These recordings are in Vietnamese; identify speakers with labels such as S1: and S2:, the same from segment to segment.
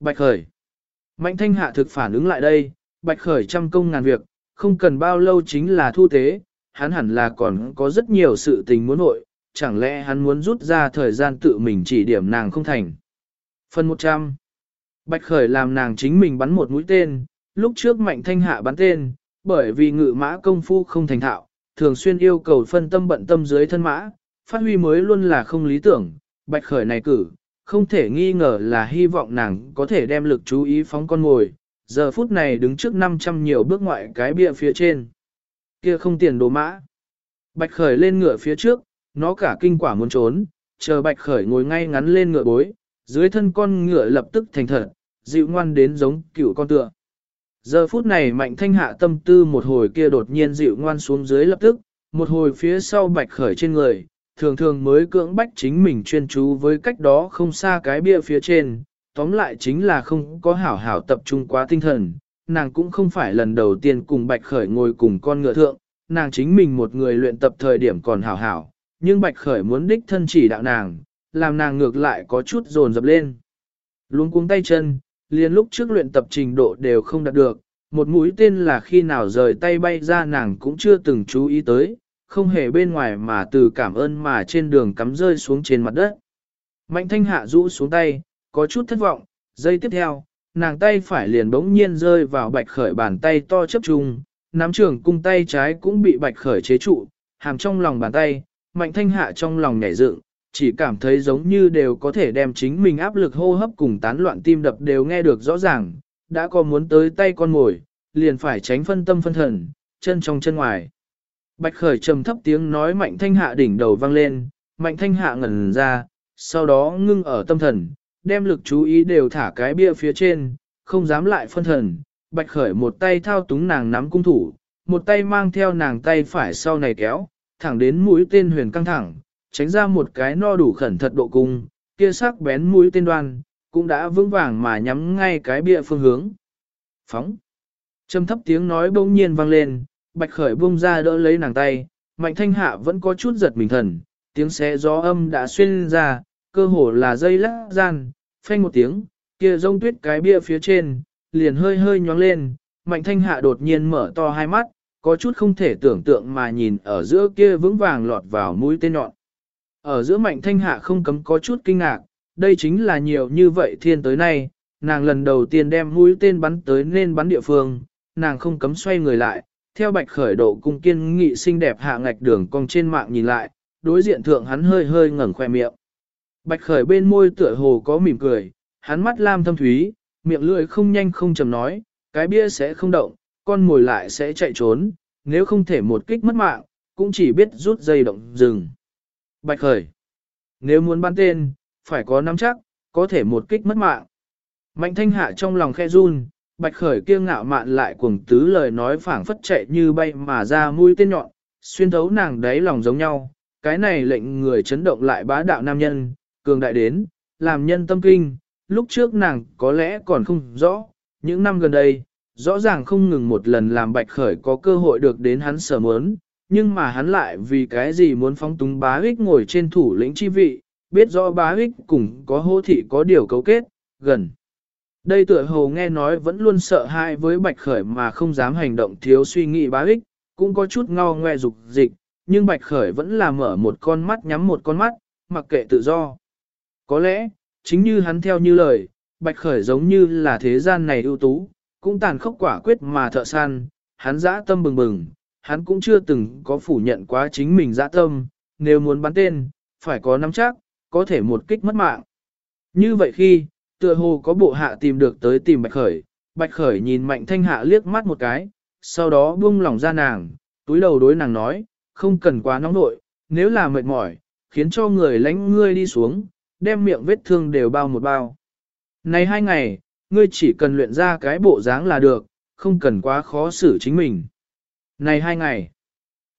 S1: Bạch Khởi. Mạnh thanh hạ thực phản ứng lại đây, Bạch Khởi trăm công ngàn việc, không cần bao lâu chính là thu tế, hắn hẳn là còn có rất nhiều sự tình muốn nội, chẳng lẽ hắn muốn rút ra thời gian tự mình chỉ điểm nàng không thành. Phần 100 Bạch Khởi làm nàng chính mình bắn một mũi tên, lúc trước Mạnh Thanh Hạ bắn tên, bởi vì ngự mã công phu không thành thạo, thường xuyên yêu cầu phân tâm bận tâm dưới thân mã, phát huy mới luôn là không lý tưởng, Bạch Khởi này cử, không thể nghi ngờ là hy vọng nàng có thể đem lực chú ý phóng con ngồi, giờ phút này đứng trước 500 nhiều bước ngoại cái bia phía trên. Kia không tiền đồ mã. Bạch Khởi lên ngựa phía trước, nó cả kinh quả muốn trốn, chờ Bạch Khởi ngồi ngay ngắn lên ngựa bối, dưới thân con ngựa lập tức thành thật, dịu ngoan đến giống cựu con tựa. Giờ phút này mạnh thanh hạ tâm tư một hồi kia đột nhiên dịu ngoan xuống dưới lập tức, một hồi phía sau Bạch Khởi trên người, thường thường mới cưỡng bách chính mình chuyên chú với cách đó không xa cái bia phía trên, tóm lại chính là không có hảo hảo tập trung quá tinh thần, nàng cũng không phải lần đầu tiên cùng Bạch Khởi ngồi cùng con ngựa thượng, nàng chính mình một người luyện tập thời điểm còn hảo hảo, nhưng Bạch Khởi muốn đích thân chỉ đạo nàng, làm nàng ngược lại có chút dồn dập lên. Luống cuống tay chân, liền lúc trước luyện tập trình độ đều không đạt được, một mũi tên là khi nào rời tay bay ra nàng cũng chưa từng chú ý tới, không hề bên ngoài mà từ cảm ơn mà trên đường cắm rơi xuống trên mặt đất. Mạnh thanh hạ rũ xuống tay, có chút thất vọng, giây tiếp theo, nàng tay phải liền bỗng nhiên rơi vào bạch khởi bàn tay to chấp trung, nắm trường cung tay trái cũng bị bạch khởi chế trụ, hàm trong lòng bàn tay, mạnh thanh hạ trong lòng nhảy dựng, chỉ cảm thấy giống như đều có thể đem chính mình áp lực hô hấp cùng tán loạn tim đập đều nghe được rõ ràng, đã có muốn tới tay con mồi, liền phải tránh phân tâm phân thần, chân trong chân ngoài. Bạch khởi trầm thấp tiếng nói mạnh thanh hạ đỉnh đầu vang lên, mạnh thanh hạ ngẩn ra, sau đó ngưng ở tâm thần, đem lực chú ý đều thả cái bia phía trên, không dám lại phân thần. Bạch khởi một tay thao túng nàng nắm cung thủ, một tay mang theo nàng tay phải sau này kéo, thẳng đến mũi tên huyền căng thẳng, tránh ra một cái no đủ khẩn thật độ cung, kia sắc bén mũi tên đoan, cũng đã vững vàng mà nhắm ngay cái bia phương hướng. Phóng. Trầm thấp tiếng nói bỗng nhiên vang lên, bạch khởi buông ra đỡ lấy nàng tay, mạnh thanh hạ vẫn có chút giật mình thần, tiếng xé gió âm đã xuyên ra, cơ hồ là dây lắc gian, phanh một tiếng, kia rông tuyết cái bia phía trên, liền hơi hơi nhóng lên, mạnh thanh hạ đột nhiên mở to hai mắt, có chút không thể tưởng tượng mà nhìn ở giữa kia vững vàng lọt vào mũi tên nhọn. Ở giữa mạnh thanh hạ không cấm có chút kinh ngạc, đây chính là nhiều như vậy thiên tới nay, nàng lần đầu tiên đem mũi tên bắn tới nên bắn địa phương, nàng không cấm xoay người lại, theo bạch khởi độ cung kiên nghị xinh đẹp hạ ngạch đường cong trên mạng nhìn lại, đối diện thượng hắn hơi hơi ngẩng khoe miệng. Bạch khởi bên môi tựa hồ có mỉm cười, hắn mắt lam thâm thúy, miệng lưỡi không nhanh không chầm nói, cái bia sẽ không động, con mồi lại sẽ chạy trốn, nếu không thể một kích mất mạng, cũng chỉ biết rút dây động rừng. Bạch khởi, nếu muốn ban tên, phải có nắm chắc, có thể một kích mất mạng. Mạnh thanh hạ trong lòng khe run, bạch khởi kiêng ngạo mạn lại cuồng tứ lời nói phảng phất chạy như bay mà ra mũi tên nhọn, xuyên thấu nàng đáy lòng giống nhau, cái này lệnh người chấn động lại bá đạo nam nhân, cường đại đến, làm nhân tâm kinh, lúc trước nàng có lẽ còn không rõ, những năm gần đây, rõ ràng không ngừng một lần làm bạch khởi có cơ hội được đến hắn sở muốn, nhưng mà hắn lại vì cái gì muốn phóng túng bá ích ngồi trên thủ lĩnh chi vị, biết rõ bá ích cùng có hô thị có điều cấu kết, gần. Đây tựa hồ nghe nói vẫn luôn sợ hãi với bạch khởi mà không dám hành động thiếu suy nghĩ bá ích, cũng có chút ngao ngoe dục dịch, nhưng bạch khởi vẫn là mở một con mắt nhắm một con mắt, mặc kệ tự do. Có lẽ, chính như hắn theo như lời, bạch khởi giống như là thế gian này ưu tú, cũng tàn khốc quả quyết mà thợ săn, hắn dã tâm bừng bừng, hắn cũng chưa từng có phủ nhận quá chính mình dã tâm, nếu muốn bắn tên, phải có nắm chắc, có thể một kích mất mạng. Như vậy khi, tựa hồ có bộ hạ tìm được tới tìm Bạch Khởi, Bạch Khởi nhìn Mạnh Thanh Hạ liếc mắt một cái, sau đó buông lỏng ra nàng, túi đầu đối nàng nói, không cần quá nóng nội, nếu là mệt mỏi, khiến cho người lánh ngươi đi xuống, đem miệng vết thương đều bao một bao. Này hai ngày, ngươi chỉ cần luyện ra cái bộ dáng là được, không cần quá khó xử chính mình. Này hai ngày,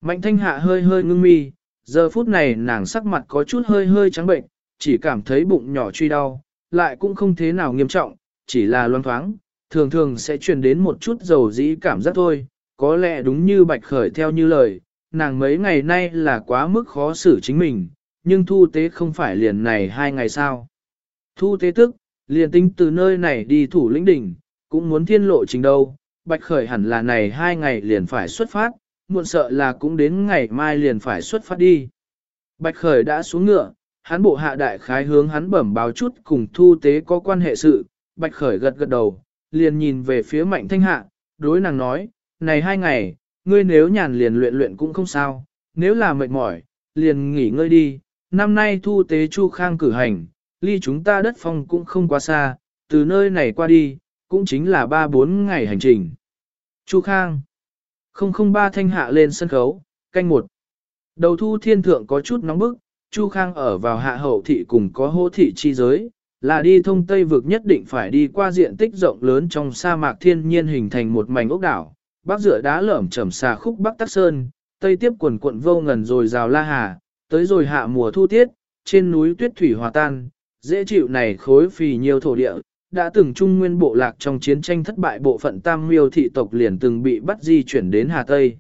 S1: Mạnh Thanh Hạ hơi hơi ngưng mi, giờ phút này nàng sắc mặt có chút hơi hơi trắng bệnh, chỉ cảm thấy bụng nhỏ truy đau, lại cũng không thế nào nghiêm trọng, chỉ là loan thoáng, thường thường sẽ truyền đến một chút dầu dĩ cảm giác thôi, có lẽ đúng như Bạch Khởi theo như lời, nàng mấy ngày nay là quá mức khó xử chính mình, nhưng thu tế không phải liền này hai ngày sao. Thu tế tức, liền tính từ nơi này đi thủ lĩnh đỉnh, cũng muốn thiên lộ trình đâu, bạch khởi hẳn là này hai ngày liền phải xuất phát, muộn sợ là cũng đến ngày mai liền phải xuất phát đi. Bạch khởi đã xuống ngựa, hắn bộ hạ đại khái hướng hắn bẩm báo chút cùng thu tế có quan hệ sự, bạch khởi gật gật đầu, liền nhìn về phía mạnh thanh hạ, đối nàng nói, này hai ngày, ngươi nếu nhàn liền luyện luyện cũng không sao, nếu là mệt mỏi, liền nghỉ ngơi đi, năm nay thu tế chu khang cử hành, ly chúng ta đất phong cũng không quá xa, từ nơi này qua đi, cũng chính là 3-4 ngày hành trình. Chu Khang 003 thanh hạ lên sân khấu, canh một. Đầu thu thiên thượng có chút nóng bức, Chu Khang ở vào hạ hậu thị cùng có hô thị chi giới, là đi thông Tây vực nhất định phải đi qua diện tích rộng lớn trong sa mạc thiên nhiên hình thành một mảnh ốc đảo, bắc dựa đá lởm chẩm xà khúc bắc tắc sơn, tây tiếp quần quận vô ngần rồi rào la hà, tới rồi hạ mùa thu tiết, trên núi tuyết thủy hòa tan, dễ chịu này khối phì nhiều thổ địa, đã từng trung nguyên bộ lạc trong chiến tranh thất bại bộ phận tam miêu thị tộc liền từng bị bắt di chuyển đến Hà Tây.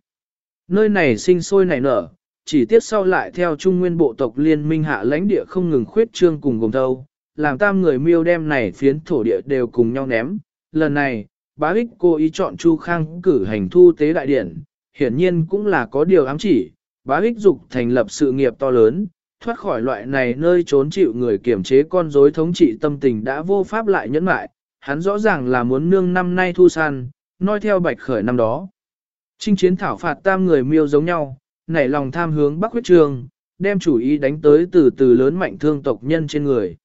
S1: Nơi này sinh sôi nảy nở, chỉ tiếc sau lại theo trung nguyên bộ tộc liên minh hạ lãnh địa không ngừng khuyết trương cùng gồm thâu, làm tam người miêu đem này phiến thổ địa đều cùng nhau ném. Lần này, bá ích cô ý chọn Chu Khang cử hành thu tế đại điển, hiển nhiên cũng là có điều ám chỉ, bá ích dục thành lập sự nghiệp to lớn, thoát khỏi loại này nơi trốn chịu người kiểm chế con rối thống trị tâm tình đã vô pháp lại nhẫn mại, hắn rõ ràng là muốn nương năm nay thu san nói theo bạch khởi năm đó. Trinh chiến thảo phạt tam người miêu giống nhau, nảy lòng tham hướng bắc huyết trường, đem chủ ý đánh tới từ từ lớn mạnh thương tộc nhân trên người.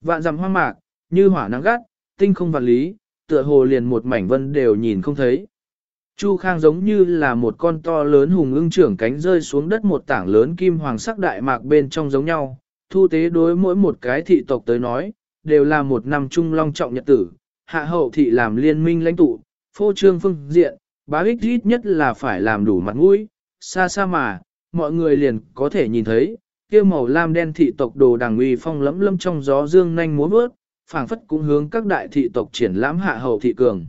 S1: Vạn dặm hoang mạc, như hỏa nắng gắt, tinh không vạn lý, tựa hồ liền một mảnh vân đều nhìn không thấy. Chu Khang giống như là một con to lớn hùng ưng trưởng cánh rơi xuống đất một tảng lớn kim hoàng sắc đại mạc bên trong giống nhau, thu tế đối mỗi một cái thị tộc tới nói, đều là một năm trung long trọng nhật tử, hạ hậu thị làm liên minh lãnh tụ, phô trương phương diện, bá ích ít nhất là phải làm đủ mặt mũi, xa xa mà, mọi người liền có thể nhìn thấy, kia màu lam đen thị tộc đồ đằng uy phong lẫm lâm trong gió dương nhanh múa bước, phảng phất cũng hướng các đại thị tộc triển lãm hạ hậu thị cường.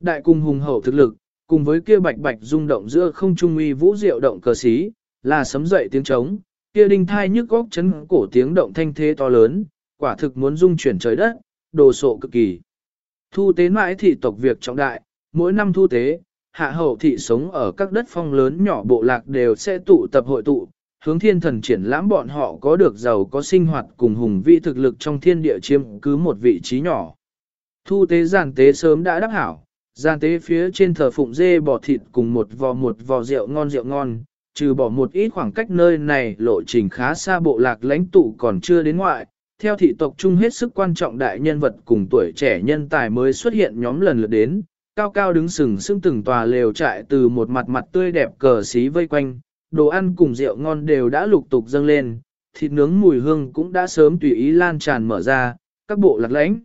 S1: Đại cung hùng hậu thực lực, cùng với kia bạch bạch rung động giữa không trung uy vũ diệu động cờ xí, là sấm dậy tiếng trống, kia đinh thai nhức góc chấn cổ tiếng động thanh thế to lớn, quả thực muốn dung chuyển trời đất, đồ sộ cực kỳ. Thu tế mãi thị tộc việc trọng đại, mỗi năm thu tế, hạ hậu thị sống ở các đất phong lớn nhỏ bộ lạc đều sẽ tụ tập hội tụ, hướng thiên thần triển lãm bọn họ có được giàu có sinh hoạt cùng hùng vĩ thực lực trong thiên địa chiếm cứ một vị trí nhỏ. Thu tế giàn tế sớm đã đắc hảo, giàn tế phía trên thờ phụng dê bò thịt cùng một vò một vò rượu ngon rượu ngon, trừ bỏ một ít khoảng cách nơi này lộ trình khá xa bộ lạc lãnh tụ còn chưa đến ngoại, theo thị tộc chung hết sức quan trọng đại nhân vật cùng tuổi trẻ nhân tài mới xuất hiện nhóm lần lượt đến, cao cao đứng sừng sững từng tòa lều trại từ một mặt mặt tươi đẹp cờ xí vây quanh, đồ ăn cùng rượu ngon đều đã lục tục dâng lên, thịt nướng mùi hương cũng đã sớm tùy ý lan tràn mở ra, các bộ lạc lãnh.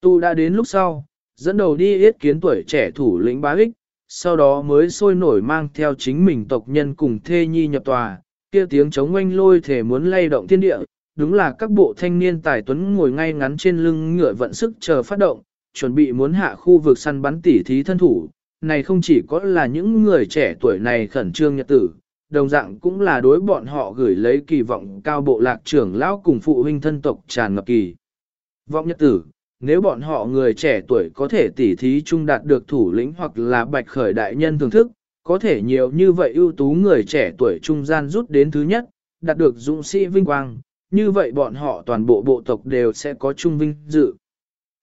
S1: Tu đã đến lúc sau, dẫn đầu đi yết kiến tuổi trẻ thủ lĩnh bá ích, sau đó mới sôi nổi mang theo chính mình tộc nhân cùng thê nhi nhập tòa, kia tiếng chống oanh lôi thể muốn lay động thiên địa, đúng là các bộ thanh niên tài tuấn ngồi ngay ngắn trên lưng ngựa vận sức chờ phát động, chuẩn bị muốn hạ khu vực săn bắn tỉ thí thân thủ. Này không chỉ có là những người trẻ tuổi này khẩn trương nhật tử, đồng dạng cũng là đối bọn họ gửi lấy kỳ vọng cao bộ lạc trưởng lão cùng phụ huynh thân tộc tràn ngập kỳ. Vọng nhật tử, nếu bọn họ người trẻ tuổi có thể tỉ thí chung đạt được thủ lĩnh hoặc là bạch khởi đại nhân thưởng thức, có thể nhiều như vậy ưu tú người trẻ tuổi trung gian rút đến thứ nhất, đạt được dũng sĩ vinh quang, như vậy bọn họ toàn bộ bộ tộc đều sẽ có trung vinh dự.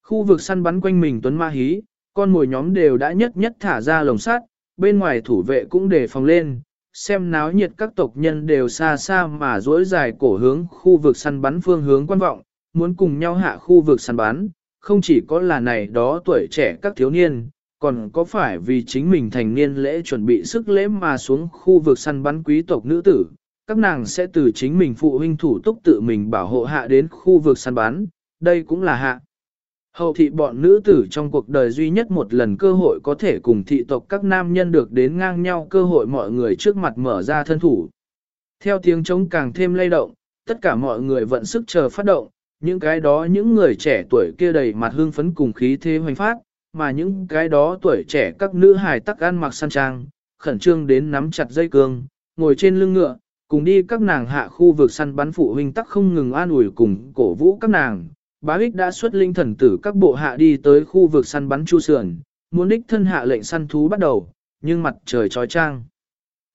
S1: Khu vực săn bắn quanh mình tuấn ma hí, con mồi nhóm đều đã nhất nhất thả ra lồng sắt, bên ngoài thủ vệ cũng đề phòng lên, xem náo nhiệt các tộc nhân đều xa xa mà dỗi dài cổ hướng khu vực săn bắn phương hướng quan vọng, muốn cùng nhau hạ khu vực săn bắn, không chỉ có là này đó tuổi trẻ các thiếu niên, còn có phải vì chính mình thành niên lễ chuẩn bị sức lễ mà xuống khu vực săn bắn quý tộc nữ tử, các nàng sẽ từ chính mình phụ huynh thủ túc tự mình bảo hộ hạ đến khu vực săn bắn, đây cũng là hạ. Hậu thị bọn nữ tử trong cuộc đời duy nhất một lần cơ hội có thể cùng thị tộc các nam nhân được đến ngang nhau cơ hội mọi người trước mặt mở ra thân thủ. Theo tiếng trống càng thêm lay động, tất cả mọi người vận sức chờ phát động, những cái đó những người trẻ tuổi kia đầy mặt hương phấn cùng khí thế hoành phát, mà những cái đó tuổi trẻ các nữ hài tắc ăn mặc săn trang, khẩn trương đến nắm chặt dây cương, ngồi trên lưng ngựa, cùng đi các nàng hạ khu vực săn bắn phụ huynh tắc không ngừng an ủi cùng cổ vũ các nàng, bá ích đã xuất linh thần tử các bộ hạ đi tới khu vực săn bắn chu sườn, muốn đích thân hạ lệnh săn thú bắt đầu, nhưng mặt trời trói trang.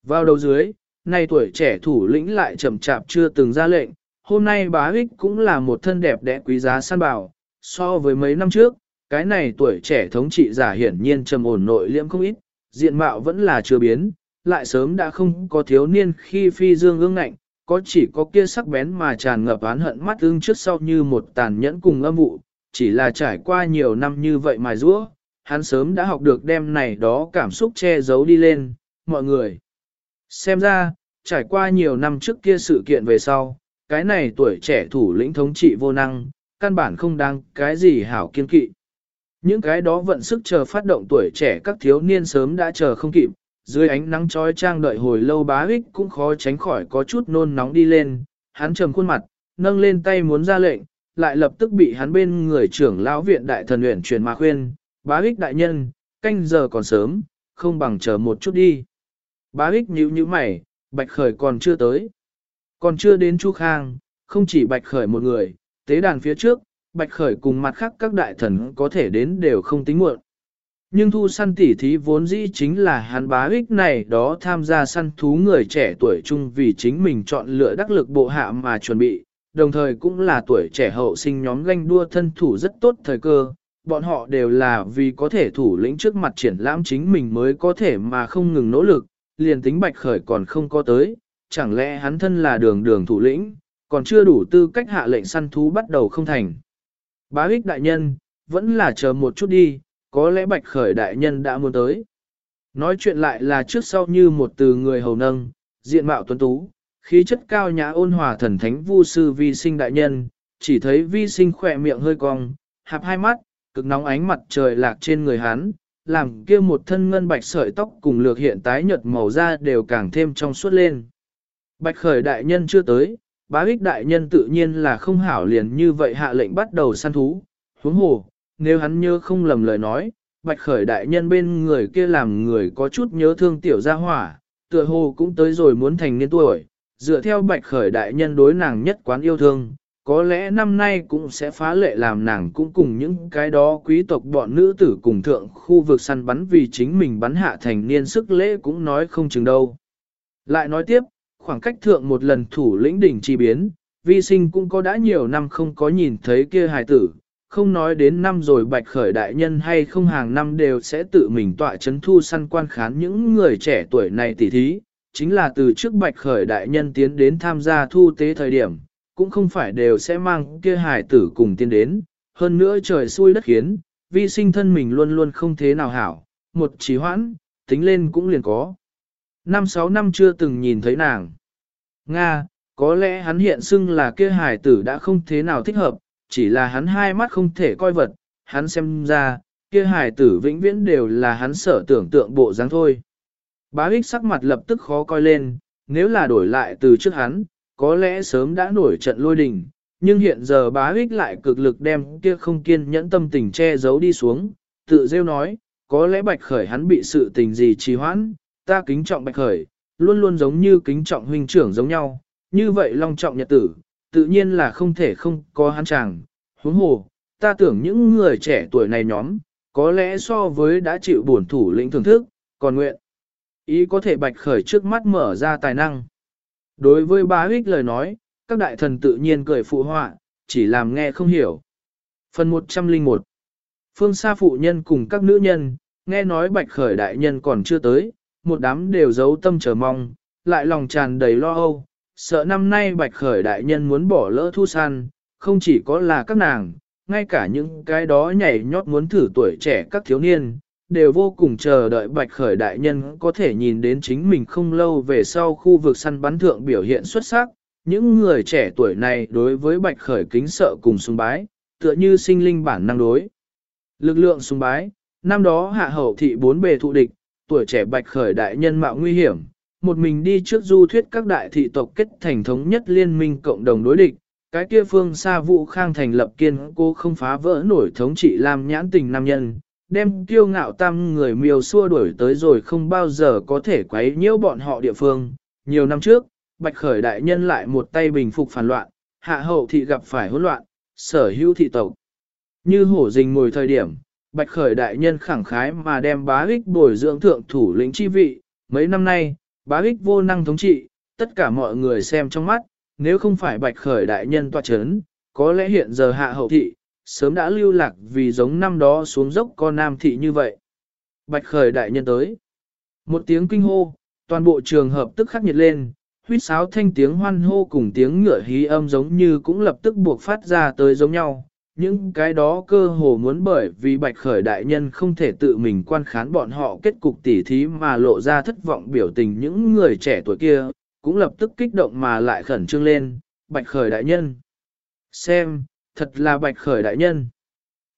S1: Vào đầu dưới, nay tuổi trẻ thủ lĩnh lại chậm chạp chưa từng ra lệnh, hôm nay bá ích cũng là một thân đẹp đẽ quý giá săn bảo, so với mấy năm trước, cái này tuổi trẻ thống trị giả hiển nhiên trầm ổn nội liễm không ít, diện mạo vẫn là chưa biến, lại sớm đã không có thiếu niên khi phi dương ương ngạnh, có chỉ có kia sắc bén mà tràn ngập oán hận mắt ương trước sau như một tàn nhẫn cùng âm vụ, chỉ là trải qua nhiều năm như vậy mà rũa, hắn sớm đã học được đem này đó cảm xúc che giấu đi lên, mọi người. Xem ra, trải qua nhiều năm trước kia sự kiện về sau, cái này tuổi trẻ thủ lĩnh thống trị vô năng, căn bản không đáng cái gì hảo kiên kỵ. Những cái đó vận sức chờ phát động tuổi trẻ các thiếu niên sớm đã chờ không kịp, dưới ánh nắng trói trang đợi hồi lâu bá ích cũng khó tránh khỏi có chút nôn nóng đi lên, hắn trầm khuôn mặt, nâng lên tay muốn ra lệnh, lại lập tức bị hắn bên người trưởng lão viện đại thần luyện truyền mà khuyên, bá ích đại nhân, canh giờ còn sớm, không bằng chờ một chút đi. Bá ích nhíu nhíu mày, bạch khởi còn chưa tới. Còn chưa đến Chu Khang, không chỉ bạch khởi một người, tế đàn phía trước, bạch khởi cùng mặt khác các đại thần có thể đến đều không tính muộn. Nhưng thu săn tỉ thí vốn dĩ chính là hắn bá ích này đó tham gia săn thú người trẻ tuổi chung vì chính mình chọn lựa đắc lực bộ hạ mà chuẩn bị, đồng thời cũng là tuổi trẻ hậu sinh nhóm ganh đua thân thủ rất tốt thời cơ. Bọn họ đều là vì có thể thủ lĩnh trước mặt triển lãm chính mình mới có thể mà không ngừng nỗ lực, liền tính bạch khởi còn không có tới, chẳng lẽ hắn thân là đường đường thủ lĩnh, còn chưa đủ tư cách hạ lệnh săn thú bắt đầu không thành. Bá ích đại nhân, vẫn là chờ một chút đi, có lẽ bạch khởi đại nhân đã muốn tới. Nói chuyện lại là trước sau như một từ người hầu nâng, diện mạo tuấn tú, khí chất cao nhã ôn hòa thần thánh vu sư vi sinh đại nhân, chỉ thấy vi sinh khỏe miệng hơi cong, hạp hai mắt, cực nóng ánh mặt trời lạc trên người hắn, làm kia một thân ngân bạch sợi tóc cùng lược hiện tái nhợt màu da đều càng thêm trong suốt lên. Bạch khởi đại nhân chưa tới, bá ích đại nhân tự nhiên là không hảo liền như vậy hạ lệnh bắt đầu săn thú, huống hồ, nếu hắn nhớ không lầm lời nói, bạch khởi đại nhân bên người kia làm người có chút nhớ thương tiểu gia hỏa, tựa hồ cũng tới rồi muốn thành niên tuổi, dựa theo bạch khởi đại nhân đối nàng nhất quán yêu thương, có lẽ năm nay cũng sẽ phá lệ làm nàng cũng cùng những cái đó quý tộc bọn nữ tử cùng thượng khu vực săn bắn vì chính mình bắn hạ thành niên sức lễ cũng nói không chừng đâu. Lại nói tiếp, khoảng cách thượng một lần thủ lĩnh đỉnh chi biến, vi sinh cũng có đã nhiều năm không có nhìn thấy kia hài tử, không nói đến năm rồi bạch khởi đại nhân hay không hàng năm đều sẽ tự mình tọa chấn thu săn quan khán những người trẻ tuổi này tỉ thí, chính là từ trước bạch khởi đại nhân tiến đến tham gia thu tế thời điểm, cũng không phải đều sẽ mang kia hài tử cùng tiến đến, hơn nữa trời xui đất khiến, vi sinh thân mình luôn luôn không thế nào hảo, một trí hoãn, tính lên cũng liền có. Năm sáu năm chưa từng nhìn thấy nàng. Nga, có lẽ hắn hiện xưng là kia hài tử đã không thế nào thích hợp, chỉ là hắn hai mắt không thể coi vật, hắn xem ra, kia hài tử vĩnh viễn đều là hắn sở tưởng tượng bộ dáng thôi. Bá Hích sắc mặt lập tức khó coi lên, nếu là đổi lại từ trước hắn, có lẽ sớm đã nổi trận lôi đình, nhưng hiện giờ bá Hích lại cực lực đem kia không kiên nhẫn tâm tình che giấu đi xuống, tự rêu nói, có lẽ bạch khởi hắn bị sự tình gì trì hoãn, ta kính trọng bạch khởi, luôn luôn giống như kính trọng huynh trưởng giống nhau, như vậy long trọng nhật tử, tự nhiên là không thể không có hắn chàng, huống hồ, ta tưởng những người trẻ tuổi này nhóm, có lẽ so với đã chịu bổn thủ lĩnh thưởng thức, còn nguyện. Ý có thể bạch khởi trước mắt mở ra tài năng. Đối với bá ích lời nói, các đại thần tự nhiên cười phụ họa, chỉ làm nghe không hiểu. Phần 101 Phương xa phụ nhân cùng các nữ nhân, nghe nói bạch khởi đại nhân còn chưa tới, một đám đều giấu tâm chờ mong, lại lòng tràn đầy lo âu, sợ năm nay bạch khởi đại nhân muốn bỏ lỡ thu săn, không chỉ có là các nàng, ngay cả những cái đó nhảy nhót muốn thử tuổi trẻ các thiếu niên, đều vô cùng chờ đợi bạch khởi đại nhân có thể nhìn đến chính mình không lâu về sau khu vực săn bắn thượng biểu hiện xuất sắc. Những người trẻ tuổi này đối với bạch khởi kính sợ cùng sùng bái, tựa như sinh linh bản năng đối. Lực lượng sùng bái, năm đó hạ hậu thị bốn bề thụ địch, tuổi trẻ bạch khởi đại nhân mạo nguy hiểm, một mình đi trước du thuyết các đại thị tộc kết thành thống nhất liên minh cộng đồng đối địch, cái kia phương xa vụ khang thành lập kiên cố không phá vỡ nổi thống trị làm nhãn tình nam nhân, đem kiêu ngạo tam người miêu xua đuổi tới rồi không bao giờ có thể quấy nhiễu bọn họ địa phương. Nhiều năm trước, Bạch Khởi đại nhân lại một tay bình phục phản loạn, hạ hậu thị gặp phải hỗn loạn, sở hữu thị tộc. Như hổ rình ngồi thời điểm, bạch khởi đại nhân khẳng khái mà đem bá ích bồi dưỡng thượng thủ lĩnh chi vị, mấy năm nay, bá ích vô năng thống trị, tất cả mọi người xem trong mắt, nếu không phải bạch khởi đại nhân tòa chấn, có lẽ hiện giờ hạ hậu thị, sớm đã lưu lạc vì giống năm đó xuống dốc con nam thị như vậy. Bạch khởi đại nhân tới. Một tiếng kinh hô, toàn bộ trường hợp tức khắc nhiệt lên, huýt sáo thanh tiếng hoan hô cùng tiếng ngựa hí âm giống như cũng lập tức buộc phát ra tới giống nhau. Những cái đó cơ hồ muốn bởi vì bạch khởi đại nhân không thể tự mình quan khán bọn họ kết cục tỉ thí mà lộ ra thất vọng biểu tình những người trẻ tuổi kia, cũng lập tức kích động mà lại khẩn trương lên, bạch khởi đại nhân. Xem, thật là bạch khởi đại nhân.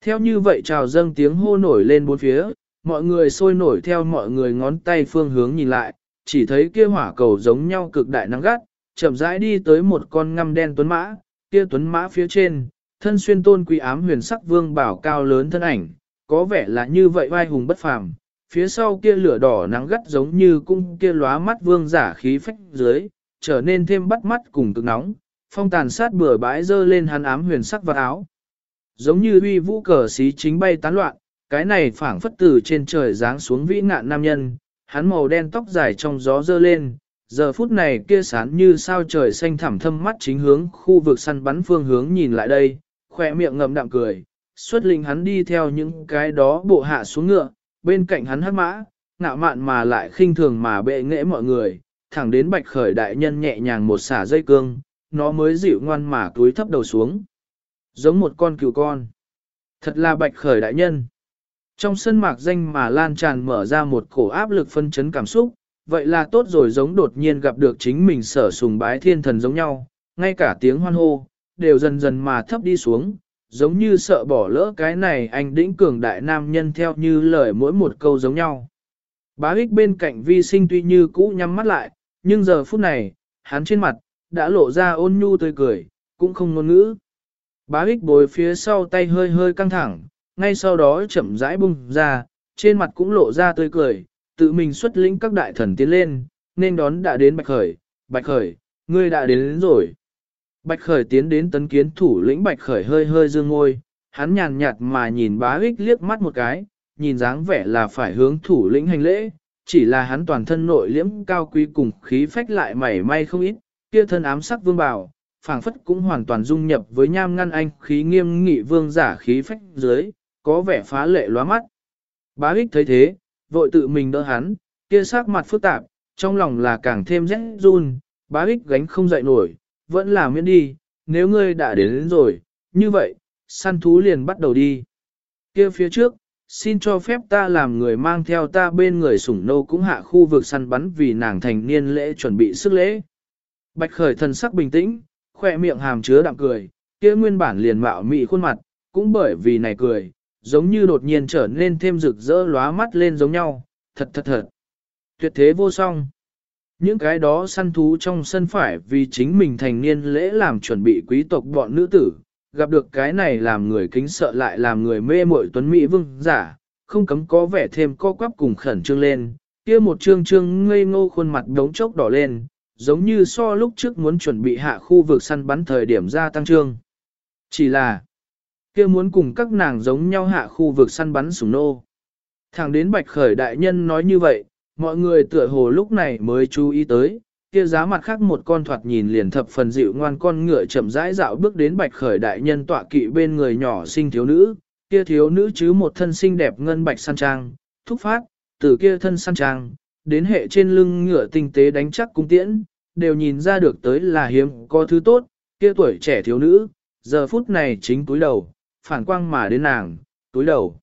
S1: Theo như vậy trào dâng tiếng hô nổi lên bốn phía, mọi người sôi nổi theo mọi người ngón tay phương hướng nhìn lại, chỉ thấy kia hỏa cầu giống nhau cực đại nắng gắt, chậm rãi đi tới một con ngăm đen tuấn mã, kia tuấn mã phía trên, thân xuyên tôn quý ám huyền sắc vương bảo cao lớn thân ảnh, có vẻ là như vậy vai hùng bất phàm. Phía sau kia lửa đỏ nắng gắt giống như cung kia lóa mắt vương giả khí phách dưới, trở nên thêm bắt mắt cùng cực nóng, phong tàn sát bừa bãi dơ lên hắn ám huyền sắc vật áo. Giống như uy vũ cờ xí chính bay tán loạn, cái này phảng phất từ trên trời giáng xuống vĩ nạn nam nhân, hắn màu đen tóc dài trong gió dơ lên, giờ phút này kia sán như sao trời xanh thẳm thâm mắt chính hướng khu vực săn bắn phương hướng nhìn lại đây, khỏe miệng ngậm đạm cười, xuất linh hắn đi theo những cái đó bộ hạ xuống ngựa, bên cạnh hắn hắc mã, ngạo mạn mà lại khinh thường mà bệ nghệ mọi người, thẳng đến bạch khởi đại nhân nhẹ nhàng một xả dây cương, nó mới dịu ngoan mà túi thấp đầu xuống. Giống một con cừu con. Thật là bạch khởi đại nhân. Trong sân mạc danh mà lan tràn mở ra một cổ áp lực phân chấn cảm xúc, vậy là tốt rồi giống đột nhiên gặp được chính mình sở sùng bái thiên thần giống nhau, ngay cả tiếng hoan hô, đều dần dần mà thấp đi xuống, giống như sợ bỏ lỡ cái này anh đĩnh cường đại nam nhân theo như lời mỗi một câu giống nhau. Bá ích bên cạnh vi sinh tuy như cũ nhắm mắt lại, nhưng giờ phút này, hắn trên mặt, đã lộ ra ôn nhu tươi cười, cũng không ngôn ngữ. Bá ích bồi phía sau tay hơi hơi căng thẳng, ngay sau đó chậm rãi bung ra, trên mặt cũng lộ ra tươi cười, tự mình xuất lĩnh các đại thần tiến lên, nên đón đã đến Bạch Khởi, Bạch Khởi, ngươi đã đến, đến rồi. Bạch Khởi tiến đến tấn kiến thủ lĩnh Bạch Khởi hơi hơi dương ngôi, hắn nhàn nhạt mà nhìn bá ích liếc mắt một cái, nhìn dáng vẻ là phải hướng thủ lĩnh hành lễ, chỉ là hắn toàn thân nội liễm cao quý cùng khí phách lại mảy may không ít, kia thân ám sắc vương bào, phảng phất cũng hoàn toàn dung nhập với nham ngăn anh khí nghiêm nghị vương giả khí phách dưới, có vẻ phá lệ lóa mắt. Bá ích thấy thế, vội tự mình đỡ hắn, kia sắc mặt phức tạp, trong lòng là càng thêm rét run, bá ích gánh không dậy nổi, vẫn là miễn đi, nếu ngươi đã đến, đến rồi, như vậy, săn thú liền bắt đầu đi. Kia phía trước, xin cho phép ta làm người mang theo ta bên người sủng nô cũng hạ khu vực săn bắn vì nàng thành niên lễ chuẩn bị sức lễ. Bạch khởi thần sắc bình tĩnh, khoe miệng hàm chứa đạm cười, kia nguyên bản liền mạo mị khuôn mặt, cũng bởi vì này cười, giống như đột nhiên trở nên thêm rực rỡ lóa mắt lên giống nhau, thật thật thật. Tuyệt thế vô song. Những cái đó săn thú trong sân phải vì chính mình thành niên lễ làm chuẩn bị quý tộc bọn nữ tử, gặp được cái này làm người kính sợ lại làm người mê muội tuấn mỹ vương giả, không cấm có vẻ thêm co quắp cùng khẩn trương lên, kia một trương trương ngây ngô khuôn mặt đống chốc đỏ lên, giống như so lúc trước muốn chuẩn bị hạ khu vực săn bắn thời điểm ra tăng trương. Chỉ là, kia muốn cùng các nàng giống nhau hạ khu vực săn bắn sủng nô. Thẳng đến bạch khởi đại nhân nói như vậy, mọi người tựa hồ lúc này mới chú ý tới, kia giá mặt khác một con thoạt nhìn liền thập phần dịu ngoan con ngựa chậm rãi dạo bước đến bạch khởi đại nhân tọa kỵ bên người nhỏ sinh thiếu nữ, kia thiếu nữ chứ một thân xinh đẹp ngân bạch săn trang, thúc phát, từ kia thân săn trang, đến hệ trên lưng ngựa tinh tế đánh chắc cung tiễn, đều nhìn ra được tới là hiếm có thứ tốt, kia tuổi trẻ thiếu nữ, giờ phút này chính túi đầu, phản quang mà đến nàng, túi đầu.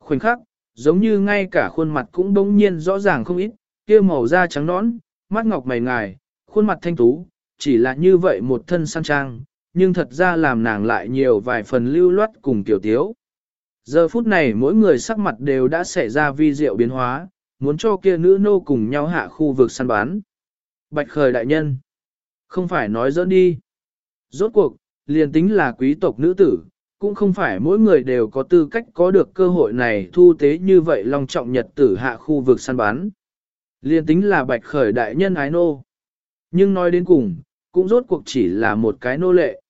S1: Khoảnh khắc, giống như ngay cả khuôn mặt cũng bỗng nhiên rõ ràng không ít, kia màu da trắng nõn, mắt ngọc mày ngài, khuôn mặt thanh tú, chỉ là như vậy một thân săn trang, nhưng thật ra làm nàng lại nhiều vài phần lưu loát cùng tiểu tiếu. Giờ phút này mỗi người sắc mặt đều đã xảy ra vi diệu biến hóa, muốn cho kia nữ nô cùng nhau hạ khu vực săn bán. Bạch khởi đại nhân, không phải nói dỡn đi. Rốt cuộc, liền tính là quý tộc nữ tử, cũng không phải mỗi người đều có tư cách có được cơ hội này thu tế như vậy long trọng nhật tử hạ khu vực săn bán. Liên tính là bạch khởi đại nhân ái nô. Nhưng nói đến cùng, cũng rốt cuộc chỉ là một cái nô lệ.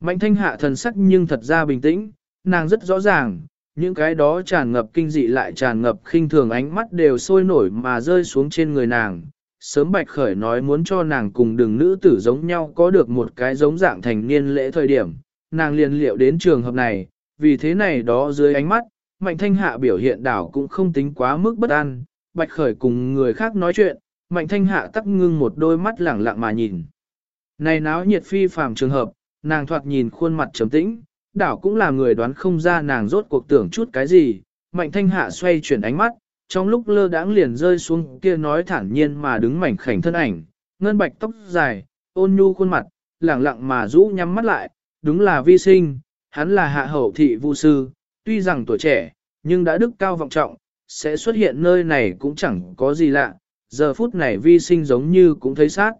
S1: Mạnh thanh hạ thần sắc nhưng thật ra bình tĩnh, nàng rất rõ ràng, những cái đó tràn ngập kinh dị lại tràn ngập khinh thường ánh mắt đều sôi nổi mà rơi xuống trên người nàng. Sớm Bạch Khởi nói muốn cho nàng cùng đường nữ tử giống nhau có được một cái giống dạng thành niên lễ thời điểm, nàng liền liệu đến trường hợp này, vì thế này đó dưới ánh mắt, Mạnh Thanh Hạ biểu hiện đảo cũng không tính quá mức bất an, Bạch Khởi cùng người khác nói chuyện, Mạnh Thanh Hạ tắc ngưng một đôi mắt lẳng lặng mà nhìn. Này náo nhiệt phi phàm trường hợp, nàng thoạt nhìn khuôn mặt trầm tĩnh, đảo cũng là người đoán không ra nàng rốt cuộc tưởng chút cái gì, Mạnh Thanh Hạ xoay chuyển ánh mắt, trong lúc lơ đãng liền rơi xuống kia nói thản nhiên mà đứng mảnh khảnh thân ảnh, ngân bạch tóc dài, ôn nhu khuôn mặt, lẳng lặng mà rũ nhắm mắt lại, đúng là vi sinh, hắn là hạ hậu thị vu sư, tuy rằng tuổi trẻ, nhưng đã đức cao vọng trọng, sẽ xuất hiện nơi này cũng chẳng có gì lạ, giờ phút này vi sinh giống như cũng thấy sát.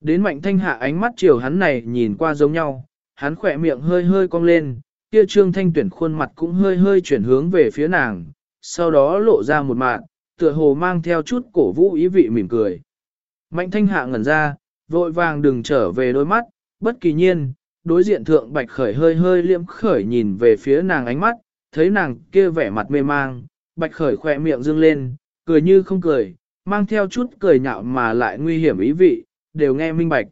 S1: Đến mạnh thanh hạ ánh mắt chiều hắn này nhìn qua giống nhau, hắn khỏe miệng hơi hơi cong lên, kia trương thanh tuyển khuôn mặt cũng hơi hơi chuyển hướng về phía nàng, sau đó lộ ra một mạng, tựa hồ mang theo chút cổ vũ ý vị mỉm cười. Mạnh thanh hạ ngẩn ra, vội vàng đừng trở về đôi mắt, bất kỳ nhiên, đối diện thượng bạch khởi hơi hơi liễm khởi nhìn về phía nàng ánh mắt, thấy nàng kia vẻ mặt mê mang, bạch khởi khỏe miệng dương lên, cười như không cười, mang theo chút cười nhạo mà lại nguy hiểm ý vị, đều nghe minh bạch.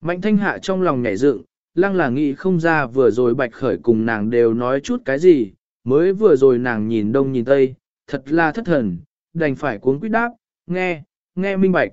S1: Mạnh thanh hạ trong lòng nhảy dựng, lăng là nghĩ không ra vừa rồi bạch khởi cùng nàng đều nói chút cái gì, mới vừa rồi nàng nhìn đông nhìn tây, thật là thất thần, đành phải cuốn quyết đáp, nghe, nghe minh bạch.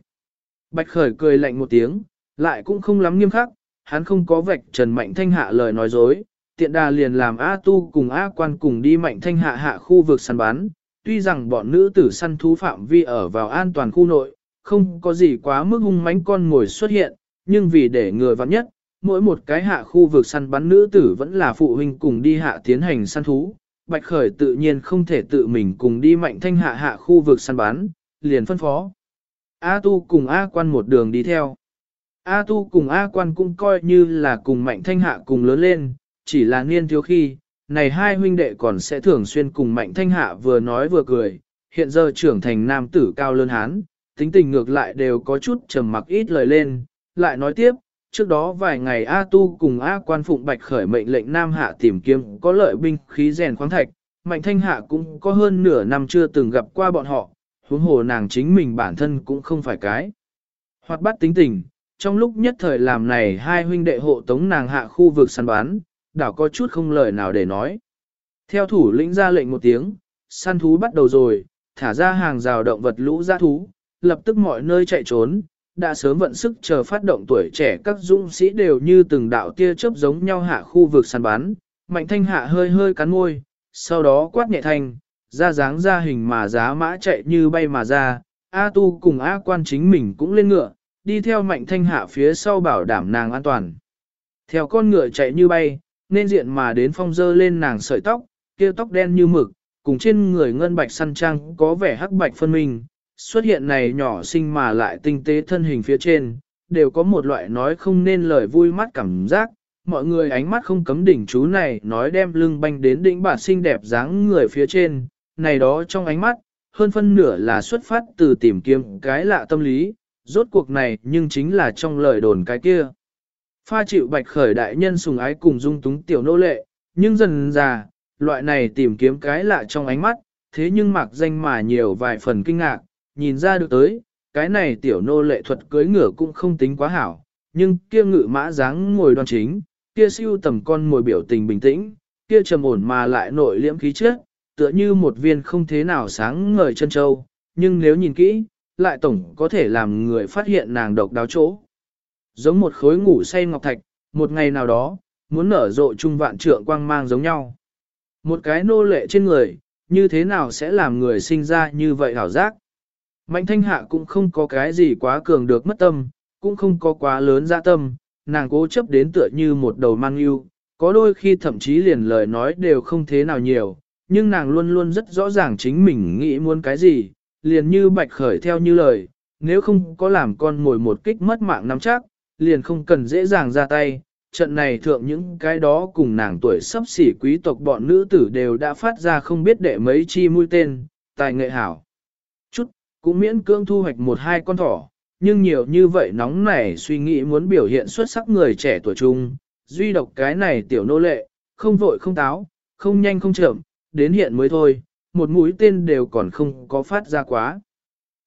S1: Bạch khởi cười lạnh một tiếng, lại cũng không lắm nghiêm khắc, hắn không có vạch trần mạnh thanh hạ lời nói dối, tiện đà liền làm A tu cùng A quan cùng đi mạnh thanh hạ hạ khu vực săn bắn, tuy rằng bọn nữ tử săn thú phạm vi ở vào an toàn khu nội, không có gì quá mức hung mãnh con ngồi xuất hiện, nhưng vì để người vắng nhất, mỗi một cái hạ khu vực săn bắn nữ tử vẫn là phụ huynh cùng đi hạ tiến hành săn thú. Bạch Khởi tự nhiên không thể tự mình cùng đi mạnh thanh hạ hạ khu vực săn bắn, liền phân phó. A tu cùng A quan một đường đi theo. A tu cùng A quan cũng coi như là cùng mạnh thanh hạ cùng lớn lên, chỉ là niên thiếu khi, này hai huynh đệ còn sẽ thường xuyên cùng mạnh thanh hạ vừa nói vừa cười, hiện giờ trưởng thành nam tử cao lớn hán, tính tình ngược lại đều có chút trầm mặc ít lời lên, lại nói tiếp, trước đó vài ngày A Tu cùng A quan phụng bạch khởi mệnh lệnh Nam Hạ tìm kiếm có lợi binh khí rèn khoáng thạch, Mạnh Thanh Hạ cũng có hơn nửa năm chưa từng gặp qua bọn họ, huống hồ nàng chính mình bản thân cũng không phải cái. Hoặc bắt tính tình, trong lúc nhất thời làm này hai huynh đệ hộ tống nàng hạ khu vực săn bán, đảo có chút không lời nào để nói. Theo thủ lĩnh ra lệnh một tiếng, săn thú bắt đầu rồi, thả ra hàng rào động vật lũ ra thú, lập tức mọi nơi chạy trốn, đã sớm vận sức chờ phát động tuổi trẻ các dũng sĩ đều như từng đạo tia chớp giống nhau hạ khu vực săn bắn, mạnh thanh hạ hơi hơi cắn môi, sau đó quát nhẹ thanh, ra dáng ra hình mà giá mã chạy như bay mà ra, A tu cùng A quan chính mình cũng lên ngựa, đi theo mạnh thanh hạ phía sau bảo đảm nàng an toàn. Theo con ngựa chạy như bay, nên diện mà đến phong dơ lên nàng sợi tóc, kia tóc đen như mực, cùng trên người ngân bạch săn trang có vẻ hắc bạch phân minh, xuất hiện này nhỏ xinh mà lại tinh tế thân hình phía trên, đều có một loại nói không nên lời vui mắt cảm giác, mọi người ánh mắt không cấm đỉnh chú này nói đem lưng banh đến đỉnh bà xinh đẹp dáng người phía trên, này đó trong ánh mắt, hơn phân nửa là xuất phát từ tìm kiếm cái lạ tâm lý, rốt cuộc này nhưng chính là trong lời đồn cái kia. Pha chịu bạch khởi đại nhân sùng ái cùng dung túng tiểu nô lệ, nhưng dần già, loại này tìm kiếm cái lạ trong ánh mắt, thế nhưng mặc danh mà nhiều vài phần kinh ngạc, nhìn ra được tới, cái này tiểu nô lệ thuật cưới ngựa cũng không tính quá hảo, nhưng kia ngự mã dáng ngồi đoan chính, kia siêu tầm con ngồi biểu tình bình tĩnh, kia trầm ổn mà lại nội liễm khí chất, tựa như một viên không thế nào sáng ngời chân châu, nhưng nếu nhìn kỹ, lại tổng có thể làm người phát hiện nàng độc đáo chỗ. Giống một khối ngủ say ngọc thạch, một ngày nào đó, muốn nở rộ trung vạn trượng quang mang giống nhau. Một cái nô lệ trên người, như thế nào sẽ làm người sinh ra như vậy hảo giác? Mạnh thanh hạ cũng không có cái gì quá cường được mất tâm, cũng không có quá lớn dạ tâm, nàng cố chấp đến tựa như một đầu mang yêu, có đôi khi thậm chí liền lời nói đều không thế nào nhiều, nhưng nàng luôn luôn rất rõ ràng chính mình nghĩ muốn cái gì, liền như bạch khởi theo như lời, nếu không có làm con mồi một kích mất mạng nắm chắc, liền không cần dễ dàng ra tay. Trận này thượng những cái đó cùng nàng tuổi sắp xỉ quý tộc bọn nữ tử đều đã phát ra không biết đệ mấy chi mũi tên, tài nghệ hảo chút cũng miễn cưỡng thu hoạch một hai con thỏ, nhưng nhiều như vậy nóng nảy suy nghĩ muốn biểu hiện xuất sắc người trẻ tuổi trung, duy độc cái này tiểu nô lệ, không vội không táo, không nhanh không chậm, đến hiện mới thôi, một mũi tên đều còn không có phát ra quá.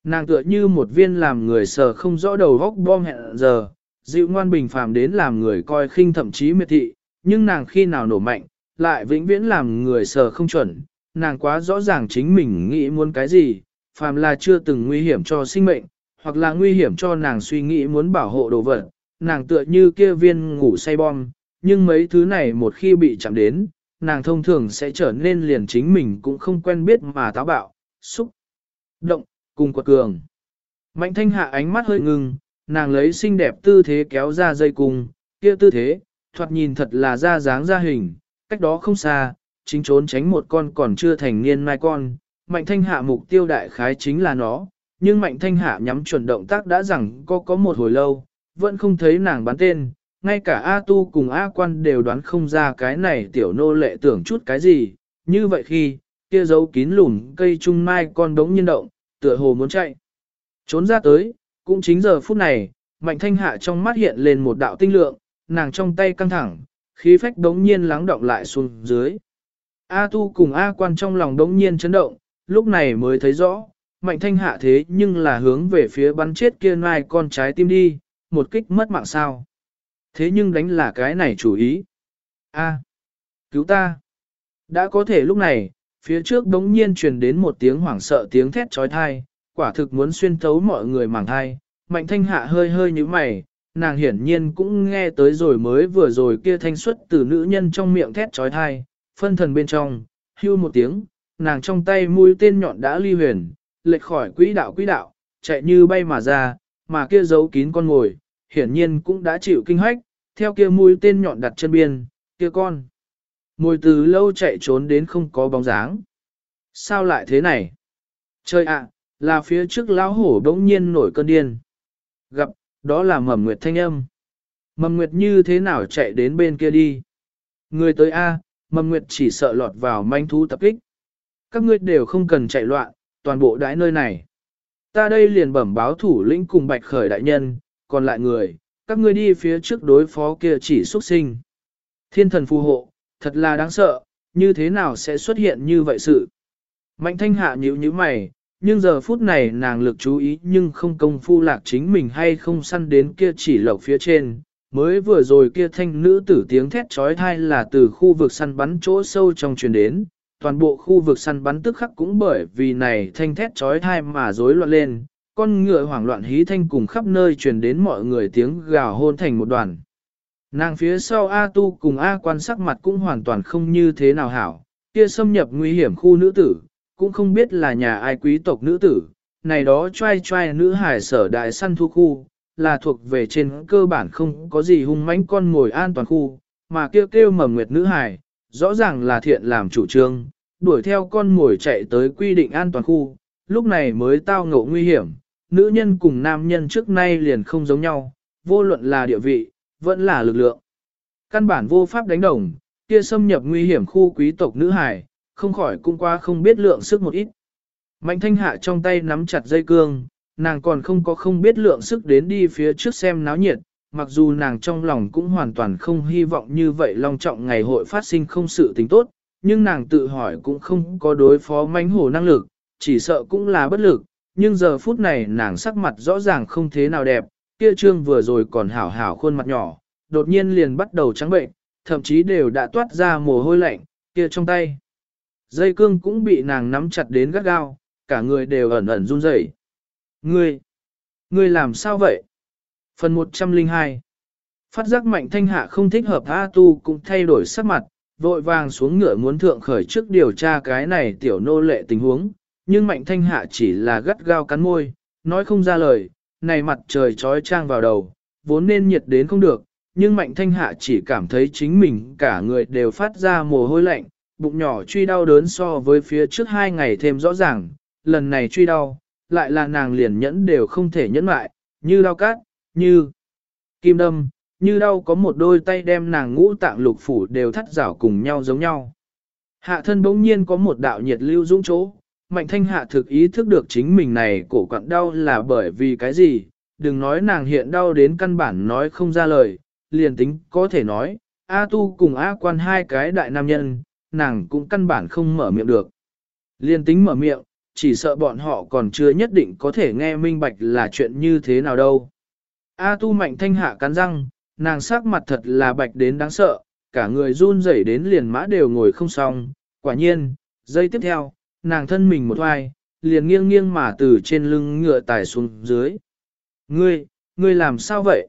S1: Nàng tựa như một viên làm người sờ không rõ đầu góc bom hẹn giờ, dịu ngoan bình phàm đến làm người coi khinh thậm chí miệt thị, nhưng nàng khi nào nổ mạnh, lại vĩnh viễn làm người sờ không chuẩn, nàng quá rõ ràng chính mình nghĩ muốn cái gì, phàm là chưa từng nguy hiểm cho sinh mệnh, hoặc là nguy hiểm cho nàng suy nghĩ muốn bảo hộ đồ vật, nàng tựa như kia viên ngủ say bom, nhưng mấy thứ này một khi bị chạm đến, nàng thông thường sẽ trở nên liền chính mình cũng không quen biết mà táo bạo, xúc, động, cùng quật cường. Mạnh thanh hạ ánh mắt hơi ngừng, nàng lấy xinh đẹp tư thế kéo ra dây cung, kia tư thế, thoạt nhìn thật là ra dáng ra hình, cách đó không xa, chính trốn tránh một con còn chưa thành niên mai con, mạnh thanh hạ mục tiêu đại khái chính là nó, nhưng mạnh thanh hạ nhắm chuẩn động tác đã rằng có có một hồi lâu, vẫn không thấy nàng bắn tên, ngay cả A tu cùng A quan đều đoán không ra cái này tiểu nô lệ tưởng chút cái gì, như vậy khi, kia giấu kín lùm cây trung mai con đống nhiên động, tựa hồ muốn chạy. Trốn ra tới, cũng chính giờ phút này, mạnh thanh hạ trong mắt hiện lên một đạo tinh lượng, nàng trong tay căng thẳng, khí phách đống nhiên lắng động lại xuống dưới. A tu cùng A quan trong lòng đống nhiên chấn động, lúc này mới thấy rõ, mạnh thanh hạ thế nhưng là hướng về phía bắn chết kia mai con trái tim đi, một kích mất mạng sao. Thế nhưng đánh là cái này chủ ý. A, cứu ta. Đã có thể lúc này, phía trước đống nhiên truyền đến một tiếng hoảng sợ tiếng thét trói thai, quả thực muốn xuyên thấu mọi người màng thai. Mạnh thanh hạ hơi hơi như mày, nàng hiển nhiên cũng nghe tới rồi mới vừa rồi kia thanh xuất từ nữ nhân trong miệng thét trói thai, phân thần bên trong, hưu một tiếng, nàng trong tay mũi tên nhọn đã ly huyền, lệch khỏi quỹ đạo quỹ đạo, chạy như bay mà ra, mà kia giấu kín con ngồi, hiển nhiên cũng đã chịu kinh hách, theo kia mũi tên nhọn đặt chân biên, kia con. Mồi từ lâu chạy trốn đến không có bóng dáng. Sao lại thế này? Trời ạ, là phía trước lão hổ đống nhiên nổi cơn điên. Gặp, đó là mầm nguyệt thanh âm. Mầm nguyệt như thế nào chạy đến bên kia đi? Người tới A, mầm nguyệt chỉ sợ lọt vào manh thú tập kích. Các ngươi đều không cần chạy loạn, toàn bộ đãi nơi này. Ta đây liền bẩm báo thủ lĩnh cùng bạch khởi đại nhân, còn lại người, các ngươi đi phía trước đối phó kia chỉ xuất sinh. Thiên thần phù hộ, thật là đáng sợ, như thế nào sẽ xuất hiện như vậy sự. Mạnh thanh hạ nhíu như mày, nhưng giờ phút này nàng lực chú ý nhưng không công phu lạc chính mình hay không săn đến kia chỉ lộc phía trên. Mới vừa rồi kia thanh nữ tử tiếng thét trói thai là từ khu vực săn bắn chỗ sâu trong truyền đến, toàn bộ khu vực săn bắn tức khắc cũng bởi vì này thanh thét trói thai mà rối loạn lên, con ngựa hoảng loạn hí thanh cùng khắp nơi truyền đến mọi người tiếng gào hôn thành một đoàn. Nàng phía sau A tu cùng A quan sắc mặt cũng hoàn toàn không như thế nào hảo, kia xâm nhập nguy hiểm khu nữ tử, cũng không biết là nhà ai quý tộc nữ tử, này đó trai trai nữ hải sở đại săn thu khu, là thuộc về trên cơ bản không có gì hung mãnh con ngồi an toàn khu, mà kêu kêu mầm nguyệt nữ hải, rõ ràng là thiện làm chủ trương, đuổi theo con ngồi chạy tới quy định an toàn khu, lúc này mới tao ngộ nguy hiểm, nữ nhân cùng nam nhân trước nay liền không giống nhau, vô luận là địa vị, vẫn là lực lượng. Căn bản vô pháp đánh đồng, kia xâm nhập nguy hiểm khu quý tộc nữ hải, không khỏi cũng qua không biết lượng sức một ít. Mạnh thanh hạ trong tay nắm chặt dây cương, nàng còn không có không biết lượng sức đến đi phía trước xem náo nhiệt, mặc dù nàng trong lòng cũng hoàn toàn không hy vọng như vậy long trọng ngày hội phát sinh không sự tình tốt, nhưng nàng tự hỏi cũng không có đối phó mánh hổ năng lực, chỉ sợ cũng là bất lực, nhưng giờ phút này nàng sắc mặt rõ ràng không thế nào đẹp, kia trương vừa rồi còn hảo hảo khuôn mặt nhỏ, đột nhiên liền bắt đầu trắng bệnh, thậm chí đều đã toát ra mồ hôi lạnh, kia trong tay. Dây cương cũng bị nàng nắm chặt đến gắt gao, cả người đều ẩn ẩn run rẩy. Ngươi, ngươi làm sao vậy? Phần 102 Phát giác mạnh thanh hạ không thích hợp A Tu cũng thay đổi sắc mặt, vội vàng xuống ngựa muốn thượng khởi trước điều tra cái này tiểu nô lệ tình huống, nhưng mạnh thanh hạ chỉ là gắt gao cắn môi, nói không ra lời, này mặt trời trói trang vào đầu, vốn nên nhiệt đến không được, nhưng mạnh thanh hạ chỉ cảm thấy chính mình cả người đều phát ra mồ hôi lạnh, bụng nhỏ truy đau đớn so với phía trước hai ngày thêm rõ ràng, lần này truy đau, lại là nàng liền nhẫn đều không thể nhẫn lại, như đau cát, như kim đâm, như đau có một đôi tay đem nàng ngũ tạng lục phủ đều thắt rảo cùng nhau giống nhau. Hạ thân bỗng nhiên có một đạo nhiệt lưu dũng chỗ, mạnh thanh hạ thực ý thức được chính mình này cổ quặn đau là bởi vì cái gì, đừng nói nàng hiện đau đến căn bản nói không ra lời, liền tính có thể nói, A tu cùng A quan hai cái đại nam nhân, nàng cũng căn bản không mở miệng được. Liên tính mở miệng, chỉ sợ bọn họ còn chưa nhất định có thể nghe minh bạch là chuyện như thế nào đâu. A tu mạnh thanh hạ cắn răng, nàng sắc mặt thật là bạch đến đáng sợ, cả người run rẩy đến liền mã đều ngồi không xong. Quả nhiên, giây tiếp theo, nàng thân mình một hoài, liền nghiêng nghiêng mà từ trên lưng ngựa tải xuống dưới. Ngươi, ngươi làm sao vậy?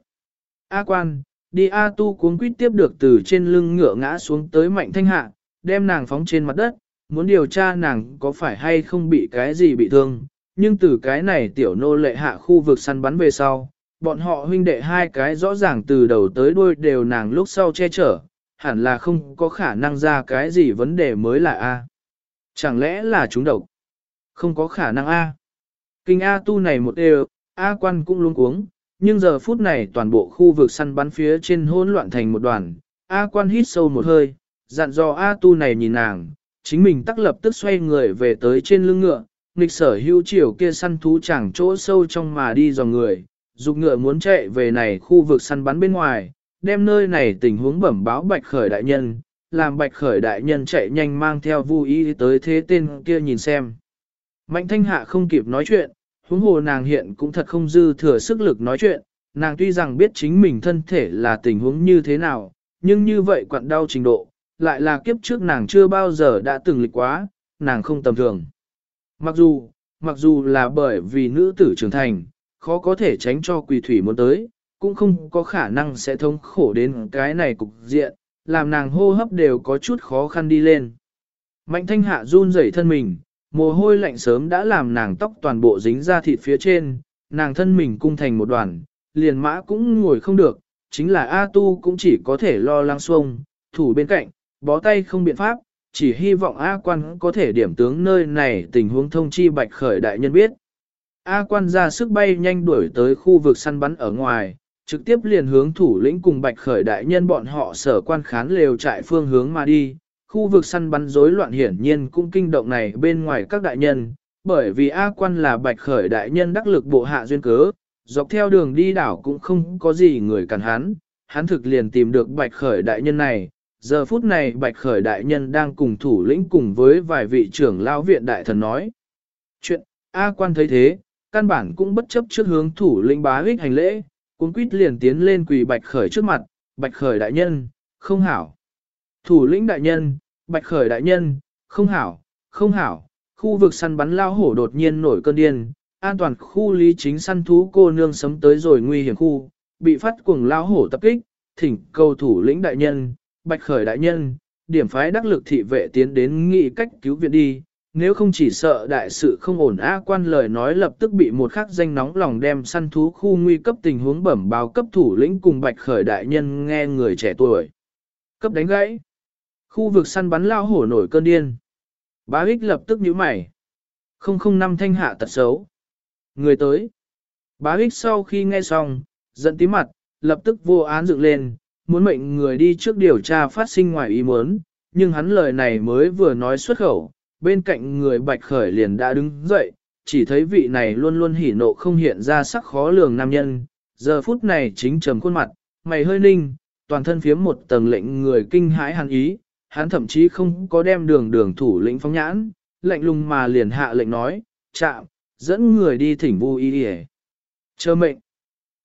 S1: A quan, đi A tu cuống quýt tiếp được từ trên lưng ngựa ngã xuống tới mạnh thanh hạ, đem nàng phóng trên mặt đất, muốn điều tra nàng có phải hay không bị cái gì bị thương. Nhưng từ cái này tiểu nô lệ hạ khu vực săn bắn về sau, bọn họ huynh đệ hai cái rõ ràng từ đầu tới đuôi đều nàng lúc sau che chở, hẳn là không có khả năng ra cái gì vấn đề mới là A. Chẳng lẽ là chúng độc? Không có khả năng A. Kinh A tu này một đều, A quan cũng luôn cuống, nhưng giờ phút này toàn bộ khu vực săn bắn phía trên hỗn loạn thành một đoàn. A quan hít sâu một hơi, dặn dò A tu này nhìn nàng, chính mình tắc lập tức xoay người về tới trên lưng ngựa, nghịch sở hưu chiều kia săn thú chẳng chỗ sâu trong mà đi dò người, dục ngựa muốn chạy về này khu vực săn bắn bên ngoài, đem nơi này tình huống bẩm báo bạch khởi đại nhân, làm bạch khởi đại nhân chạy nhanh mang theo vui y tới thế tên kia nhìn xem. Mạnh thanh hạ không kịp nói chuyện, huống hồ nàng hiện cũng thật không dư thừa sức lực nói chuyện, nàng tuy rằng biết chính mình thân thể là tình huống như thế nào, nhưng như vậy quặn đau trình độ, lại là kiếp trước nàng chưa bao giờ đã từng lịch quá, nàng không tầm thường. Mặc dù, mặc dù là bởi vì nữ tử trưởng thành, khó có thể tránh cho quỳ thủy muốn tới, cũng không có khả năng sẽ thống khổ đến cái này cục diện, làm nàng hô hấp đều có chút khó khăn đi lên. Mạnh thanh hạ run rẩy thân mình, mồ hôi lạnh sớm đã làm nàng tóc toàn bộ dính ra thịt phía trên, nàng thân mình cung thành một đoàn, liền mã cũng ngồi không được, chính là A tu cũng chỉ có thể lo lắng xuông, thủ bên cạnh, bó tay không biện pháp, chỉ hy vọng A quan có thể điểm tướng nơi này tình huống thông chi bạch khởi đại nhân biết. A quan ra sức bay nhanh đuổi tới khu vực săn bắn ở ngoài, trực tiếp liền hướng thủ lĩnh cùng bạch khởi đại nhân bọn họ sở quan khán lều trại phương hướng mà đi. Khu vực săn bắn rối loạn hiển nhiên cũng kinh động này bên ngoài các đại nhân, bởi vì A quan là bạch khởi đại nhân đắc lực bộ hạ duyên cớ, dọc theo đường đi đảo cũng không có gì người cản hắn, hắn thực liền tìm được bạch khởi đại nhân này. Giờ phút này bạch khởi đại nhân đang cùng thủ lĩnh cùng với vài vị trưởng lao viện đại thần nói. Chuyện, A quan thấy thế, căn bản cũng bất chấp trước hướng thủ lĩnh bá ích hành lễ, cuốn quýt liền tiến lên quỳ bạch khởi trước mặt, bạch khởi đại nhân, không hảo. Thủ lĩnh đại nhân, bạch khởi đại nhân, không hảo, không hảo, khu vực săn bắn lao hổ đột nhiên nổi cơn điên, an toàn khu lý chính săn thú cô nương sấm tới rồi nguy hiểm khu, bị phát cuồng lao hổ tập kích, thỉnh cầu thủ lĩnh đại nhân, bạch khởi đại nhân, điểm phái đắc lực thị vệ tiến đến nghị cách cứu viện đi, nếu không chỉ sợ đại sự không ổn A quan lời nói lập tức bị một khắc danh nóng lòng đem săn thú khu nguy cấp tình huống bẩm báo cấp thủ lĩnh cùng bạch khởi đại nhân nghe người trẻ tuổi. Cấp đánh gãy. Khu vực săn bắn lao hổ nổi cơn điên. Bá ích lập tức nhíu mày. 005 thanh hạ tật xấu. Người tới. Bá ích sau khi nghe xong, giận tí mặt, lập tức vô án dựng lên, muốn mệnh người đi trước điều tra phát sinh ngoài ý muốn, nhưng hắn lời này mới vừa nói xuất khẩu, bên cạnh người bạch khởi liền đã đứng dậy, chỉ thấy vị này luôn luôn hỉ nộ không hiện ra sắc khó lường nam nhân, giờ phút này chính trầm khuôn mặt, mày hơi ninh, toàn thân phiếm một tầng lệnh người kinh hãi hắn ý, hắn thậm chí không có đem đường đường thủ lĩnh phóng nhãn, lệnh lùng mà liền hạ lệnh nói, chạm, dẫn người đi thỉnh vu y đi Chờ mệnh.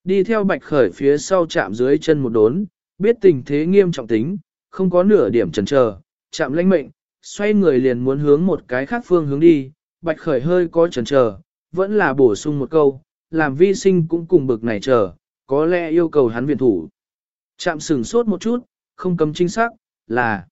S1: Đi theo bạch khởi phía sau chạm dưới chân một đốn, biết tình thế nghiêm trọng tính, không có nửa điểm chần chờ, chạm lãnh mệnh, xoay người liền muốn hướng một cái khác phương hướng đi, bạch khởi hơi có chần chờ, vẫn là bổ sung một câu, làm vi sinh cũng cùng bực này chờ, có lẽ yêu cầu hắn viện thủ. Chạm sừng sốt một chút, không cấm chính xác, là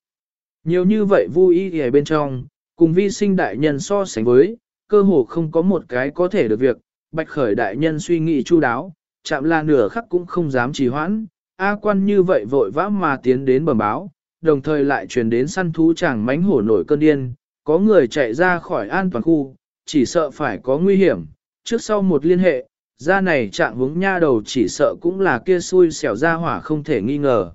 S1: nhiều như vậy vui ý ở bên trong, cùng vi sinh đại nhân so sánh với, cơ hồ không có một cái có thể được việc, bạch khởi đại nhân suy nghĩ chu đáo, chạm là nửa khắc cũng không dám trì hoãn, A quan như vậy vội vã mà tiến đến bẩm báo, đồng thời lại truyền đến săn thú chàng mánh hổ nổi cơn điên, có người chạy ra khỏi an toàn khu, chỉ sợ phải có nguy hiểm, trước sau một liên hệ, ra này trạng hướng nha đầu chỉ sợ cũng là kia xui xẻo ra hỏa không thể nghi ngờ.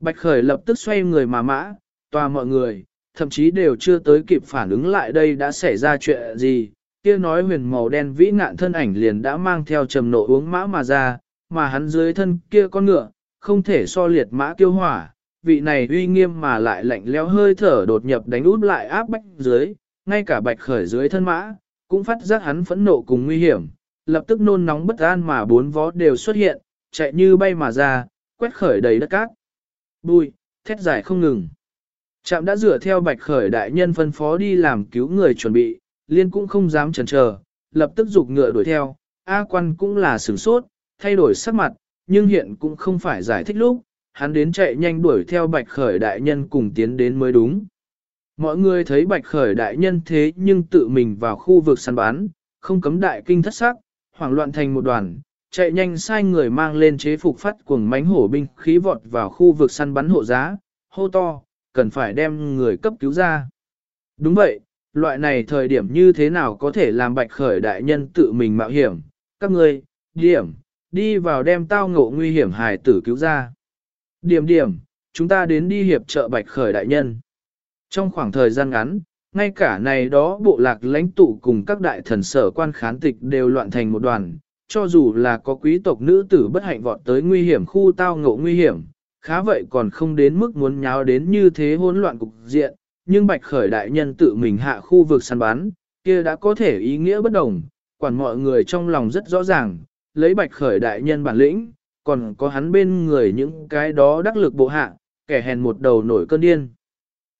S1: Bạch Khởi lập tức xoay người mà mã, tòa mọi người, thậm chí đều chưa tới kịp phản ứng lại đây đã xảy ra chuyện gì, kia nói huyền màu đen vĩ ngạn thân ảnh liền đã mang theo trầm nộ uống mã mà ra, mà hắn dưới thân kia con ngựa, không thể so liệt mã kiêu hỏa, vị này uy nghiêm mà lại lạnh lẽo hơi thở đột nhập đánh út lại áp bách dưới, ngay cả bạch khởi dưới thân mã, cũng phát giác hắn phẫn nộ cùng nguy hiểm, lập tức nôn nóng bất an mà bốn vó đều xuất hiện, chạy như bay mà ra, quét khởi đầy đất cát. Bùi, thét dài không ngừng. Trạm đã dựa theo bạch khởi đại nhân phân phó đi làm cứu người chuẩn bị, liên cũng không dám chần chờ, lập tức dục ngựa đuổi theo, A quan cũng là sửng sốt, thay đổi sắc mặt, nhưng hiện cũng không phải giải thích lúc, hắn đến chạy nhanh đuổi theo bạch khởi đại nhân cùng tiến đến mới đúng. Mọi người thấy bạch khởi đại nhân thế nhưng tự mình vào khu vực săn bán, không cấm đại kinh thất sắc, hoảng loạn thành một đoàn, chạy nhanh sai người mang lên chế phục phát cuồng mánh hổ binh khí vọt vào khu vực săn bắn hộ giá, hô to, cần phải đem người cấp cứu ra. Đúng vậy, loại này thời điểm như thế nào có thể làm bạch khởi đại nhân tự mình mạo hiểm, các ngươi, điểm, đi vào đem tao ngộ nguy hiểm hài tử cứu ra. Điểm điểm, chúng ta đến đi hiệp trợ bạch khởi đại nhân. Trong khoảng thời gian ngắn, ngay cả này đó bộ lạc lãnh tụ cùng các đại thần sở quan khán tịch đều loạn thành một đoàn, cho dù là có quý tộc nữ tử bất hạnh vọt tới nguy hiểm khu tao ngộ nguy hiểm, khá vậy còn không đến mức muốn nháo đến như thế hỗn loạn cục diện, nhưng bạch khởi đại nhân tự mình hạ khu vực săn bắn, kia đã có thể ý nghĩa bất đồng, quản mọi người trong lòng rất rõ ràng, lấy bạch khởi đại nhân bản lĩnh, còn có hắn bên người những cái đó đắc lực bộ hạ, kẻ hèn một đầu nổi cơn điên.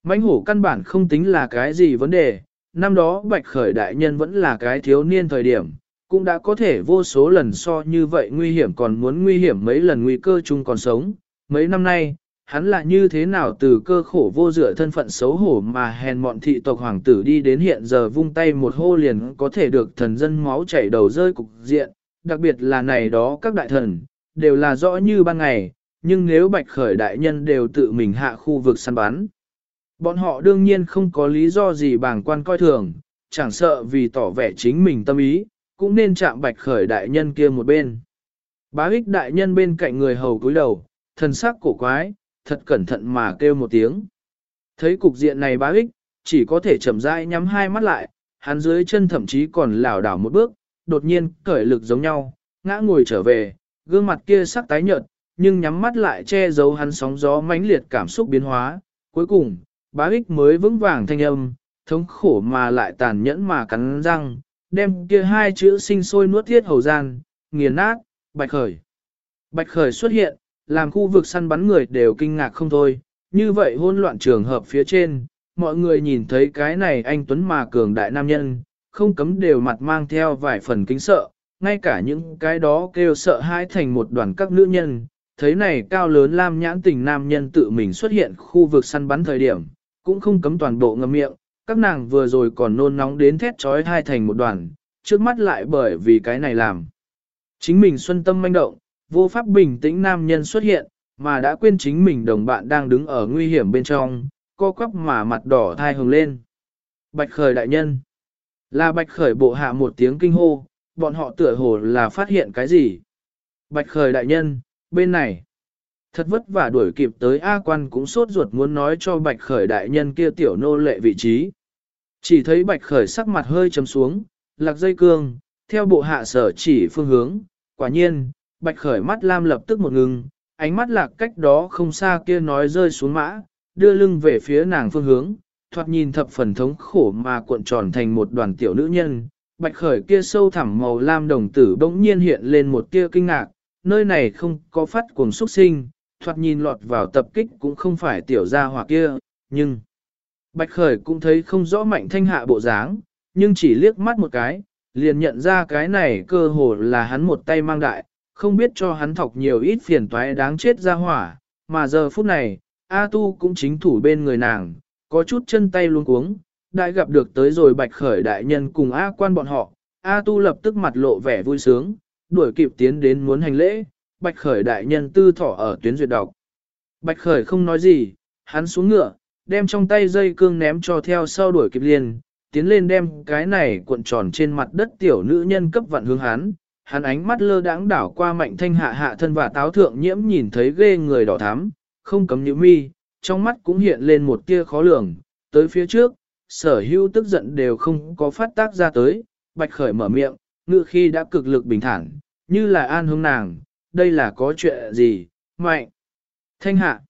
S1: mãnh hổ căn bản không tính là cái gì vấn đề, năm đó bạch khởi đại nhân vẫn là cái thiếu niên thời điểm, cũng đã có thể vô số lần so như vậy nguy hiểm còn muốn nguy hiểm mấy lần nguy cơ chung còn sống. Mấy năm nay, hắn là như thế nào từ cơ khổ vô dựa thân phận xấu hổ mà hèn mọn thị tộc hoàng tử đi đến hiện giờ vung tay một hô liền có thể được thần dân máu chảy đầu rơi cục diện, đặc biệt là này đó các đại thần, đều là rõ như ban ngày, nhưng nếu bạch khởi đại nhân đều tự mình hạ khu vực săn bắn. Bọn họ đương nhiên không có lý do gì bàng quan coi thường, chẳng sợ vì tỏ vẻ chính mình tâm ý, cũng nên chạm bạch khởi đại nhân kia một bên. Bá ích đại nhân bên cạnh người hầu cúi đầu, thần sắc cổ quái, thật cẩn thận mà kêu một tiếng. Thấy cục diện này bá ích, chỉ có thể chậm rãi nhắm hai mắt lại, hắn dưới chân thậm chí còn lảo đảo một bước, đột nhiên cởi lực giống nhau, ngã ngồi trở về, gương mặt kia sắc tái nhợt, nhưng nhắm mắt lại che giấu hắn sóng gió mãnh liệt cảm xúc biến hóa. Cuối cùng, bá ích mới vững vàng thanh âm, thống khổ mà lại tàn nhẫn mà cắn răng, đem kia hai chữ sinh sôi nuốt thiết hầu gian, nghiền nát, bạch khởi. Bạch khởi xuất hiện, làm khu vực săn bắn người đều kinh ngạc không thôi, như vậy hỗn loạn trường hợp phía trên, mọi người nhìn thấy cái này anh Tuấn mà cường đại nam nhân, không cấm đều mặt mang theo vài phần kính sợ, ngay cả những cái đó kêu sợ hãi thành một đoàn các nữ nhân, thấy này cao lớn lam nhãn tình nam nhân tự mình xuất hiện khu vực săn bắn thời điểm, cũng không cấm toàn bộ ngậm miệng, các nàng vừa rồi còn nôn nóng đến thét trói hai thành một đoàn, trước mắt lại bởi vì cái này làm. Chính mình xuân tâm manh động, vô pháp bình tĩnh nam nhân xuất hiện, mà đã quên chính mình đồng bạn đang đứng ở nguy hiểm bên trong, co quắp mà mặt đỏ thai hồng lên. Bạch khởi đại nhân. Là bạch khởi bộ hạ một tiếng kinh hô, bọn họ tựa hồ là phát hiện cái gì. Bạch khởi đại nhân, bên này. Thật vất vả đuổi kịp tới A quan cũng sốt ruột muốn nói cho bạch khởi đại nhân kia tiểu nô lệ vị trí. Chỉ thấy bạch khởi sắc mặt hơi chấm xuống, lạc dây cương, theo bộ hạ sở chỉ phương hướng, quả nhiên, bạch khởi mắt lam lập tức một ngừng, ánh mắt lạc cách đó không xa kia nói rơi xuống mã, đưa lưng về phía nàng phương hướng, thoạt nhìn thập phần thống khổ mà cuộn tròn thành một đoàn tiểu nữ nhân. Bạch khởi kia sâu thẳm màu lam đồng tử bỗng nhiên hiện lên một tia kinh ngạc, nơi này không có phát cuồng xuất sinh, thoạt nhìn lọt vào tập kích cũng không phải tiểu gia hỏa kia, nhưng... Bạch khởi cũng thấy không rõ mạnh thanh hạ bộ dáng, nhưng chỉ liếc mắt một cái, liền nhận ra cái này cơ hồ là hắn một tay mang đại, không biết cho hắn thọc nhiều ít phiền toái đáng chết ra hỏa, mà giờ phút này, A Tu cũng chính thủ bên người nàng, có chút chân tay luống cuống, đại gặp được tới rồi bạch khởi đại nhân cùng A quan bọn họ, A Tu lập tức mặt lộ vẻ vui sướng, đuổi kịp tiến đến muốn hành lễ, bạch khởi đại nhân tư thỏ ở tuyến duyệt đọc. Bạch khởi không nói gì, hắn xuống ngựa, đem trong tay dây cương ném cho theo sau đuổi kịp liền, tiến lên đem cái này cuộn tròn trên mặt đất tiểu nữ nhân cấp vạn hướng hắn, hắn ánh mắt lơ đãng đảo qua mạnh thanh hạ hạ thân và táo thượng nhiễm nhìn thấy ghê người đỏ thắm, không cấm nhíu mi, trong mắt cũng hiện lên một tia khó lường, tới phía trước, sở hữu tức giận đều không có phát tác ra tới, bạch khởi mở miệng, ngự khi đã cực lực bình thản, như là an hướng nàng, đây là có chuyện gì, mạnh. Thanh hạ,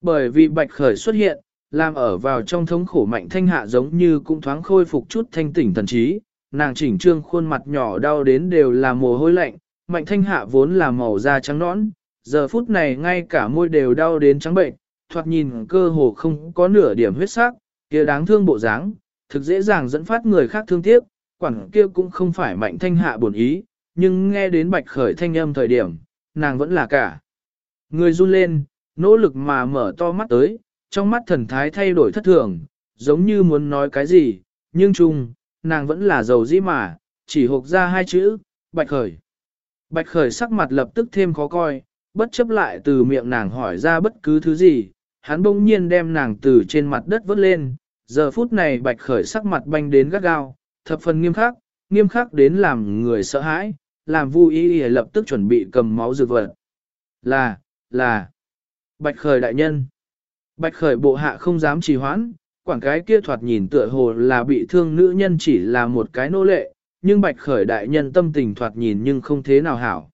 S1: Bởi vì bạch khởi xuất hiện, làm ở vào trong thống khổ mạnh thanh hạ giống như cũng thoáng khôi phục chút thanh tỉnh thần trí, nàng chỉnh trương khuôn mặt nhỏ đau đến đều là mồ hôi lạnh, mạnh thanh hạ vốn là màu da trắng nõn, giờ phút này ngay cả môi đều đau đến trắng bệnh, thoạt nhìn cơ hồ không có nửa điểm huyết sắc, kia đáng thương bộ dáng, thực dễ dàng dẫn phát người khác thương tiếc, quản kia cũng không phải mạnh thanh hạ buồn ý, nhưng nghe đến bạch khởi thanh âm thời điểm, nàng vẫn là cả. Người run lên, nỗ lực mà mở to mắt tới, trong mắt thần thái thay đổi thất thường, giống như muốn nói cái gì, nhưng chung, nàng vẫn là giàu dĩ mà, chỉ hộp ra hai chữ, bạch khởi. Bạch khởi sắc mặt lập tức thêm khó coi, bất chấp lại từ miệng nàng hỏi ra bất cứ thứ gì, hắn bỗng nhiên đem nàng từ trên mặt đất vớt lên, giờ phút này bạch khởi sắc mặt banh đến gắt gao, thập phần nghiêm khắc, nghiêm khắc đến làm người sợ hãi, làm vui y lập tức chuẩn bị cầm máu dược vật. Là, là, bạch khởi đại nhân. Bạch khởi bộ hạ không dám trì hoãn, quảng cái kia thoạt nhìn tựa hồ là bị thương nữ nhân chỉ là một cái nô lệ, nhưng bạch khởi đại nhân tâm tình thoạt nhìn nhưng không thế nào hảo.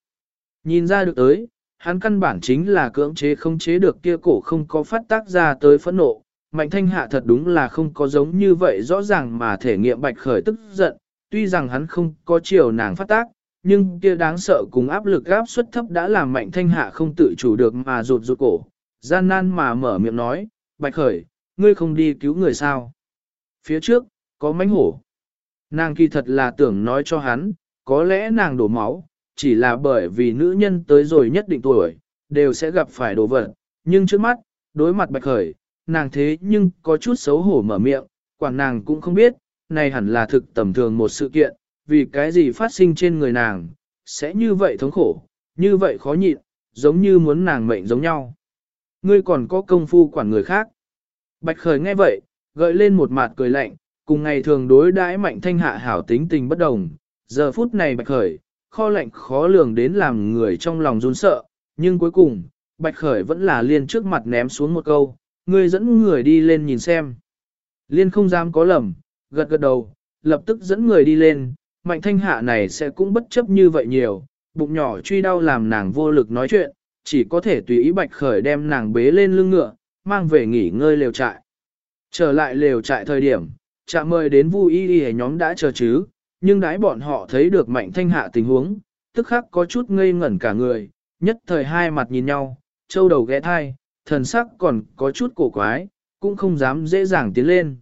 S1: Nhìn ra được tới, hắn căn bản chính là cưỡng chế không chế được kia cổ không có phát tác ra tới phẫn nộ. Mạnh thanh hạ thật đúng là không có giống như vậy rõ ràng mà thể nghiệm bạch khởi tức giận, tuy rằng hắn không có chiều nàng phát tác, nhưng kia đáng sợ cùng áp lực áp suất thấp đã làm mạnh thanh hạ không tự chủ được mà rụt rụt cổ, gian nan mà mở miệng nói, bạch khởi, ngươi không đi cứu người sao. Phía trước, có mánh hổ. Nàng kỳ thật là tưởng nói cho hắn, có lẽ nàng đổ máu, chỉ là bởi vì nữ nhân tới rồi nhất định tuổi, đều sẽ gặp phải đồ vật. Nhưng trước mắt, đối mặt bạch khởi, nàng thế nhưng có chút xấu hổ mở miệng, quản nàng cũng không biết, này hẳn là thực tầm thường một sự kiện, vì cái gì phát sinh trên người nàng, sẽ như vậy thống khổ, như vậy khó nhịn, giống như muốn nàng mệnh giống nhau. Ngươi còn có công phu quản người khác. Bạch khởi nghe vậy, gợi lên một mặt cười lạnh, cùng ngày thường đối đãi mạnh thanh hạ hảo tính tình bất đồng. Giờ phút này bạch khởi, kho lạnh khó lường đến làm người trong lòng run sợ, nhưng cuối cùng, bạch khởi vẫn là liên trước mặt ném xuống một câu, ngươi dẫn người đi lên nhìn xem. Liên không dám có lầm, gật gật đầu, lập tức dẫn người đi lên, mạnh thanh hạ này sẽ cũng bất chấp như vậy nhiều, bụng nhỏ truy đau làm nàng vô lực nói chuyện, chỉ có thể tùy ý bạch khởi đem nàng bế lên lưng ngựa, mang về nghỉ ngơi lều trại. Trở lại lều trại thời điểm, chạm mời đến vui y y nhóm đã chờ chứ, nhưng đãi bọn họ thấy được mạnh thanh hạ tình huống, tức khắc có chút ngây ngẩn cả người, nhất thời hai mặt nhìn nhau, châu đầu ghé thai, thần sắc còn có chút cổ quái, cũng không dám dễ dàng tiến lên.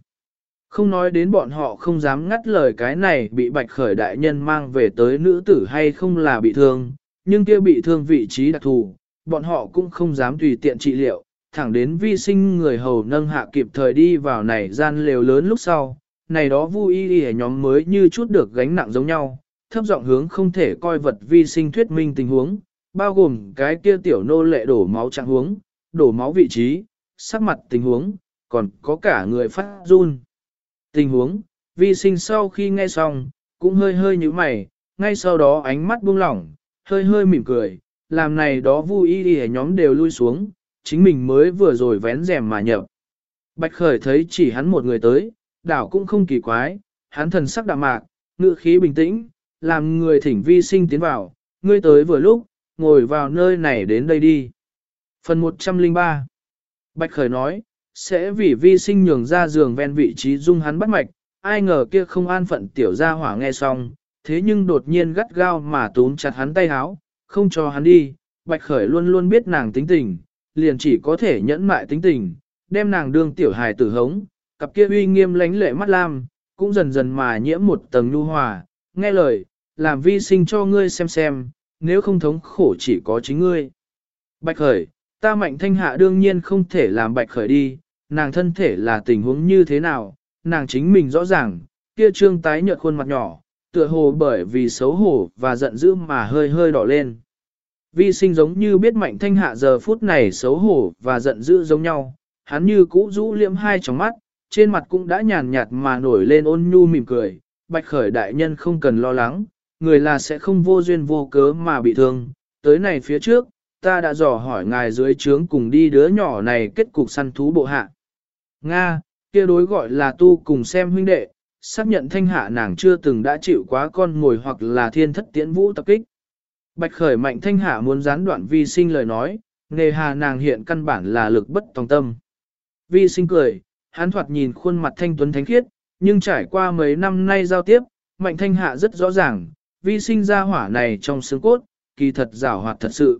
S1: Không nói đến bọn họ không dám ngắt lời cái này bị bạch khởi đại nhân mang về tới nữ tử hay không là bị thương, nhưng kia bị thương vị trí đặc thù, bọn họ cũng không dám tùy tiện trị liệu, thẳng đến vi sinh người hầu nâng hạ kịp thời đi vào này gian lều lớn lúc sau, này đó vui y nhóm mới như chút được gánh nặng giống nhau, thấp giọng hướng không thể coi vật vi sinh thuyết minh tình huống, bao gồm cái kia tiểu nô lệ đổ máu trạng huống, đổ máu vị trí, sắc mặt tình huống, còn có cả người phát run. Tình huống, vi sinh sau khi nghe xong, cũng hơi hơi như mày, ngay sau đó ánh mắt buông lỏng, hơi hơi mỉm cười, làm này đó vui y nhóm đều lui xuống, chính mình mới vừa rồi vén rèm mà nhập. Bạch Khởi thấy chỉ hắn một người tới, đảo cũng không kỳ quái, hắn thần sắc đạm mạc, ngự khí bình tĩnh, làm người thỉnh vi sinh tiến vào, ngươi tới vừa lúc, ngồi vào nơi này đến đây đi. Phần 103 Bạch Khởi nói, sẽ vì vi sinh nhường ra giường ven vị trí dung hắn bắt mạch, ai ngờ kia không an phận tiểu gia hỏa nghe xong, thế nhưng đột nhiên gắt gao mà túm chặt hắn tay háo, không cho hắn đi, Bạch Khởi luôn luôn biết nàng tính tình, liền chỉ có thể nhẫn mại tính tình, đem nàng đương tiểu hài tử hống, cặp kia uy nghiêm lánh lệ mắt lam, cũng dần dần mà nhiễm một tầng nhu hòa, nghe lời, làm vi sinh cho ngươi xem xem, nếu không thống khổ chỉ có chính ngươi. Bạch khởi, ta mạnh thanh hạ đương nhiên không thể làm bạch khởi đi, nàng thân thể là tình huống như thế nào, nàng chính mình rõ ràng, kia trương tái nhợt khuôn mặt nhỏ, tựa hồ bởi vì xấu hổ và giận dữ mà hơi hơi đỏ lên. Vi sinh giống như biết mạnh thanh hạ giờ phút này xấu hổ và giận dữ giống nhau, hắn như cũ rũ liễm hai tròng mắt, trên mặt cũng đã nhàn nhạt mà nổi lên ôn nhu mỉm cười, bạch khởi đại nhân không cần lo lắng, người là sẽ không vô duyên vô cớ mà bị thương, tới này phía trước, ta đã dò hỏi ngài dưới trướng cùng đi đứa nhỏ này kết cục săn thú bộ hạ. Nga, kia đối gọi là tu cùng xem huynh đệ, xác nhận thanh hạ nàng chưa từng đã chịu quá con ngồi hoặc là thiên thất tiễn vũ tập kích. Bạch khởi mạnh thanh hạ muốn gián đoạn vi sinh lời nói, nề hà nàng hiện căn bản là lực bất tòng tâm. Vi sinh cười, hắn thoạt nhìn khuôn mặt thanh tuấn thánh khiết, nhưng trải qua mấy năm nay giao tiếp, mạnh thanh hạ rất rõ ràng, vi sinh ra hỏa này trong xương cốt, kỳ thật rào hoạt thật sự.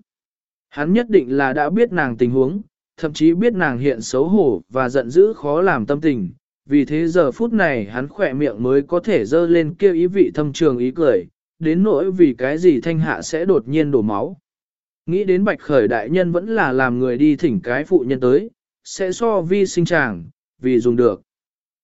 S1: Hắn nhất định là đã biết nàng tình huống, thậm chí biết nàng hiện xấu hổ và giận dữ khó làm tâm tình, vì thế giờ phút này hắn khỏe miệng mới có thể dơ lên kêu ý vị thâm trường ý cười, đến nỗi vì cái gì thanh hạ sẽ đột nhiên đổ máu. Nghĩ đến bạch khởi đại nhân vẫn là làm người đi thỉnh cái phụ nhân tới, sẽ so vi sinh chàng vì dùng được.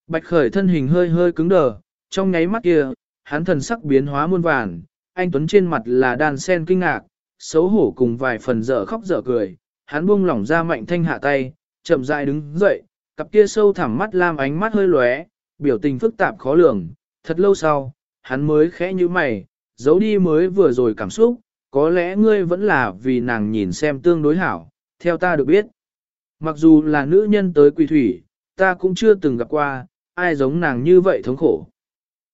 S1: Bạch khởi thân hình hơi hơi cứng đờ, trong nháy mắt kia, hắn thần sắc biến hóa muôn vàn, anh Tuấn trên mặt là đàn sen kinh ngạc, xấu hổ cùng vài phần dở khóc dở cười, hắn buông lỏng ra mạnh thanh hạ tay, chậm rãi đứng dậy, cặp kia sâu thẳm mắt lam ánh mắt hơi lóe, biểu tình phức tạp khó lường, thật lâu sau, hắn mới khẽ như mày, giấu đi mới vừa rồi cảm xúc, có lẽ ngươi vẫn là vì nàng nhìn xem tương đối hảo, theo ta được biết. Mặc dù là nữ nhân tới quỳ thủy, ta cũng chưa từng gặp qua, ai giống nàng như vậy thống khổ.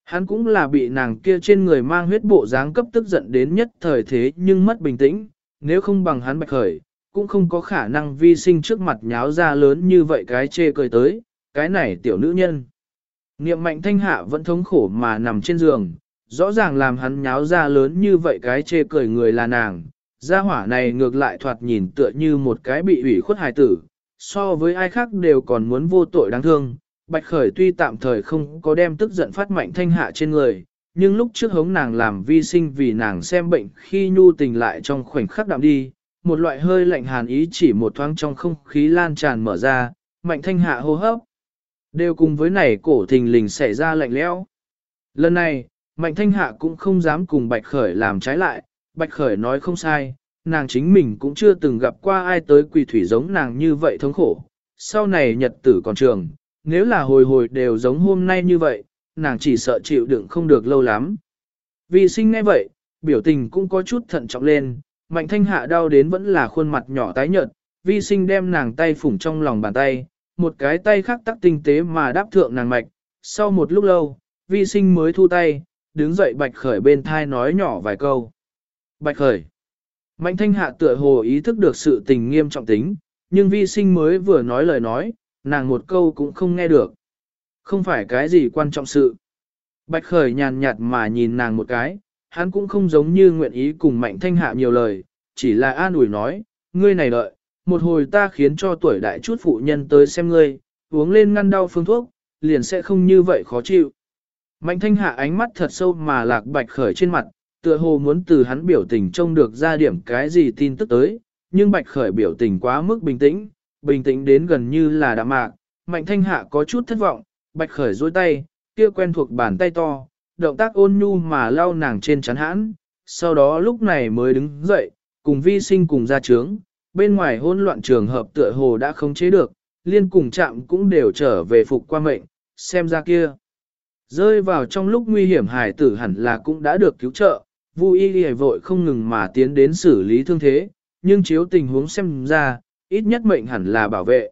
S1: Hắn cũng là bị nàng kia trên người mang huyết bộ dáng cấp tức giận đến nhất thời thế nhưng mất bình tĩnh, nếu không bằng hắn bạch khởi, cũng không có khả năng vi sinh trước mặt nháo ra lớn như vậy cái chê cười tới, cái này tiểu nữ nhân. Niệm mạnh thanh hạ vẫn thống khổ mà nằm trên giường, rõ ràng làm hắn nháo ra lớn như vậy cái chê cười người là nàng. Gia hỏa này ngược lại thoạt nhìn tựa như một cái bị ủy khuất hài tử, so với ai khác đều còn muốn vô tội đáng thương. Bạch Khởi tuy tạm thời không có đem tức giận phát mạnh thanh hạ trên người, nhưng lúc trước hống nàng làm vi sinh vì nàng xem bệnh khi nhu tình lại trong khoảnh khắc đạm đi, một loại hơi lạnh hàn ý chỉ một thoáng trong không khí lan tràn mở ra, mạnh thanh hạ hô hấp. Đều cùng với này cổ thình lình xảy ra lạnh lẽo. Lần này, mạnh thanh hạ cũng không dám cùng Bạch Khởi làm trái lại, Bạch Khởi nói không sai, nàng chính mình cũng chưa từng gặp qua ai tới quỳ thủy giống nàng như vậy thống khổ. Sau này nhật tử còn trường, nếu là hồi hồi đều giống hôm nay như vậy, nàng chỉ sợ chịu đựng không được lâu lắm. Vì sinh ngay vậy, biểu tình cũng có chút thận trọng lên, mạnh thanh hạ đau đến vẫn là khuôn mặt nhỏ tái nhợt, vi sinh đem nàng tay phủng trong lòng bàn tay, một cái tay khác tắc tinh tế mà đáp thượng nàng mạch. Sau một lúc lâu, vi sinh mới thu tay, đứng dậy bạch khởi bên thai nói nhỏ vài câu. Bạch khởi. Mạnh thanh hạ tựa hồ ý thức được sự tình nghiêm trọng tính, nhưng vi sinh mới vừa nói lời nói, nàng một câu cũng không nghe được. Không phải cái gì quan trọng sự. Bạch khởi nhàn nhạt mà nhìn nàng một cái, hắn cũng không giống như nguyện ý cùng mạnh thanh hạ nhiều lời, chỉ là an ủi nói, ngươi này đợi, một hồi ta khiến cho tuổi đại chút phụ nhân tới xem ngươi, uống lên ngăn đau phương thuốc, liền sẽ không như vậy khó chịu. Mạnh thanh hạ ánh mắt thật sâu mà lạc bạch khởi trên mặt, tựa hồ muốn từ hắn biểu tình trông được ra điểm cái gì tin tức tới, nhưng bạch khởi biểu tình quá mức bình tĩnh, bình tĩnh đến gần như là đạm mạc. Mạnh thanh hạ có chút thất vọng, bạch khởi dôi tay, kia quen thuộc bàn tay to, động tác ôn nhu mà lau nàng trên chắn hãn, sau đó lúc này mới đứng dậy, cùng vi sinh cùng ra trướng, bên ngoài hỗn loạn trường hợp tựa hồ đã không chế được, liên cùng chạm cũng đều trở về phục qua mệnh, xem ra kia. Rơi vào trong lúc nguy hiểm hải tử hẳn là cũng đã được cứu trợ, Vu y y vội không ngừng mà tiến đến xử lý thương thế, nhưng chiếu tình huống xem ra, ít nhất mệnh hẳn là bảo vệ.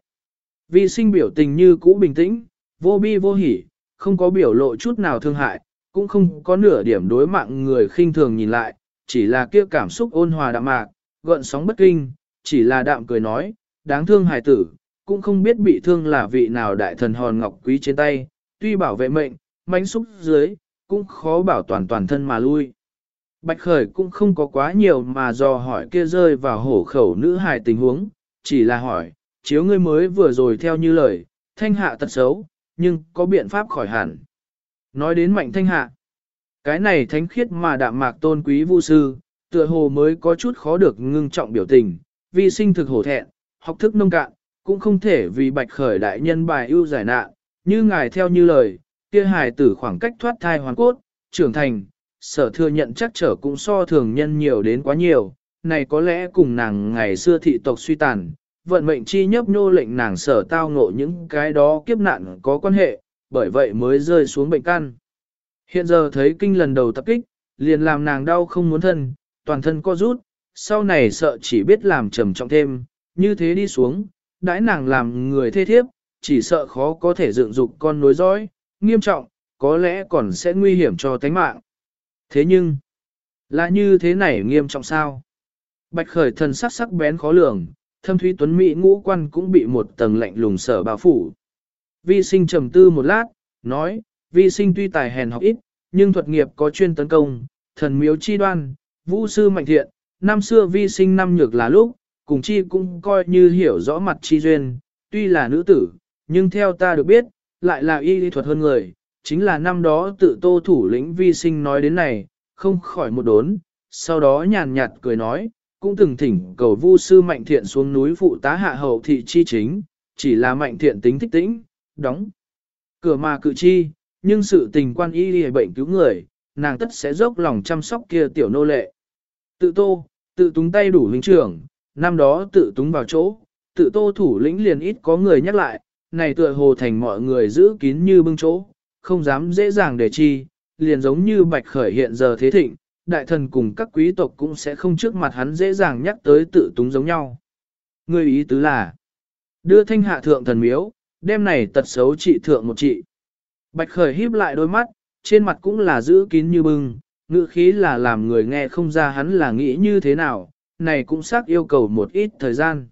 S1: Vi sinh biểu tình như cũ bình tĩnh, vô bi vô hỉ, không có biểu lộ chút nào thương hại, cũng không có nửa điểm đối mạng người khinh thường nhìn lại, chỉ là kia cảm xúc ôn hòa đạm mạc, gợn sóng bất kinh, chỉ là đạm cười nói, đáng thương hài tử, cũng không biết bị thương là vị nào đại thần hòn ngọc quý trên tay, tuy bảo vệ mệnh, mánh xúc dưới, cũng khó bảo toàn toàn thân mà lui. Bạch Khởi cũng không có quá nhiều mà dò hỏi kia rơi vào hổ khẩu nữ hài tình huống, chỉ là hỏi, chiếu ngươi mới vừa rồi theo như lời, thanh hạ tật xấu, nhưng có biện pháp khỏi hẳn. Nói đến mạnh thanh hạ, cái này thánh khiết mà đạm mạc tôn quý vu sư, tựa hồ mới có chút khó được ngưng trọng biểu tình, vì sinh thực hổ thẹn, học thức nông cạn, cũng không thể vì bạch khởi đại nhân bài ưu giải nạn, như ngài theo như lời, kia hài tử khoảng cách thoát thai hoàn cốt, trưởng thành, sở thừa nhận chắc trở cũng so thường nhân nhiều đến quá nhiều, này có lẽ cùng nàng ngày xưa thị tộc suy tàn, vận mệnh chi nhấp nhô lệnh nàng sở tao ngộ những cái đó kiếp nạn có quan hệ, bởi vậy mới rơi xuống bệnh căn. Hiện giờ thấy kinh lần đầu tập kích, liền làm nàng đau không muốn thân, toàn thân co rút, sau này sợ chỉ biết làm trầm trọng thêm, như thế đi xuống, đãi nàng làm người thê thiếp, chỉ sợ khó có thể dựng dục con nối dõi, nghiêm trọng, có lẽ còn sẽ nguy hiểm cho tánh mạng. Thế nhưng, là như thế này nghiêm trọng sao? Bạch khởi thần sắc sắc bén khó lường, thâm thúy tuấn mỹ ngũ quan cũng bị một tầng lạnh lùng sở bao phủ. Vi sinh trầm tư một lát, nói, vi sinh tuy tài hèn học ít, nhưng thuật nghiệp có chuyên tấn công, thần miếu chi đoan, vũ sư mạnh thiện, năm xưa vi sinh năm nhược là lúc, cùng chi cũng coi như hiểu rõ mặt chi duyên, tuy là nữ tử, nhưng theo ta được biết, lại là y lý thuật hơn người, chính là năm đó tự tô thủ lĩnh vi sinh nói đến này, không khỏi một đốn, sau đó nhàn nhạt cười nói, cũng từng thỉnh cầu vu sư mạnh thiện xuống núi phụ tá hạ hậu thị chi chính, chỉ là mạnh thiện tính thích tĩnh, đóng cửa mà cự chi, nhưng sự tình quan y lý bệnh cứu người, nàng tất sẽ dốc lòng chăm sóc kia tiểu nô lệ. Tự tô, tự túng tay đủ linh trưởng, năm đó tự túng vào chỗ, tự tô thủ lĩnh liền ít có người nhắc lại, này tựa hồ thành mọi người giữ kín như bưng chỗ, không dám dễ dàng để chi, liền giống như bạch khởi hiện giờ thế thịnh, đại thần cùng các quý tộc cũng sẽ không trước mặt hắn dễ dàng nhắc tới tự túng giống nhau. Người ý tứ là, đưa thanh hạ thượng thần miếu, đêm này tật xấu trị thượng một trị. Bạch khởi híp lại đôi mắt, trên mặt cũng là giữ kín như bưng, ngữ khí là làm người nghe không ra hắn là nghĩ như thế nào, này cũng xác yêu cầu một ít thời gian.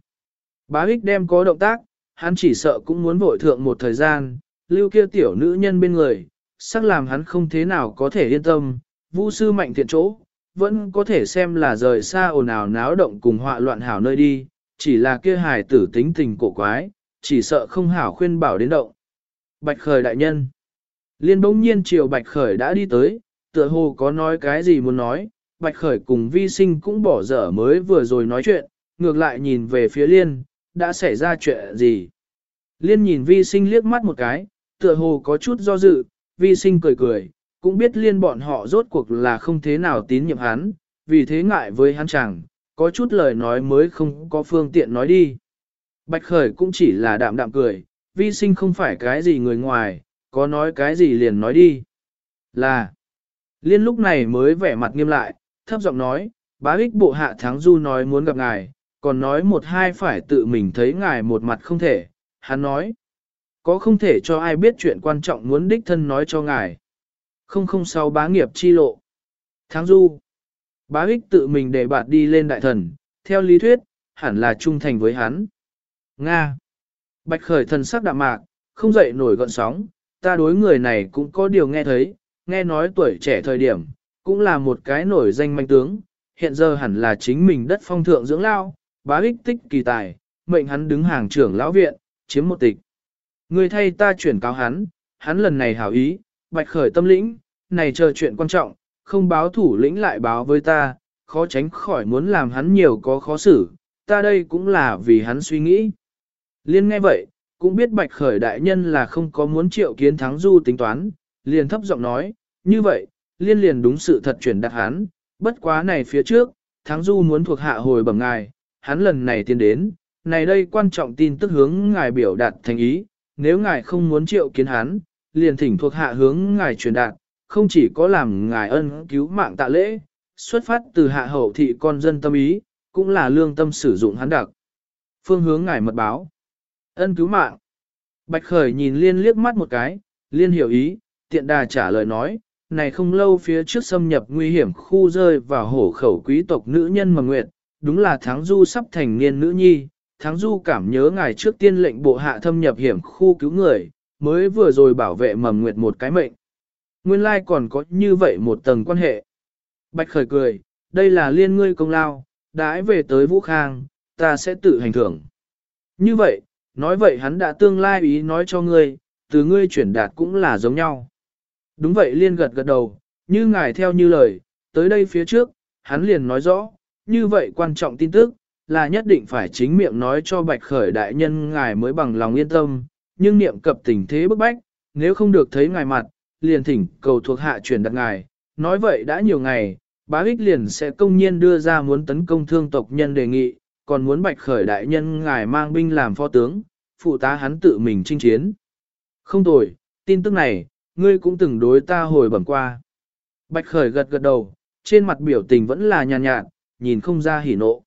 S1: Bá ích đem có động tác, hắn chỉ sợ cũng muốn vội thượng một thời gian, lưu kia tiểu nữ nhân bên người, sắc làm hắn không thế nào có thể yên tâm, vũ sư mạnh thiện chỗ, vẫn có thể xem là rời xa ồn ào náo động cùng họa loạn hảo nơi đi, chỉ là kia hài tử tính tình cổ quái, chỉ sợ không hảo khuyên bảo đến động. Bạch khởi đại nhân. Liên bỗng nhiên chiều bạch khởi đã đi tới, tựa hồ có nói cái gì muốn nói, bạch khởi cùng vi sinh cũng bỏ dở mới vừa rồi nói chuyện, ngược lại nhìn về phía liên, đã xảy ra chuyện gì. Liên nhìn vi sinh liếc mắt một cái, tựa hồ có chút do dự, vi sinh cười cười, cũng biết liên bọn họ rốt cuộc là không thế nào tín nhiệm hắn, vì thế ngại với hắn chẳng, có chút lời nói mới không có phương tiện nói đi. Bạch khởi cũng chỉ là đạm đạm cười, vi sinh không phải cái gì người ngoài, có nói cái gì liền nói đi. Là, liên lúc này mới vẻ mặt nghiêm lại, thấp giọng nói, bá ích bộ hạ thắng du nói muốn gặp ngài, còn nói một hai phải tự mình thấy ngài một mặt không thể, hắn nói, có không thể cho ai biết chuyện quan trọng muốn đích thân nói cho ngài. Không không sáu bá nghiệp chi lộ. Tháng du. Bá ích tự mình để bạt đi lên đại thần, theo lý thuyết, hẳn là trung thành với hắn. Nga. Bạch khởi thần sắc đạm mạc, không dậy nổi gọn sóng, ta đối người này cũng có điều nghe thấy, nghe nói tuổi trẻ thời điểm, cũng là một cái nổi danh manh tướng, hiện giờ hẳn là chính mình đất phong thượng dưỡng lao, bá ích tích kỳ tài, mệnh hắn đứng hàng trưởng lão viện, chiếm một tịch. Người thay ta chuyển cáo hắn, hắn lần này hảo ý, bạch khởi tâm lĩnh, này chờ chuyện quan trọng, không báo thủ lĩnh lại báo với ta, khó tránh khỏi muốn làm hắn nhiều có khó xử, ta đây cũng là vì hắn suy nghĩ. Liên nghe vậy, cũng biết bạch khởi đại nhân là không có muốn triệu kiến thắng du tính toán, liền thấp giọng nói, như vậy, liên liền đúng sự thật chuyển đặt hắn, bất quá này phía trước, thắng du muốn thuộc hạ hồi bẩm ngài, hắn lần này tiến đến, này đây quan trọng tin tức hướng ngài biểu đạt thành ý, nếu ngài không muốn triệu kiến hắn, liền thỉnh thuộc hạ hướng ngài truyền đạt, không chỉ có làm ngài ân cứu mạng tạ lễ, xuất phát từ hạ hậu thị con dân tâm ý, cũng là lương tâm sử dụng hắn đặc. Phương hướng ngài mật báo. Ân cứu mạng. Bạch Khởi nhìn Liên liếc mắt một cái, Liên hiểu ý, tiện đà trả lời nói, này không lâu phía trước xâm nhập nguy hiểm khu rơi vào hổ khẩu quý tộc nữ nhân mà nguyệt, đúng là tháng du sắp thành niên nữ nhi, tháng du cảm nhớ ngài trước tiên lệnh bộ hạ thâm nhập hiểm khu cứu người, mới vừa rồi bảo vệ mầm nguyệt một cái mệnh. Nguyên lai còn có như vậy một tầng quan hệ. Bạch khởi cười, đây là liên ngươi công lao, đãi về tới Vũ Khang, ta sẽ tự hành thưởng. Như vậy, nói vậy hắn đã tương lai ý nói cho ngươi, từ ngươi chuyển đạt cũng là giống nhau. Đúng vậy liên gật gật đầu, như ngài theo như lời, tới đây phía trước, hắn liền nói rõ, như vậy quan trọng tin tức, là nhất định phải chính miệng nói cho bạch khởi đại nhân ngài mới bằng lòng yên tâm, nhưng niệm cập tình thế bức bách, nếu không được thấy ngài mặt, liền thỉnh cầu thuộc hạ chuyển đặt ngài, nói vậy đã nhiều ngày, bá ích liền sẽ công nhiên đưa ra muốn tấn công thương tộc nhân đề nghị, còn muốn bạch khởi đại nhân ngài mang binh làm phó tướng, phụ tá hắn tự mình chinh chiến. Không tồi, tin tức này, ngươi cũng từng đối ta hồi bẩm qua. Bạch khởi gật gật đầu, trên mặt biểu tình vẫn là nhàn nhạt, nhạt, nhìn không ra hỉ nộ.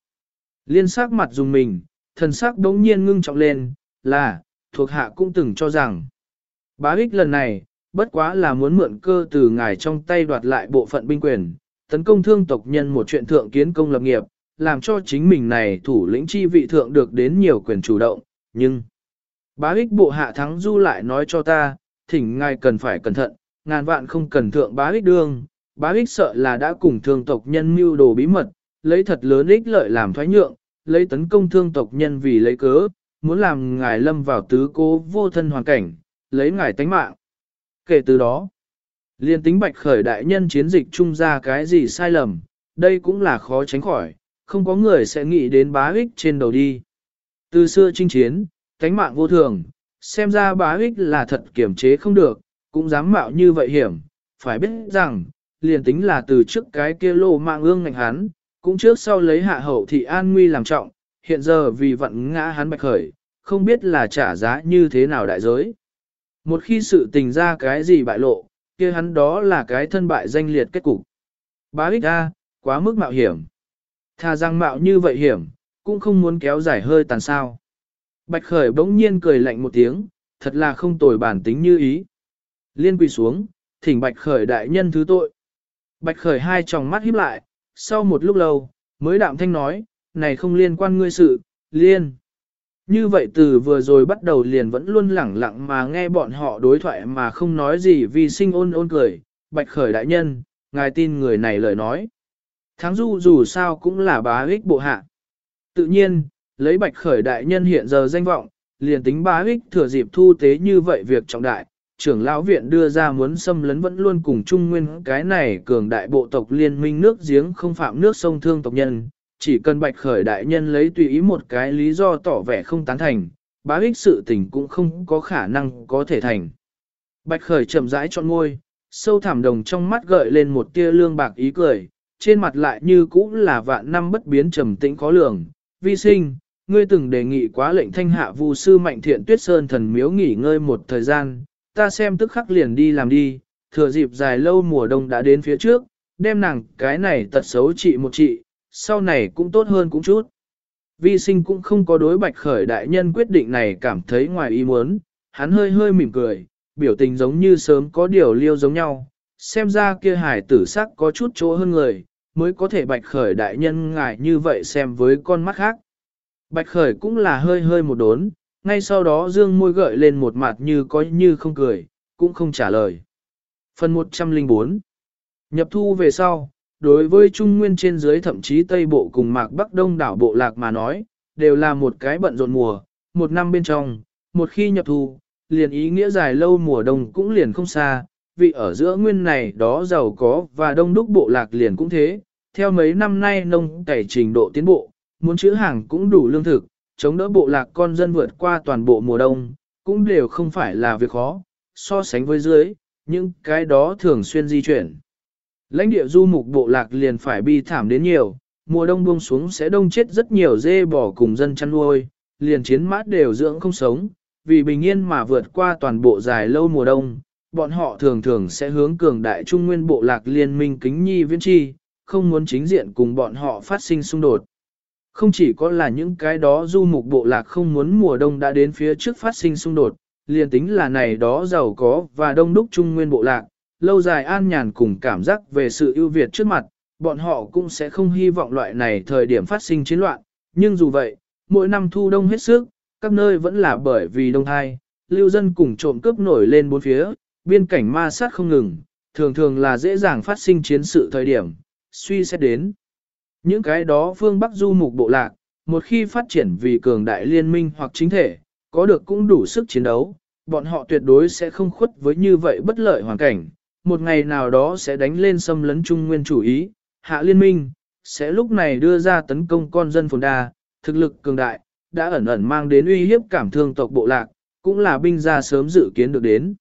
S1: Liên sắc mặt dùng mình, thần sắc đống nhiên ngưng trọng lên, là, thuộc hạ cũng từng cho rằng. Bá ích lần này, bất quá là muốn mượn cơ từ ngài trong tay đoạt lại bộ phận binh quyền, tấn công thương tộc nhân một chuyện thượng kiến công lập nghiệp, làm cho chính mình này thủ lĩnh chi vị thượng được đến nhiều quyền chủ động, nhưng bá ích bộ hạ thắng du lại nói cho ta, thỉnh ngài cần phải cẩn thận, ngàn vạn không cần thượng bá ích đương, bá ích sợ là đã cùng thương tộc nhân mưu đồ bí mật, lấy thật lớn ích lợi làm thoái nhượng, lấy tấn công thương tộc nhân vì lấy cớ, muốn làm ngài lâm vào tứ cố vô thân hoàn cảnh, lấy ngài tánh mạng. Kể từ đó, liên tính bạch khởi đại nhân chiến dịch trung ra cái gì sai lầm, đây cũng là khó tránh khỏi, không có người sẽ nghĩ đến bá ích trên đầu đi. Từ xưa chinh chiến, tánh mạng vô thường, xem ra bá ích là thật kiểm chế không được, cũng dám mạo như vậy hiểm, phải biết rằng, liền tính là từ trước cái kia lô mạng ương ngành hắn, cũng trước sau lấy hạ hậu thị an nguy làm trọng, hiện giờ vì vận ngã hắn bạch khởi, không biết là trả giá như thế nào đại giới. Một khi sự tình ra cái gì bại lộ, kia hắn đó là cái thân bại danh liệt kết cục. Bá ích A, quá mức mạo hiểm. Thà rằng mạo như vậy hiểm, cũng không muốn kéo dài hơi tàn sao. Bạch khởi bỗng nhiên cười lạnh một tiếng, thật là không tồi bản tính như ý. Liên quỳ xuống, thỉnh bạch khởi đại nhân thứ tội. Bạch khởi hai tròng mắt híp lại, sau một lúc lâu, mới đạm thanh nói, này không liên quan ngươi sự, liên. Như vậy từ vừa rồi bắt đầu liền vẫn luôn lẳng lặng mà nghe bọn họ đối thoại mà không nói gì vì sinh ôn ôn cười, bạch khởi đại nhân, ngài tin người này lời nói. Tháng du dù sao cũng là bá ích bộ hạ. Tự nhiên, lấy bạch khởi đại nhân hiện giờ danh vọng, liền tính bá ích thừa dịp thu tế như vậy việc trọng đại, trưởng lão viện đưa ra muốn xâm lấn vẫn luôn cùng trung nguyên cái này cường đại bộ tộc liên minh nước giếng không phạm nước sông thương tộc nhân, chỉ cần bạch khởi đại nhân lấy tùy ý một cái lý do tỏ vẻ không tán thành, bá ích sự tình cũng không có khả năng có thể thành. Bạch khởi chậm rãi chọn ngôi, sâu thẳm đồng trong mắt gợi lên một tia lương bạc ý cười, trên mặt lại như cũ là vạn năm bất biến trầm tĩnh khó lường. Vi sinh, ngươi từng đề nghị quá lệnh thanh hạ vu sư mạnh thiện tuyết sơn thần miếu nghỉ ngơi một thời gian, ta xem tức khắc liền đi làm đi, thừa dịp dài lâu mùa đông đã đến phía trước, đem nàng cái này tật xấu trị một trị, sau này cũng tốt hơn cũng chút. Vi sinh cũng không có đối bạch khởi đại nhân quyết định này cảm thấy ngoài ý muốn, hắn hơi hơi mỉm cười, biểu tình giống như sớm có điều liêu giống nhau, xem ra kia hải tử sắc có chút chỗ hơn người, mới có thể bạch khởi đại nhân ngại như vậy xem với con mắt khác. Bạch khởi cũng là hơi hơi một đốn, ngay sau đó dương môi gợi lên một mặt như có như không cười, cũng không trả lời. Phần 104 Nhập thu về sau, đối với Trung Nguyên trên dưới thậm chí Tây Bộ cùng Mạc Bắc Đông đảo Bộ Lạc mà nói, đều là một cái bận rộn mùa, một năm bên trong, một khi nhập thu, liền ý nghĩa dài lâu mùa đông cũng liền không xa, vì ở giữa nguyên này đó giàu có và đông đúc Bộ Lạc liền cũng thế, theo mấy năm nay nông tẩy trình độ tiến bộ, muốn chữ hàng cũng đủ lương thực, chống đỡ bộ lạc con dân vượt qua toàn bộ mùa đông, cũng đều không phải là việc khó, so sánh với dưới, những cái đó thường xuyên di chuyển. Lãnh địa du mục bộ lạc liền phải bi thảm đến nhiều, mùa đông buông xuống sẽ đông chết rất nhiều dê bò cùng dân chăn nuôi, liền chiến mát đều dưỡng không sống, vì bình yên mà vượt qua toàn bộ dài lâu mùa đông, bọn họ thường thường sẽ hướng cường đại trung nguyên bộ lạc liên minh kính nhi viên chi, không muốn chính diện cùng bọn họ phát sinh xung đột. Không chỉ có là những cái đó du mục bộ lạc không muốn mùa đông đã đến phía trước phát sinh xung đột, liền tính là này đó giàu có và đông đúc trung nguyên bộ lạc, lâu dài an nhàn cùng cảm giác về sự ưu việt trước mặt, bọn họ cũng sẽ không hy vọng loại này thời điểm phát sinh chiến loạn. Nhưng dù vậy, mỗi năm thu đông hết sức, các nơi vẫn là bởi vì đông thai, lưu dân cùng trộm cướp nổi lên bốn phía, biên cảnh ma sát không ngừng, thường thường là dễ dàng phát sinh chiến sự thời điểm, suy xét đến. Những cái đó phương Bắc du mục bộ lạc, một khi phát triển vì cường đại liên minh hoặc chính thể, có được cũng đủ sức chiến đấu, bọn họ tuyệt đối sẽ không khuất với như vậy bất lợi hoàn cảnh, một ngày nào đó sẽ đánh lên xâm lấn trung nguyên chủ ý, hạ liên minh, sẽ lúc này đưa ra tấn công con dân phồn đa, thực lực cường đại, đã ẩn ẩn mang đến uy hiếp cảm thương tộc bộ lạc, cũng là binh gia sớm dự kiến được đến.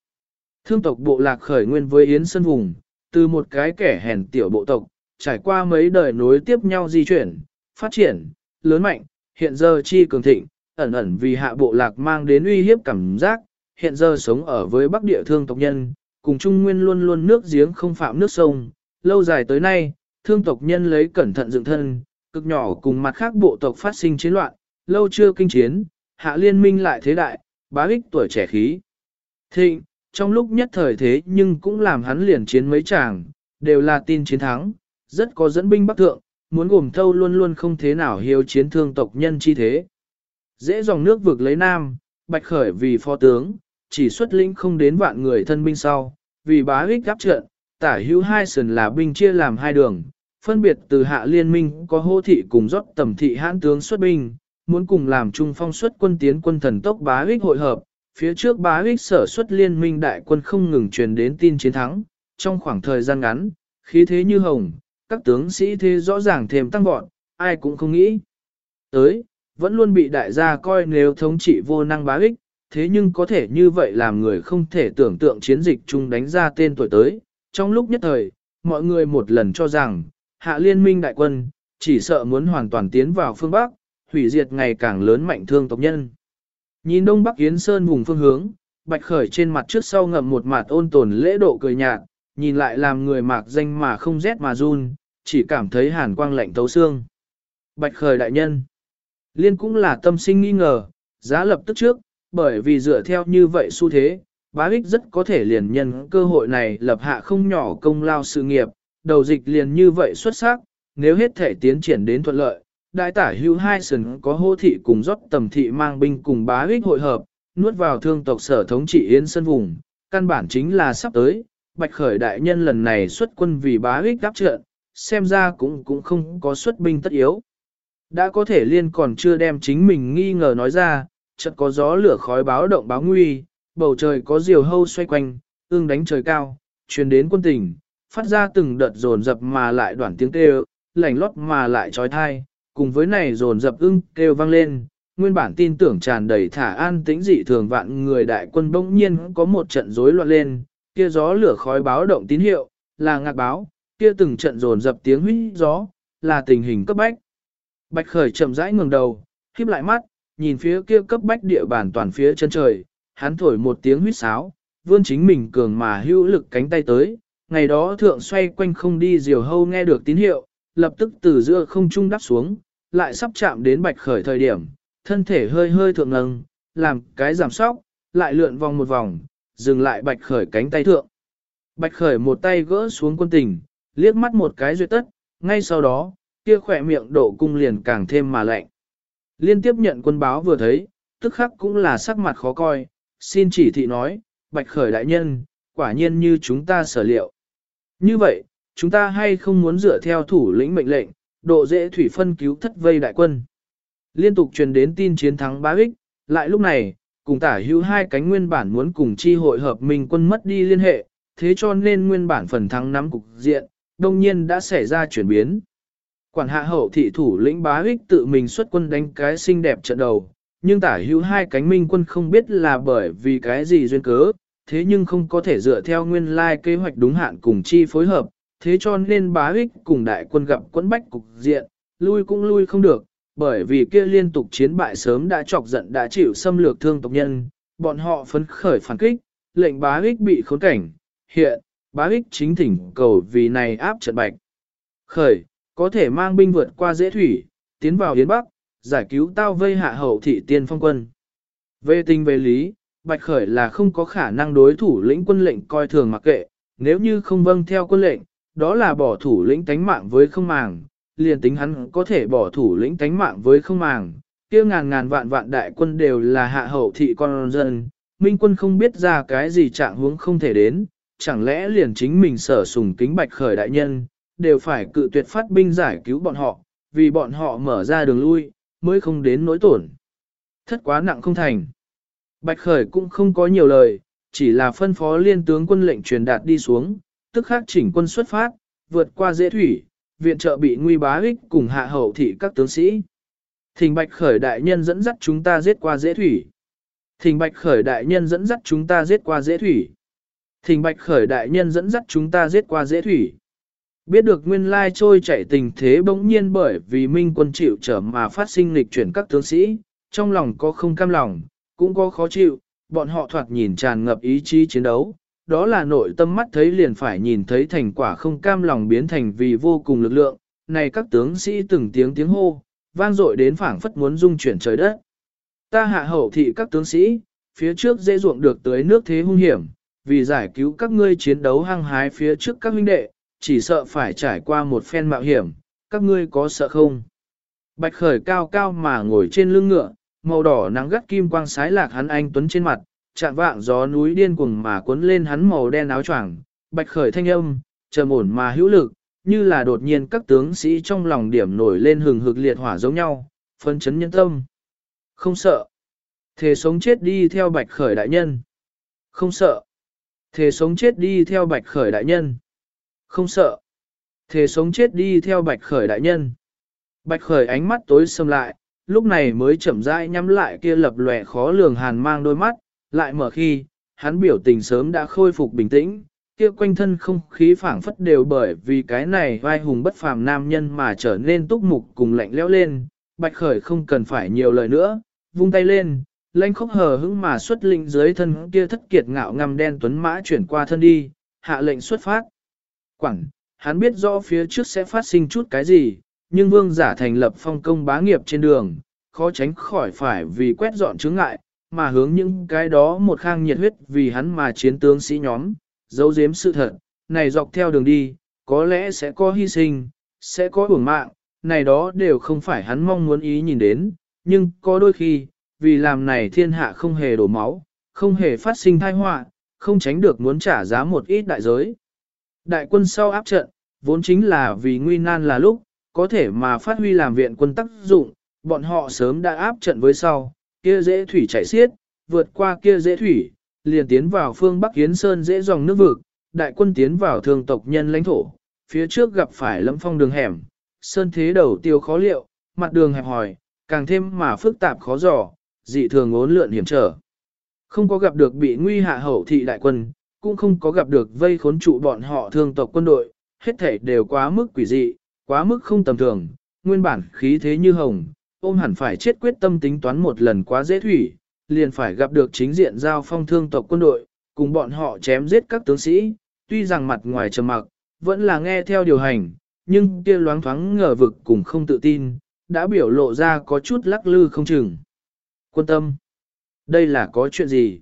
S1: Thương tộc bộ lạc khởi nguyên với Yến Sơn Vùng, từ một cái kẻ hèn tiểu bộ tộc, trải qua mấy đời nối tiếp nhau di chuyển, phát triển, lớn mạnh, hiện giờ chi cường thịnh, ẩn ẩn vì hạ bộ lạc mang đến uy hiếp cảm giác, hiện giờ sống ở với bắc địa thương tộc nhân, cùng Trung Nguyên luôn luôn nước giếng không phạm nước sông, lâu dài tới nay, thương tộc nhân lấy cẩn thận dựng thân, cực nhỏ cùng mặt khác bộ tộc phát sinh chiến loạn, lâu chưa kinh chiến, hạ liên minh lại thế đại, bá ích tuổi trẻ khí. Thịnh, trong lúc nhất thời thế nhưng cũng làm hắn liền chiến mấy chàng, đều là tin chiến thắng, rất có dẫn binh bắc thượng, muốn gồm thâu luôn luôn không thế nào hiếu chiến thương tộc nhân chi thế. Dễ dòng nước vực lấy nam, bạch khởi vì phó tướng, chỉ xuất lĩnh không đến vạn người thân binh sau, vì bá ích gáp trận, tả hữu hai sườn là binh chia làm hai đường, phân biệt từ hạ liên minh có hô thị cùng rót tầm thị hãn tướng xuất binh, muốn cùng làm trung phong xuất quân tiến quân thần tốc bá ích hội hợp, phía trước bá ích sở xuất liên minh đại quân không ngừng truyền đến tin chiến thắng, trong khoảng thời gian ngắn, khí thế như hồng, các tướng sĩ thế rõ ràng thêm tăng vọt, ai cũng không nghĩ. Tới, vẫn luôn bị đại gia coi nếu thống trị vô năng bá ích, thế nhưng có thể như vậy làm người không thể tưởng tượng chiến dịch chung đánh ra tên tuổi tới. Trong lúc nhất thời, mọi người một lần cho rằng, hạ liên minh đại quân, chỉ sợ muốn hoàn toàn tiến vào phương Bắc, hủy diệt ngày càng lớn mạnh thương tộc nhân. Nhìn đông bắc Yến Sơn vùng phương hướng, bạch khởi trên mặt trước sau ngậm một mặt ôn tồn lễ độ cười nhạt, nhìn lại làm người mạc danh mà không rét mà run, chỉ cảm thấy hàn quang lạnh tấu xương. Bạch khởi đại nhân. Liên cũng là tâm sinh nghi ngờ, giá lập tức trước, bởi vì dựa theo như vậy xu thế, bá ích rất có thể liền nhân cơ hội này lập hạ không nhỏ công lao sự nghiệp, đầu dịch liền như vậy xuất sắc, nếu hết thể tiến triển đến thuận lợi, đại tả hưu hai sừng có hô thị cùng rót tầm thị mang binh cùng bá ích hội hợp, nuốt vào thương tộc sở thống trị Yên Sơn Vùng, căn bản chính là sắp tới, bạch khởi đại nhân lần này xuất quân vì bá ích đáp trận, xem ra cũng cũng không có xuất binh tất yếu. Đã có thể liên còn chưa đem chính mình nghi ngờ nói ra, chợt có gió lửa khói báo động báo nguy, bầu trời có diều hâu xoay quanh, ương đánh trời cao, truyền đến quân tỉnh, phát ra từng đợt dồn dập mà lại đoạn tiếng kêu, lảnh lót mà lại trói thai, cùng với này dồn dập ưng kêu vang lên, nguyên bản tin tưởng tràn đầy thả an tĩnh dị thường vạn người đại quân bỗng nhiên có một trận rối loạn lên, kia gió lửa khói báo động tín hiệu, là ngạc báo, kia từng trận dồn dập tiếng huy gió, là tình hình cấp bách. Bạch Khởi chậm rãi ngừng đầu, khiếp lại mắt, nhìn phía kia cấp bách địa bàn toàn phía chân trời, hắn thổi một tiếng huyết sáo, vươn chính mình cường mà hữu lực cánh tay tới, ngày đó thượng xoay quanh không đi diều hâu nghe được tín hiệu, lập tức từ giữa không trung đắp xuống, lại sắp chạm đến Bạch Khởi thời điểm, thân thể hơi hơi thượng ngâng, làm cái giảm sóc, lại lượn vòng một vòng, dừng lại Bạch Khởi cánh tay thượng. Bạch Khởi một tay gỡ xuống quân tình, liếc mắt một cái duyệt tất, ngay sau đó, kia khỏe miệng độ cung liền càng thêm mà lạnh. Liên tiếp nhận quân báo vừa thấy, tức khắc cũng là sắc mặt khó coi, xin chỉ thị nói, bạch khởi đại nhân, quả nhiên như chúng ta sở liệu. Như vậy, chúng ta hay không muốn dựa theo thủ lĩnh mệnh lệnh, độ dễ thủy phân cứu thất vây đại quân. Liên tục truyền đến tin chiến thắng bá ích, lại lúc này, cùng tả hữu hai cánh nguyên bản muốn cùng chi hội hợp mình quân mất đi liên hệ, thế cho nên nguyên bản phần thắng nắm cục diện, đông nhiên đã xảy ra chuyển biến. Quản hạ hậu thị thủ lĩnh bá hích tự mình xuất quân đánh cái xinh đẹp trận đầu, nhưng tả hữu hai cánh minh quân không biết là bởi vì cái gì duyên cớ, thế nhưng không có thể dựa theo nguyên lai kế hoạch đúng hạn cùng chi phối hợp, thế cho nên bá hích cùng đại quân gặp quân bách cục diện, lui cũng lui không được, bởi vì kia liên tục chiến bại sớm đã chọc giận đã chịu xâm lược thương tộc nhân, bọn họ phấn khởi phản kích, lệnh bá ích bị khốn cảnh, hiện, bá ích chính thỉnh cầu vì này áp trận bạch. Khởi, có thể mang binh vượt qua dễ thủy, tiến vào Yến Bắc, giải cứu tao vây hạ hậu thị tiên phong quân. Về tình về lý, Bạch Khởi là không có khả năng đối thủ lĩnh quân lệnh coi thường mặc kệ, nếu như không vâng theo quân lệnh, đó là bỏ thủ lĩnh tánh mạng với không màng, liền tính hắn có thể bỏ thủ lĩnh tánh mạng với không màng, kia ngàn ngàn vạn vạn đại quân đều là hạ hậu thị con dân, minh quân không biết ra cái gì trạng huống không thể đến, chẳng lẽ liền chính mình sở sùng kính Bạch Khởi đại nhân, đều phải cự tuyệt phát binh giải cứu bọn họ, vì bọn họ mở ra đường lui, mới không đến nỗi tổn. Thất quá nặng không thành. Bạch Khởi cũng không có nhiều lời, chỉ là phân phó liên tướng quân lệnh truyền đạt đi xuống, tức khắc chỉnh quân xuất phát, vượt qua dễ thủy, viện trợ bị nguy bá ích cùng hạ hậu thị các tướng sĩ. Thình Bạch Khởi đại nhân dẫn dắt chúng ta giết qua dễ thủy. Thình Bạch Khởi đại nhân dẫn dắt chúng ta giết qua dễ thủy. Thình Bạch Khởi đại nhân dẫn dắt chúng ta giết qua dễ thủy. Biết được nguyên lai trôi chảy tình thế bỗng nhiên bởi vì minh quân chịu trở mà phát sinh lịch chuyển các tướng sĩ, trong lòng có không cam lòng, cũng có khó chịu, bọn họ thoạt nhìn tràn ngập ý chí chiến đấu, đó là nội tâm mắt thấy liền phải nhìn thấy thành quả không cam lòng biến thành vì vô cùng lực lượng, này các tướng sĩ từng tiếng tiếng hô, vang dội đến phảng phất muốn dung chuyển trời đất. Ta hạ hậu thị các tướng sĩ, phía trước dễ ruộng được tới nước thế hung hiểm, vì giải cứu các ngươi chiến đấu hăng hái phía trước các huynh đệ, chỉ sợ phải trải qua một phen mạo hiểm, các ngươi có sợ không? Bạch khởi cao cao mà ngồi trên lưng ngựa, màu đỏ nắng gắt kim quang sái lạc hắn anh tuấn trên mặt, chạm vạng gió núi điên cuồng mà cuốn lên hắn màu đen áo choàng, bạch khởi thanh âm, trầm ổn mà hữu lực, như là đột nhiên các tướng sĩ trong lòng điểm nổi lên hừng hực liệt hỏa giống nhau, phân chấn nhân tâm. Không sợ. thế sống chết đi theo bạch khởi đại nhân. Không sợ. thế sống chết đi theo bạch khởi đại nhân. Không sợ. thế sống chết đi theo bạch khởi đại nhân. Bạch khởi ánh mắt tối sầm lại, lúc này mới chậm rãi nhắm lại kia lập lòe khó lường hàn mang đôi mắt, lại mở khi, hắn biểu tình sớm đã khôi phục bình tĩnh, kia quanh thân không khí phảng phất đều bởi vì cái này vai hùng bất phàm nam nhân mà trở nên túc mục cùng lạnh lẽo lên, bạch khởi không cần phải nhiều lời nữa, vung tay lên, lanh khốc hờ hững mà xuất linh dưới thân kia thất kiệt ngạo ngầm đen tuấn mã chuyển qua thân đi, hạ lệnh xuất phát. Quảng, hắn biết rõ phía trước sẽ phát sinh chút cái gì, nhưng vương giả thành lập phong công bá nghiệp trên đường, khó tránh khỏi phải vì quét dọn chướng ngại, mà hướng những cái đó một khang nhiệt huyết vì hắn mà chiến tướng sĩ nhóm, giấu giếm sự thật, này dọc theo đường đi, có lẽ sẽ có hy sinh, sẽ có uổng mạng, này đó đều không phải hắn mong muốn ý nhìn đến, nhưng có đôi khi, vì làm này thiên hạ không hề đổ máu, không hề phát sinh tai họa, không tránh được muốn trả giá một ít đại giới. Đại quân sau áp trận, vốn chính là vì nguy nan là lúc, có thể mà phát huy làm viện quân tác dụng, bọn họ sớm đã áp trận với sau, kia dễ thủy chảy xiết, vượt qua kia dễ thủy, liền tiến vào phương Bắc Yến Sơn dễ dòng nước vực, đại quân tiến vào thường tộc nhân lãnh thổ, phía trước gặp phải lâm phong đường hẻm, sơn thế đầu tiêu khó liệu, mặt đường hẹp hòi, càng thêm mà phức tạp khó dò, dị thường ốn lượn hiểm trở. Không có gặp được bị nguy hạ hậu thị đại quân, cũng không có gặp được vây khốn trụ bọn họ thương tộc quân đội, hết thể đều quá mức quỷ dị, quá mức không tầm thường, nguyên bản khí thế như hồng, ôm hẳn phải chết quyết tâm tính toán một lần quá dễ thủy, liền phải gặp được chính diện giao phong thương tộc quân đội, cùng bọn họ chém giết các tướng sĩ, tuy rằng mặt ngoài trầm mặc, vẫn là nghe theo điều hành, nhưng kia loáng thoáng ngờ vực cùng không tự tin, đã biểu lộ ra có chút lắc lư không chừng. Quân tâm, đây là có chuyện gì?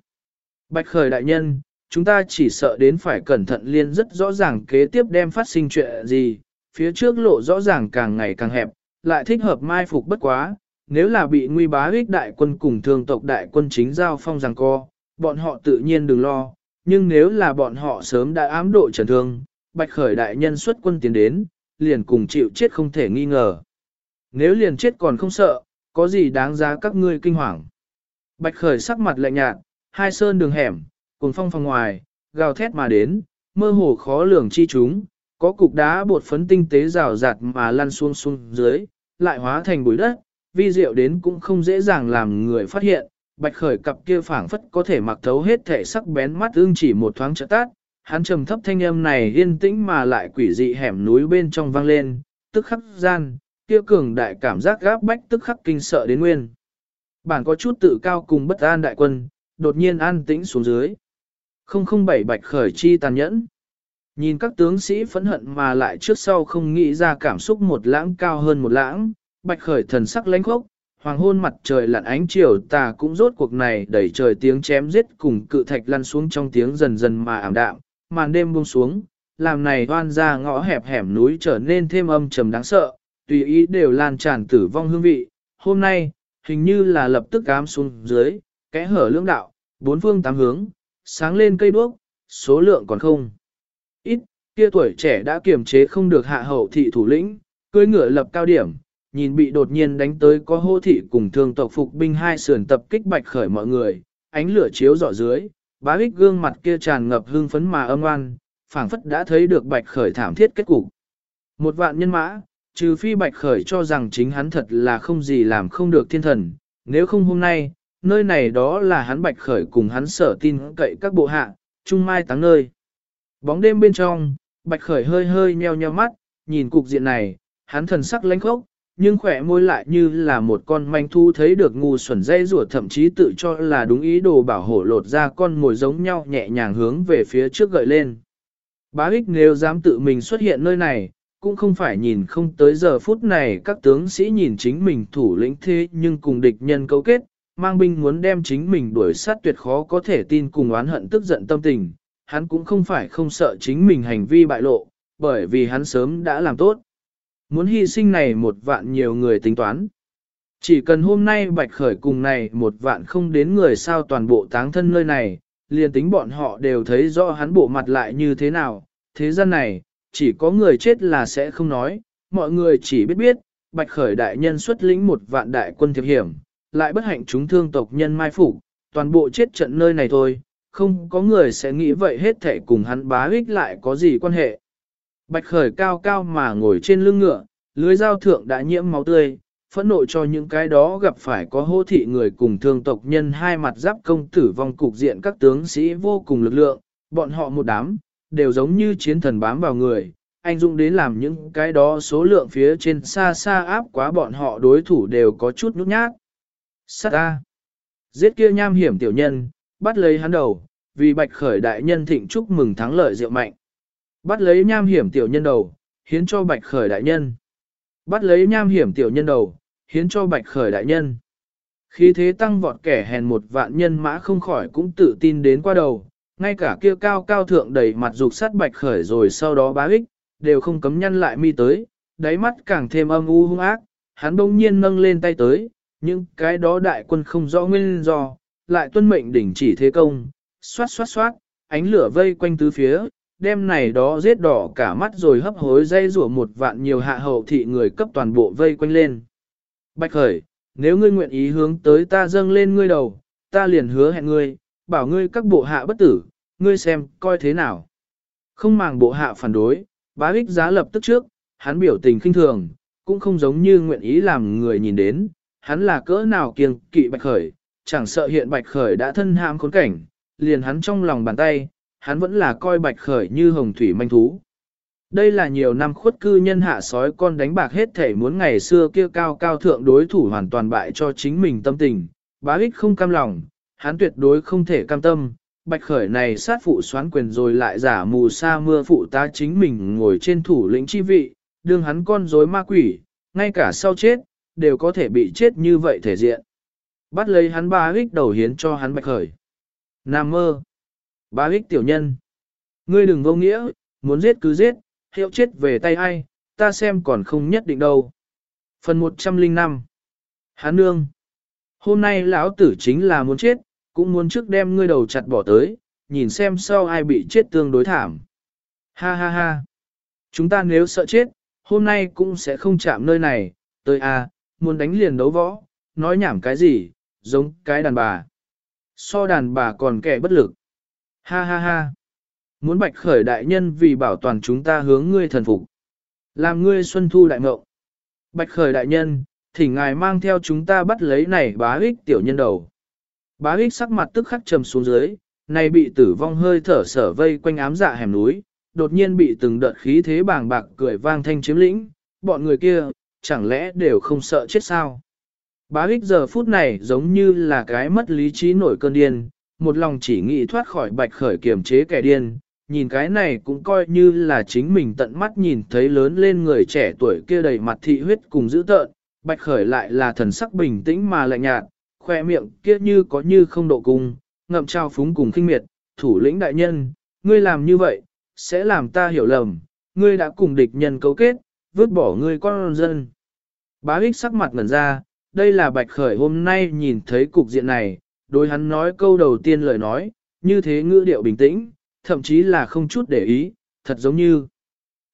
S1: Bạch khởi đại nhân, chúng ta chỉ sợ đến phải cẩn thận liên rất rõ ràng kế tiếp đem phát sinh chuyện gì, phía trước lộ rõ ràng càng ngày càng hẹp, lại thích hợp mai phục bất quá, nếu là bị nguy bá ích đại quân cùng thương tộc đại quân chính giao phong rằng co, bọn họ tự nhiên đừng lo, nhưng nếu là bọn họ sớm đã ám độ trần thương, bạch khởi đại nhân xuất quân tiến đến, liền cùng chịu chết không thể nghi ngờ. Nếu liền chết còn không sợ, có gì đáng giá các ngươi kinh hoàng. Bạch khởi sắc mặt lạnh nhạt, hai sơn đường hẻm, cùng phong phòng ngoài, gào thét mà đến, mơ hồ khó lường chi chúng, có cục đá bột phấn tinh tế rào rạt mà lăn xuống xuống dưới, lại hóa thành bụi đất, vi diệu đến cũng không dễ dàng làm người phát hiện. Bạch khởi cặp kia phảng phất có thể mặc thấu hết thể sắc bén mắt ương chỉ một thoáng trợ tát, hắn trầm thấp thanh âm này yên tĩnh mà lại quỷ dị hẻm núi bên trong vang lên, tức khắc gian, kia cường đại cảm giác gáp bách tức khắc kinh sợ đến nguyên. Bản có chút tự cao cùng bất an đại quân, đột nhiên an tĩnh xuống dưới. 007 bạch khởi chi tàn nhẫn. Nhìn các tướng sĩ phẫn hận mà lại trước sau không nghĩ ra cảm xúc một lãng cao hơn một lãng, bạch khởi thần sắc lãnh khốc, hoàng hôn mặt trời lặn ánh chiều tà cũng rốt cuộc này đẩy trời tiếng chém giết cùng cự thạch lăn xuống trong tiếng dần dần mà ảm đạm, màn đêm buông xuống, làm này hoan ra ngõ hẹp hẻm núi trở nên thêm âm trầm đáng sợ, tùy ý đều lan tràn tử vong hương vị. Hôm nay, hình như là lập tức cám xuống dưới, kẽ hở lưỡng đạo, bốn phương tám hướng, sáng lên cây đuốc, số lượng còn không. Ít, kia tuổi trẻ đã kiềm chế không được hạ hậu thị thủ lĩnh, cưỡi ngựa lập cao điểm, nhìn bị đột nhiên đánh tới có hô thị cùng thương tộc phục binh hai sườn tập kích bạch khởi mọi người, ánh lửa chiếu rọi dưới, bá ích gương mặt kia tràn ngập hương phấn mà âm oan, phảng phất đã thấy được bạch khởi thảm thiết kết cục. Một vạn nhân mã, trừ phi bạch khởi cho rằng chính hắn thật là không gì làm không được thiên thần, nếu không hôm nay, nơi này đó là hắn bạch khởi cùng hắn sở tin cậy các bộ hạ, trung mai táng nơi. Bóng đêm bên trong, bạch khởi hơi hơi nheo nheo mắt, nhìn cục diện này, hắn thần sắc lãnh khốc, nhưng khỏe môi lại như là một con manh thu thấy được ngu xuẩn dây rùa thậm chí tự cho là đúng ý đồ bảo hộ lột ra con mồi giống nhau nhẹ nhàng hướng về phía trước gợi lên. Bá ích nếu dám tự mình xuất hiện nơi này, cũng không phải nhìn không tới giờ phút này các tướng sĩ nhìn chính mình thủ lĩnh thế nhưng cùng địch nhân cấu kết, mang binh muốn đem chính mình đuổi sát tuyệt khó có thể tin cùng oán hận tức giận tâm tình, hắn cũng không phải không sợ chính mình hành vi bại lộ, bởi vì hắn sớm đã làm tốt. muốn hy sinh này một vạn nhiều người tính toán. Chỉ cần hôm nay bạch khởi cùng này một vạn không đến người sao toàn bộ táng thân nơi này, liền tính bọn họ đều thấy rõ hắn bộ mặt lại như thế nào, thế gian này, chỉ có người chết là sẽ không nói, mọi người chỉ biết biết, bạch khởi đại nhân xuất lĩnh một vạn đại quân thiệp hiểm, lại bất hạnh chúng thương tộc nhân mai phục, toàn bộ chết trận nơi này thôi, không có người sẽ nghĩ vậy hết thể cùng hắn bá ích lại có gì quan hệ. Bạch khởi cao cao mà ngồi trên lưng ngựa, lưới dao thượng đã nhiễm máu tươi, phẫn nộ cho những cái đó gặp phải có hô thị người cùng thương tộc nhân hai mặt giáp công tử vong cục diện các tướng sĩ vô cùng lực lượng, bọn họ một đám, đều giống như chiến thần bám vào người, anh Dung đến làm những cái đó số lượng phía trên xa xa áp quá bọn họ đối thủ đều có chút nhút nhát. Sát A. Giết kia nham hiểm tiểu nhân, bắt lấy hắn đầu, vì bạch khởi đại nhân thịnh chúc mừng thắng lợi rượu mạnh. Bắt lấy nham hiểm tiểu nhân đầu, hiến cho bạch khởi đại nhân. Bắt lấy nham hiểm tiểu nhân đầu, hiến cho bạch khởi đại nhân. Khi thế tăng vọt kẻ hèn một vạn nhân mã không khỏi cũng tự tin đến qua đầu, ngay cả kia cao cao thượng đầy mặt dục sát bạch khởi rồi sau đó bá ích, đều không cấm nhăn lại mi tới, đáy mắt càng thêm âm u hung ác, hắn bỗng nhiên nâng lên tay tới, nhưng cái đó đại quân không rõ nguyên do, lại tuân mệnh đỉnh chỉ thế công, xoát xoát xoát, ánh lửa vây quanh tứ phía, đêm này đó giết đỏ cả mắt rồi hấp hối dây rủa một vạn nhiều hạ hậu thị người cấp toàn bộ vây quanh lên. Bạch khởi, nếu ngươi nguyện ý hướng tới ta dâng lên ngươi đầu, ta liền hứa hẹn ngươi, bảo ngươi các bộ hạ bất tử, ngươi xem, coi thế nào. Không màng bộ hạ phản đối, bá ích giá lập tức trước, hắn biểu tình khinh thường, cũng không giống như nguyện ý làm người nhìn đến, hắn là cỡ nào kiêng kỵ bạch khởi, chẳng sợ hiện bạch khởi đã thân ham khốn cảnh, liền hắn trong lòng bàn tay, hắn vẫn là coi bạch khởi như hồng thủy manh thú. Đây là nhiều năm khuất cư nhân hạ sói con đánh bạc hết thể muốn ngày xưa kia cao cao thượng đối thủ hoàn toàn bại cho chính mình tâm tình, bá ích không cam lòng, hắn tuyệt đối không thể cam tâm. Bạch khởi này sát phụ xoán quyền rồi lại giả mù sa mưa phụ ta chính mình ngồi trên thủ lĩnh chi vị, đương hắn con rối ma quỷ, ngay cả sau chết, đều có thể bị chết như vậy thể diện. Bắt lấy hắn ba hích đầu hiến cho hắn bạch khởi. Nam mơ. Ba hích tiểu nhân. Ngươi đừng vô nghĩa, muốn giết cứ giết, hiệu chết về tay ai, ta xem còn không nhất định đâu. Phần 105 Hán nương Hôm nay lão tử chính là muốn chết, cũng muốn trước đem ngươi đầu chặt bỏ tới, nhìn xem sau ai bị chết tương đối thảm. Ha ha ha Chúng ta nếu sợ chết, hôm nay cũng sẽ không chạm nơi này, tới a, à, muốn đánh liền đấu võ, nói nhảm cái gì, giống cái đàn bà. So đàn bà còn kẻ bất lực. Ha ha ha muốn bạch khởi đại nhân vì bảo toàn chúng ta hướng ngươi thần phục. Làm ngươi xuân thu đại ngộ. Bạch khởi đại nhân, thỉnh ngài mang theo chúng ta bắt lấy này bá ích tiểu nhân đầu. Bá ích sắc mặt tức khắc trầm xuống dưới, này bị tử vong hơi thở sở vây quanh ám dạ hẻm núi, đột nhiên bị từng đợt khí thế bàng bạc cười vang thanh chiếm lĩnh, bọn người kia, chẳng lẽ đều không sợ chết sao? Bá ích giờ phút này giống như là cái mất lý trí nổi cơn điên, một lòng chỉ nghĩ thoát khỏi bạch khởi kiềm chế kẻ điên, nhìn cái này cũng coi như là chính mình tận mắt nhìn thấy lớn lên người trẻ tuổi kia đầy mặt thị huyết cùng dữ tợn, bạch khởi lại là thần sắc bình tĩnh mà lạnh nhạt, khoe miệng kia như có như không độ cung, ngậm trao phúng cùng kinh miệt, thủ lĩnh đại nhân, ngươi làm như vậy, sẽ làm ta hiểu lầm, ngươi đã cùng địch nhân cấu kết, vứt bỏ ngươi con dân. Bá ích sắc mặt ngẩn ra, đây là bạch khởi hôm nay nhìn thấy cục diện này, đối hắn nói câu đầu tiên lời nói, như thế ngữ điệu bình tĩnh, thậm chí là không chút để ý, thật giống như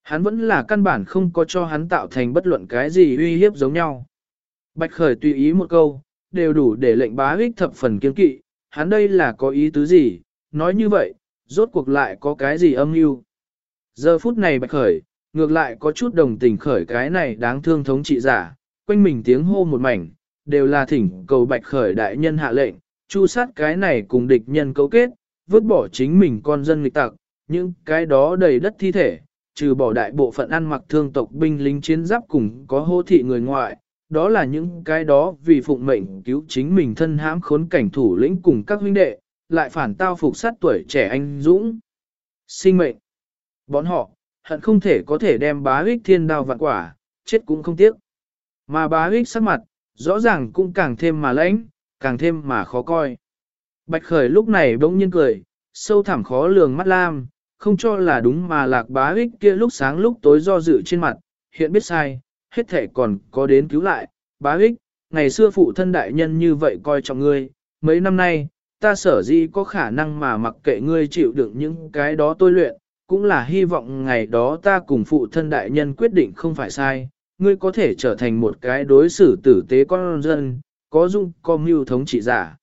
S1: hắn vẫn là căn bản không có cho hắn tạo thành bất luận cái gì uy hiếp giống nhau. Bạch Khởi tùy ý một câu, đều đủ để lệnh bá ích thập phần kiên kỵ, hắn đây là có ý tứ gì, nói như vậy, rốt cuộc lại có cái gì âm mưu. Giờ phút này Bạch Khởi, ngược lại có chút đồng tình khởi cái này đáng thương thống trị giả, quanh mình tiếng hô một mảnh, đều là thỉnh cầu Bạch Khởi đại nhân hạ lệnh, chu sát cái này cùng địch nhân cấu kết, vứt bỏ chính mình con dân nghịch tặc, những cái đó đầy đất thi thể, trừ bỏ đại bộ phận ăn mặc thương tộc binh lính chiến giáp cùng có hô thị người ngoại, đó là những cái đó vì phụng mệnh cứu chính mình thân hãm khốn cảnh thủ lĩnh cùng các huynh đệ, lại phản tao phục sát tuổi trẻ anh dũng. Sinh mệnh. Bọn họ, hận không thể có thể đem bá ích thiên đao vạn quả, chết cũng không tiếc. Mà bá hích sắc mặt, rõ ràng cũng càng thêm mà lãnh, càng thêm mà khó coi. Bạch Khởi lúc này bỗng nhiên cười, sâu thẳm khó lường mắt lam, không cho là đúng mà lạc bá ích kia lúc sáng lúc tối do dự trên mặt, hiện biết sai, hết thể còn có đến cứu lại, bá ích, ngày xưa phụ thân đại nhân như vậy coi trọng ngươi, mấy năm nay, ta sở dĩ có khả năng mà mặc kệ ngươi chịu đựng những cái đó tôi luyện, cũng là hy vọng ngày đó ta cùng phụ thân đại nhân quyết định không phải sai, ngươi có thể trở thành một cái đối xử tử tế con dân, có dung có mưu thống trị giả.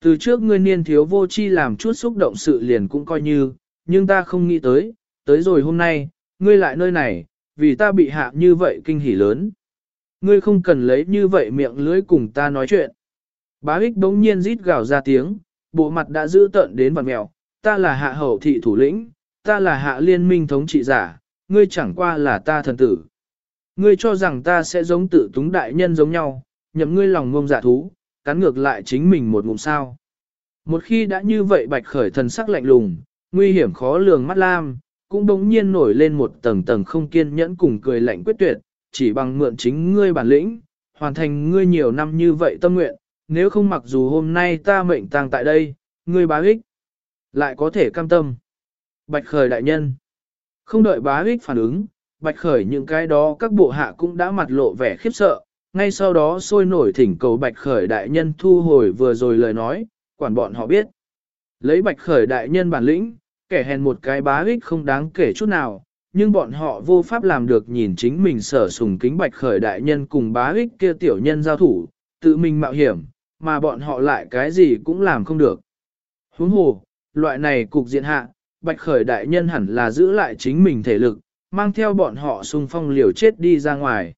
S1: Từ trước ngươi niên thiếu vô chi làm chút xúc động sự liền cũng coi như, nhưng ta không nghĩ tới, tới rồi hôm nay, ngươi lại nơi này, vì ta bị hạ như vậy kinh hỉ lớn. Ngươi không cần lấy như vậy miệng lưỡi cùng ta nói chuyện. Bá ích đống nhiên rít gào ra tiếng, bộ mặt đã giữ tợn đến vằn mèo, ta là hạ hậu thị thủ lĩnh, ta là hạ liên minh thống trị giả, ngươi chẳng qua là ta thần tử. Ngươi cho rằng ta sẽ giống tự túng đại nhân giống nhau, nhậm ngươi lòng ngông giả thú, cắn ngược lại chính mình một ngụm sao. Một khi đã như vậy bạch khởi thần sắc lạnh lùng, nguy hiểm khó lường mắt lam, cũng bỗng nhiên nổi lên một tầng tầng không kiên nhẫn cùng cười lạnh quyết tuyệt, chỉ bằng mượn chính ngươi bản lĩnh, hoàn thành ngươi nhiều năm như vậy tâm nguyện, nếu không mặc dù hôm nay ta mệnh tang tại đây, ngươi bá ích, lại có thể cam tâm. Bạch khởi đại nhân, không đợi bá ích phản ứng, bạch khởi những cái đó các bộ hạ cũng đã mặt lộ vẻ khiếp sợ, ngay sau đó sôi nổi thỉnh cầu bạch khởi đại nhân thu hồi vừa rồi lời nói, quản bọn họ biết. Lấy bạch khởi đại nhân bản lĩnh, kẻ hèn một cái bá ích không đáng kể chút nào, nhưng bọn họ vô pháp làm được nhìn chính mình sở sùng kính bạch khởi đại nhân cùng bá ích kia tiểu nhân giao thủ, tự mình mạo hiểm, mà bọn họ lại cái gì cũng làm không được. Huống hồ, loại này cục diện hạ, bạch khởi đại nhân hẳn là giữ lại chính mình thể lực, mang theo bọn họ xung phong liều chết đi ra ngoài.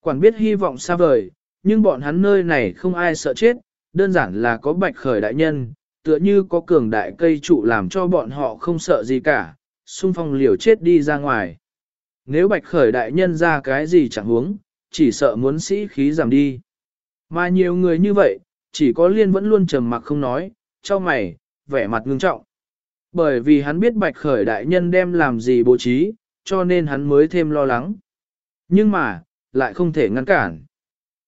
S1: Quản biết hy vọng xa vời, nhưng bọn hắn nơi này không ai sợ chết, đơn giản là có bạch khởi đại nhân, tựa như có cường đại cây trụ làm cho bọn họ không sợ gì cả, xung phong liều chết đi ra ngoài. Nếu bạch khởi đại nhân ra cái gì chẳng huống, chỉ sợ muốn sĩ khí giảm đi. Mà nhiều người như vậy, chỉ có liên vẫn luôn trầm mặc không nói, cho mày, vẻ mặt ngưng trọng. Bởi vì hắn biết bạch khởi đại nhân đem làm gì bố trí, cho nên hắn mới thêm lo lắng. Nhưng mà, lại không thể ngăn cản.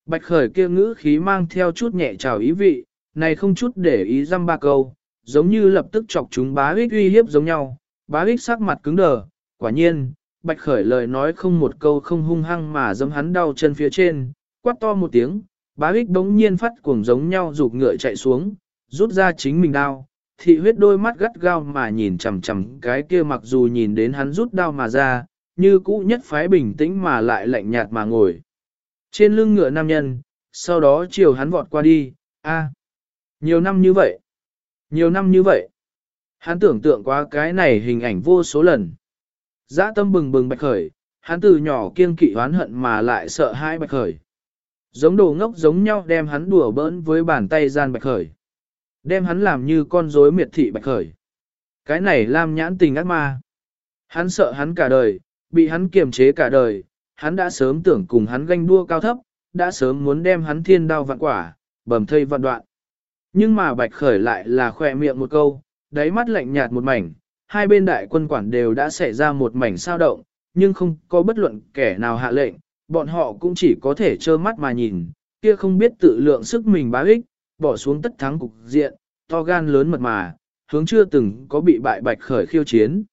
S1: Bạch khởi kia ngữ khí mang theo chút nhẹ trào ý vị, này không chút để ý dăm ba câu, giống như lập tức chọc chúng bá ích uy hiếp giống nhau, bá ích sắc mặt cứng đờ, quả nhiên, bạch khởi lời nói không một câu không hung hăng mà dâm hắn đau chân phía trên, quát to một tiếng, bá ích đống nhiên phát cuồng giống nhau rụt ngựa chạy xuống, rút ra chính mình đao, thị huyết đôi mắt gắt gao mà nhìn chằm chằm cái kia mặc dù nhìn đến hắn rút đau mà ra, như cũ nhất phái bình tĩnh mà lại lạnh nhạt mà ngồi. Trên lưng ngựa nam nhân, sau đó chiều hắn vọt qua đi, a nhiều năm như vậy, nhiều năm như vậy. Hắn tưởng tượng qua cái này hình ảnh vô số lần. Dã tâm bừng bừng bạch khởi, hắn từ nhỏ kiêng kỵ oán hận mà lại sợ hãi bạch khởi. Giống đồ ngốc giống nhau đem hắn đùa bỡn với bàn tay gian bạch khởi. Đem hắn làm như con rối miệt thị bạch khởi. Cái này làm nhãn tình ác ma. Hắn sợ hắn cả đời, bị hắn kiềm chế cả đời, hắn đã sớm tưởng cùng hắn ganh đua cao thấp, đã sớm muốn đem hắn thiên đao vạn quả, bầm thây vạn đoạn. Nhưng mà bạch khởi lại là khỏe miệng một câu, đáy mắt lạnh nhạt một mảnh, hai bên đại quân quản đều đã xảy ra một mảnh sao động, nhưng không có bất luận kẻ nào hạ lệnh, bọn họ cũng chỉ có thể trơ mắt mà nhìn, kia không biết tự lượng sức mình bá ích, bỏ xuống tất thắng cục diện, to gan lớn mật mà, hướng chưa từng có bị bại bạch khởi khiêu chiến.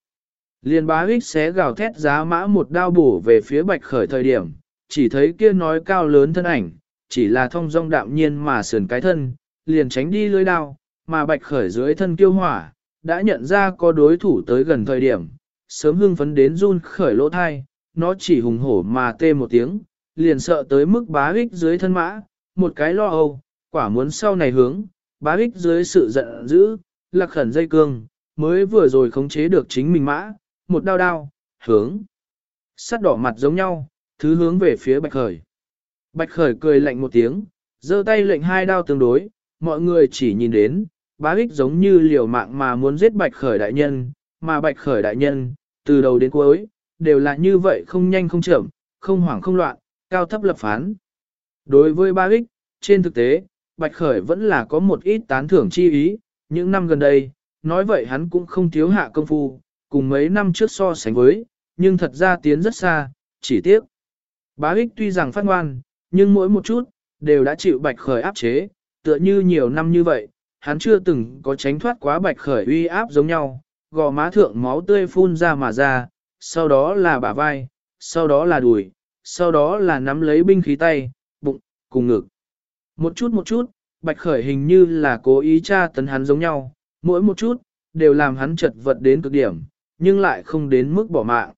S1: Liên bá ích xé gào thét giá mã một đao bổ về phía bạch khởi thời điểm, chỉ thấy kia nói cao lớn thân ảnh, chỉ là thông dong đạm nhiên mà sườn cái thân, liền tránh đi lưới đao, mà bạch khởi dưới thân kiêu hỏa, đã nhận ra có đối thủ tới gần thời điểm, sớm hưng phấn đến run khởi lỗ thai, nó chỉ hùng hổ mà tê một tiếng, liền sợ tới mức bá ích dưới thân mã, một cái lo âu, quả muốn sau này hướng, bá ích dưới sự giận dữ, lạc khẩn dây cương, mới vừa rồi khống chế được chính mình mã, một đao đao, hướng. Sắt đỏ mặt giống nhau, thứ hướng về phía bạch khởi. Bạch khởi cười lạnh một tiếng, giơ tay lệnh hai đao tương đối, mọi người chỉ nhìn đến, bá ích giống như liều mạng mà muốn giết bạch khởi đại nhân, mà bạch khởi đại nhân, từ đầu đến cuối, đều là như vậy không nhanh không chậm, không hoảng không loạn, cao thấp lập phán. Đối với bá ích, trên thực tế, bạch khởi vẫn là có một ít tán thưởng chi ý, những năm gần đây, nói vậy hắn cũng không thiếu hạ công phu, cùng mấy năm trước so sánh với, nhưng thật ra tiến rất xa, chỉ tiếc. Bá ích tuy rằng phát ngoan, nhưng mỗi một chút, đều đã chịu bạch khởi áp chế, tựa như nhiều năm như vậy, hắn chưa từng có tránh thoát quá bạch khởi uy áp giống nhau, gò má thượng máu tươi phun ra mà ra, sau đó là bả vai, sau đó là đùi, sau đó là nắm lấy binh khí tay, bụng, cùng ngực. Một chút một chút, bạch khởi hình như là cố ý tra tấn hắn giống nhau, mỗi một chút, đều làm hắn chật vật đến cực điểm, nhưng lại không đến mức bỏ mạng.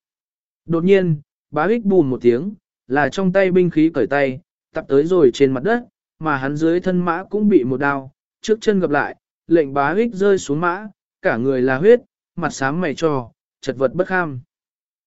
S1: Đột nhiên, bá ích bùn một tiếng, là trong tay binh khí cởi tay, tập tới rồi trên mặt đất, mà hắn dưới thân mã cũng bị một đao, trước chân gặp lại, lệnh bá ích rơi xuống mã, cả người là huyết, mặt xám mày trò, chật vật bất kham.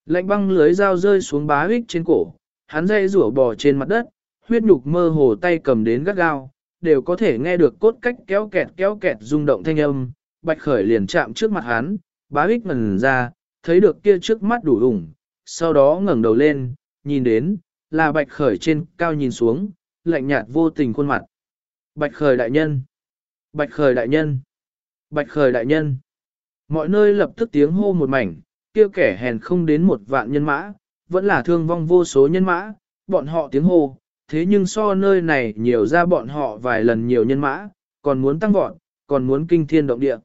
S1: Lệnh băng lưới dao rơi xuống bá ích trên cổ, hắn dây rủa bò trên mặt đất, huyết nhục mơ hồ tay cầm đến gắt gao, đều có thể nghe được cốt cách kéo kẹt kéo kẹt rung động thanh âm, bạch khởi liền chạm trước mặt hắn, bá ích ngần ra, thấy được kia trước mắt đủ ủng, sau đó ngẩng đầu lên, nhìn đến, là bạch khởi trên cao nhìn xuống, lạnh nhạt vô tình khuôn mặt. Bạch khởi đại nhân, bạch khởi đại nhân, bạch khởi đại nhân. Mọi nơi lập tức tiếng hô một mảnh, kia kẻ hèn không đến một vạn nhân mã, vẫn là thương vong vô số nhân mã, bọn họ tiếng hô, thế nhưng so nơi này nhiều ra bọn họ vài lần nhiều nhân mã, còn muốn tăng vọt, còn muốn kinh thiên động địa.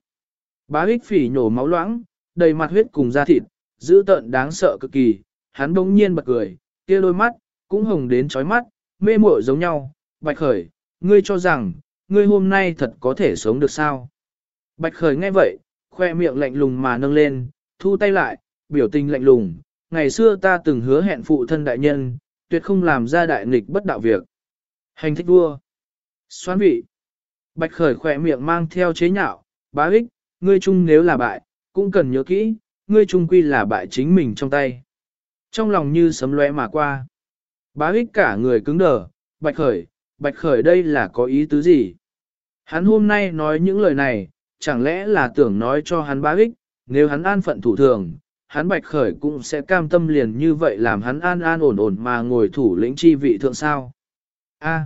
S1: Bá ích phỉ nhổ máu loãng, đầy mặt huyết cùng da thịt, dữ tợn đáng sợ cực kỳ, hắn bỗng nhiên bật cười, kia đôi mắt, cũng hồng đến chói mắt, mê muội giống nhau, bạch khởi, ngươi cho rằng, ngươi hôm nay thật có thể sống được sao? Bạch khởi nghe vậy, khoe miệng lạnh lùng mà nâng lên, thu tay lại, biểu tình lạnh lùng, ngày xưa ta từng hứa hẹn phụ thân đại nhân, tuyệt không làm ra đại nghịch bất đạo việc. Hành thích vua. Xoán vị. Bạch khởi khỏe miệng mang theo chế nhạo, bá ích, ngươi chung nếu là bại, cũng cần nhớ kỹ, ngươi chung quy là bại chính mình trong tay. Trong lòng như sấm lóe mà qua. Bá ích cả người cứng đờ, bạch khởi, bạch khởi đây là có ý tứ gì? Hắn hôm nay nói những lời này, chẳng lẽ là tưởng nói cho hắn bá ích, nếu hắn an phận thủ thường, hắn bạch khởi cũng sẽ cam tâm liền như vậy làm hắn an an ổn ổn mà ngồi thủ lĩnh chi vị thượng sao. A,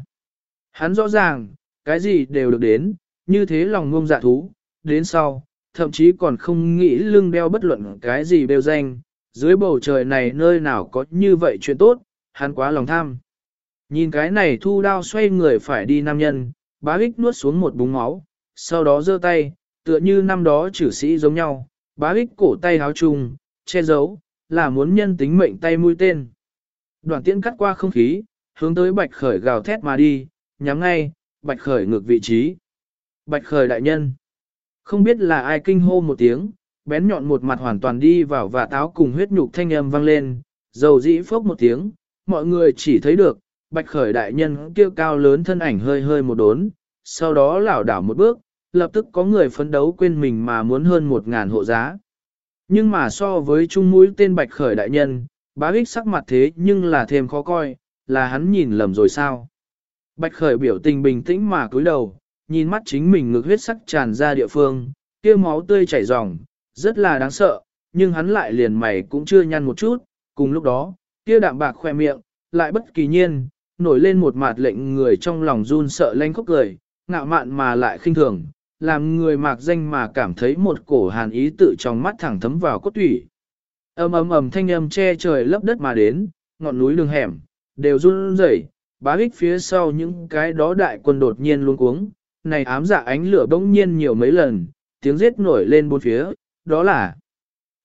S1: hắn rõ ràng, cái gì đều được đến, như thế lòng ngông dạ thú, đến sau, thậm chí còn không nghĩ lưng đeo bất luận cái gì đều danh, dưới bầu trời này nơi nào có như vậy chuyện tốt, hắn quá lòng tham. Nhìn cái này thu đao xoay người phải đi nam nhân, bá ích nuốt xuống một búng máu, sau đó giơ tay, tựa như năm đó chử sĩ giống nhau, bá ích cổ tay háo chung, che giấu, là muốn nhân tính mệnh tay mũi tên. Đoàn tiễn cắt qua không khí, hướng tới bạch khởi gào thét mà đi, nhắm ngay, bạch khởi ngược vị trí. Bạch khởi đại nhân. Không biết là ai kinh hô một tiếng, bén nhọn một mặt hoàn toàn đi vào và táo cùng huyết nhục thanh âm vang lên, dầu dĩ phốc một tiếng, mọi người chỉ thấy được, bạch khởi đại nhân kêu cao lớn thân ảnh hơi hơi một đốn, sau đó lảo đảo một bước, lập tức có người phấn đấu quên mình mà muốn hơn một ngàn hộ giá. Nhưng mà so với trung mũi tên bạch khởi đại nhân, bá ích sắc mặt thế nhưng là thêm khó coi, là hắn nhìn lầm rồi sao. Bạch khởi biểu tình bình tĩnh mà cúi đầu, nhìn mắt chính mình ngực huyết sắc tràn ra địa phương, kia máu tươi chảy ròng, rất là đáng sợ, nhưng hắn lại liền mày cũng chưa nhăn một chút, cùng lúc đó, kia đạm bạc khoe miệng, lại bất kỳ nhiên, nổi lên một mặt lệnh người trong lòng run sợ lanh khóc cười, ngạo mạn mà lại khinh thường, làm người mạc danh mà cảm thấy một cổ hàn ý tự trong mắt thẳng thấm vào cốt tủy. Ầm ầm ầm thanh âm che trời lấp đất mà đến, ngọn núi đường hẻm, đều run rẩy, bá ích phía sau những cái đó đại quân đột nhiên luống cuống, này ám dạ ánh lửa bỗng nhiên nhiều mấy lần, tiếng giết nổi lên bốn phía, đó là,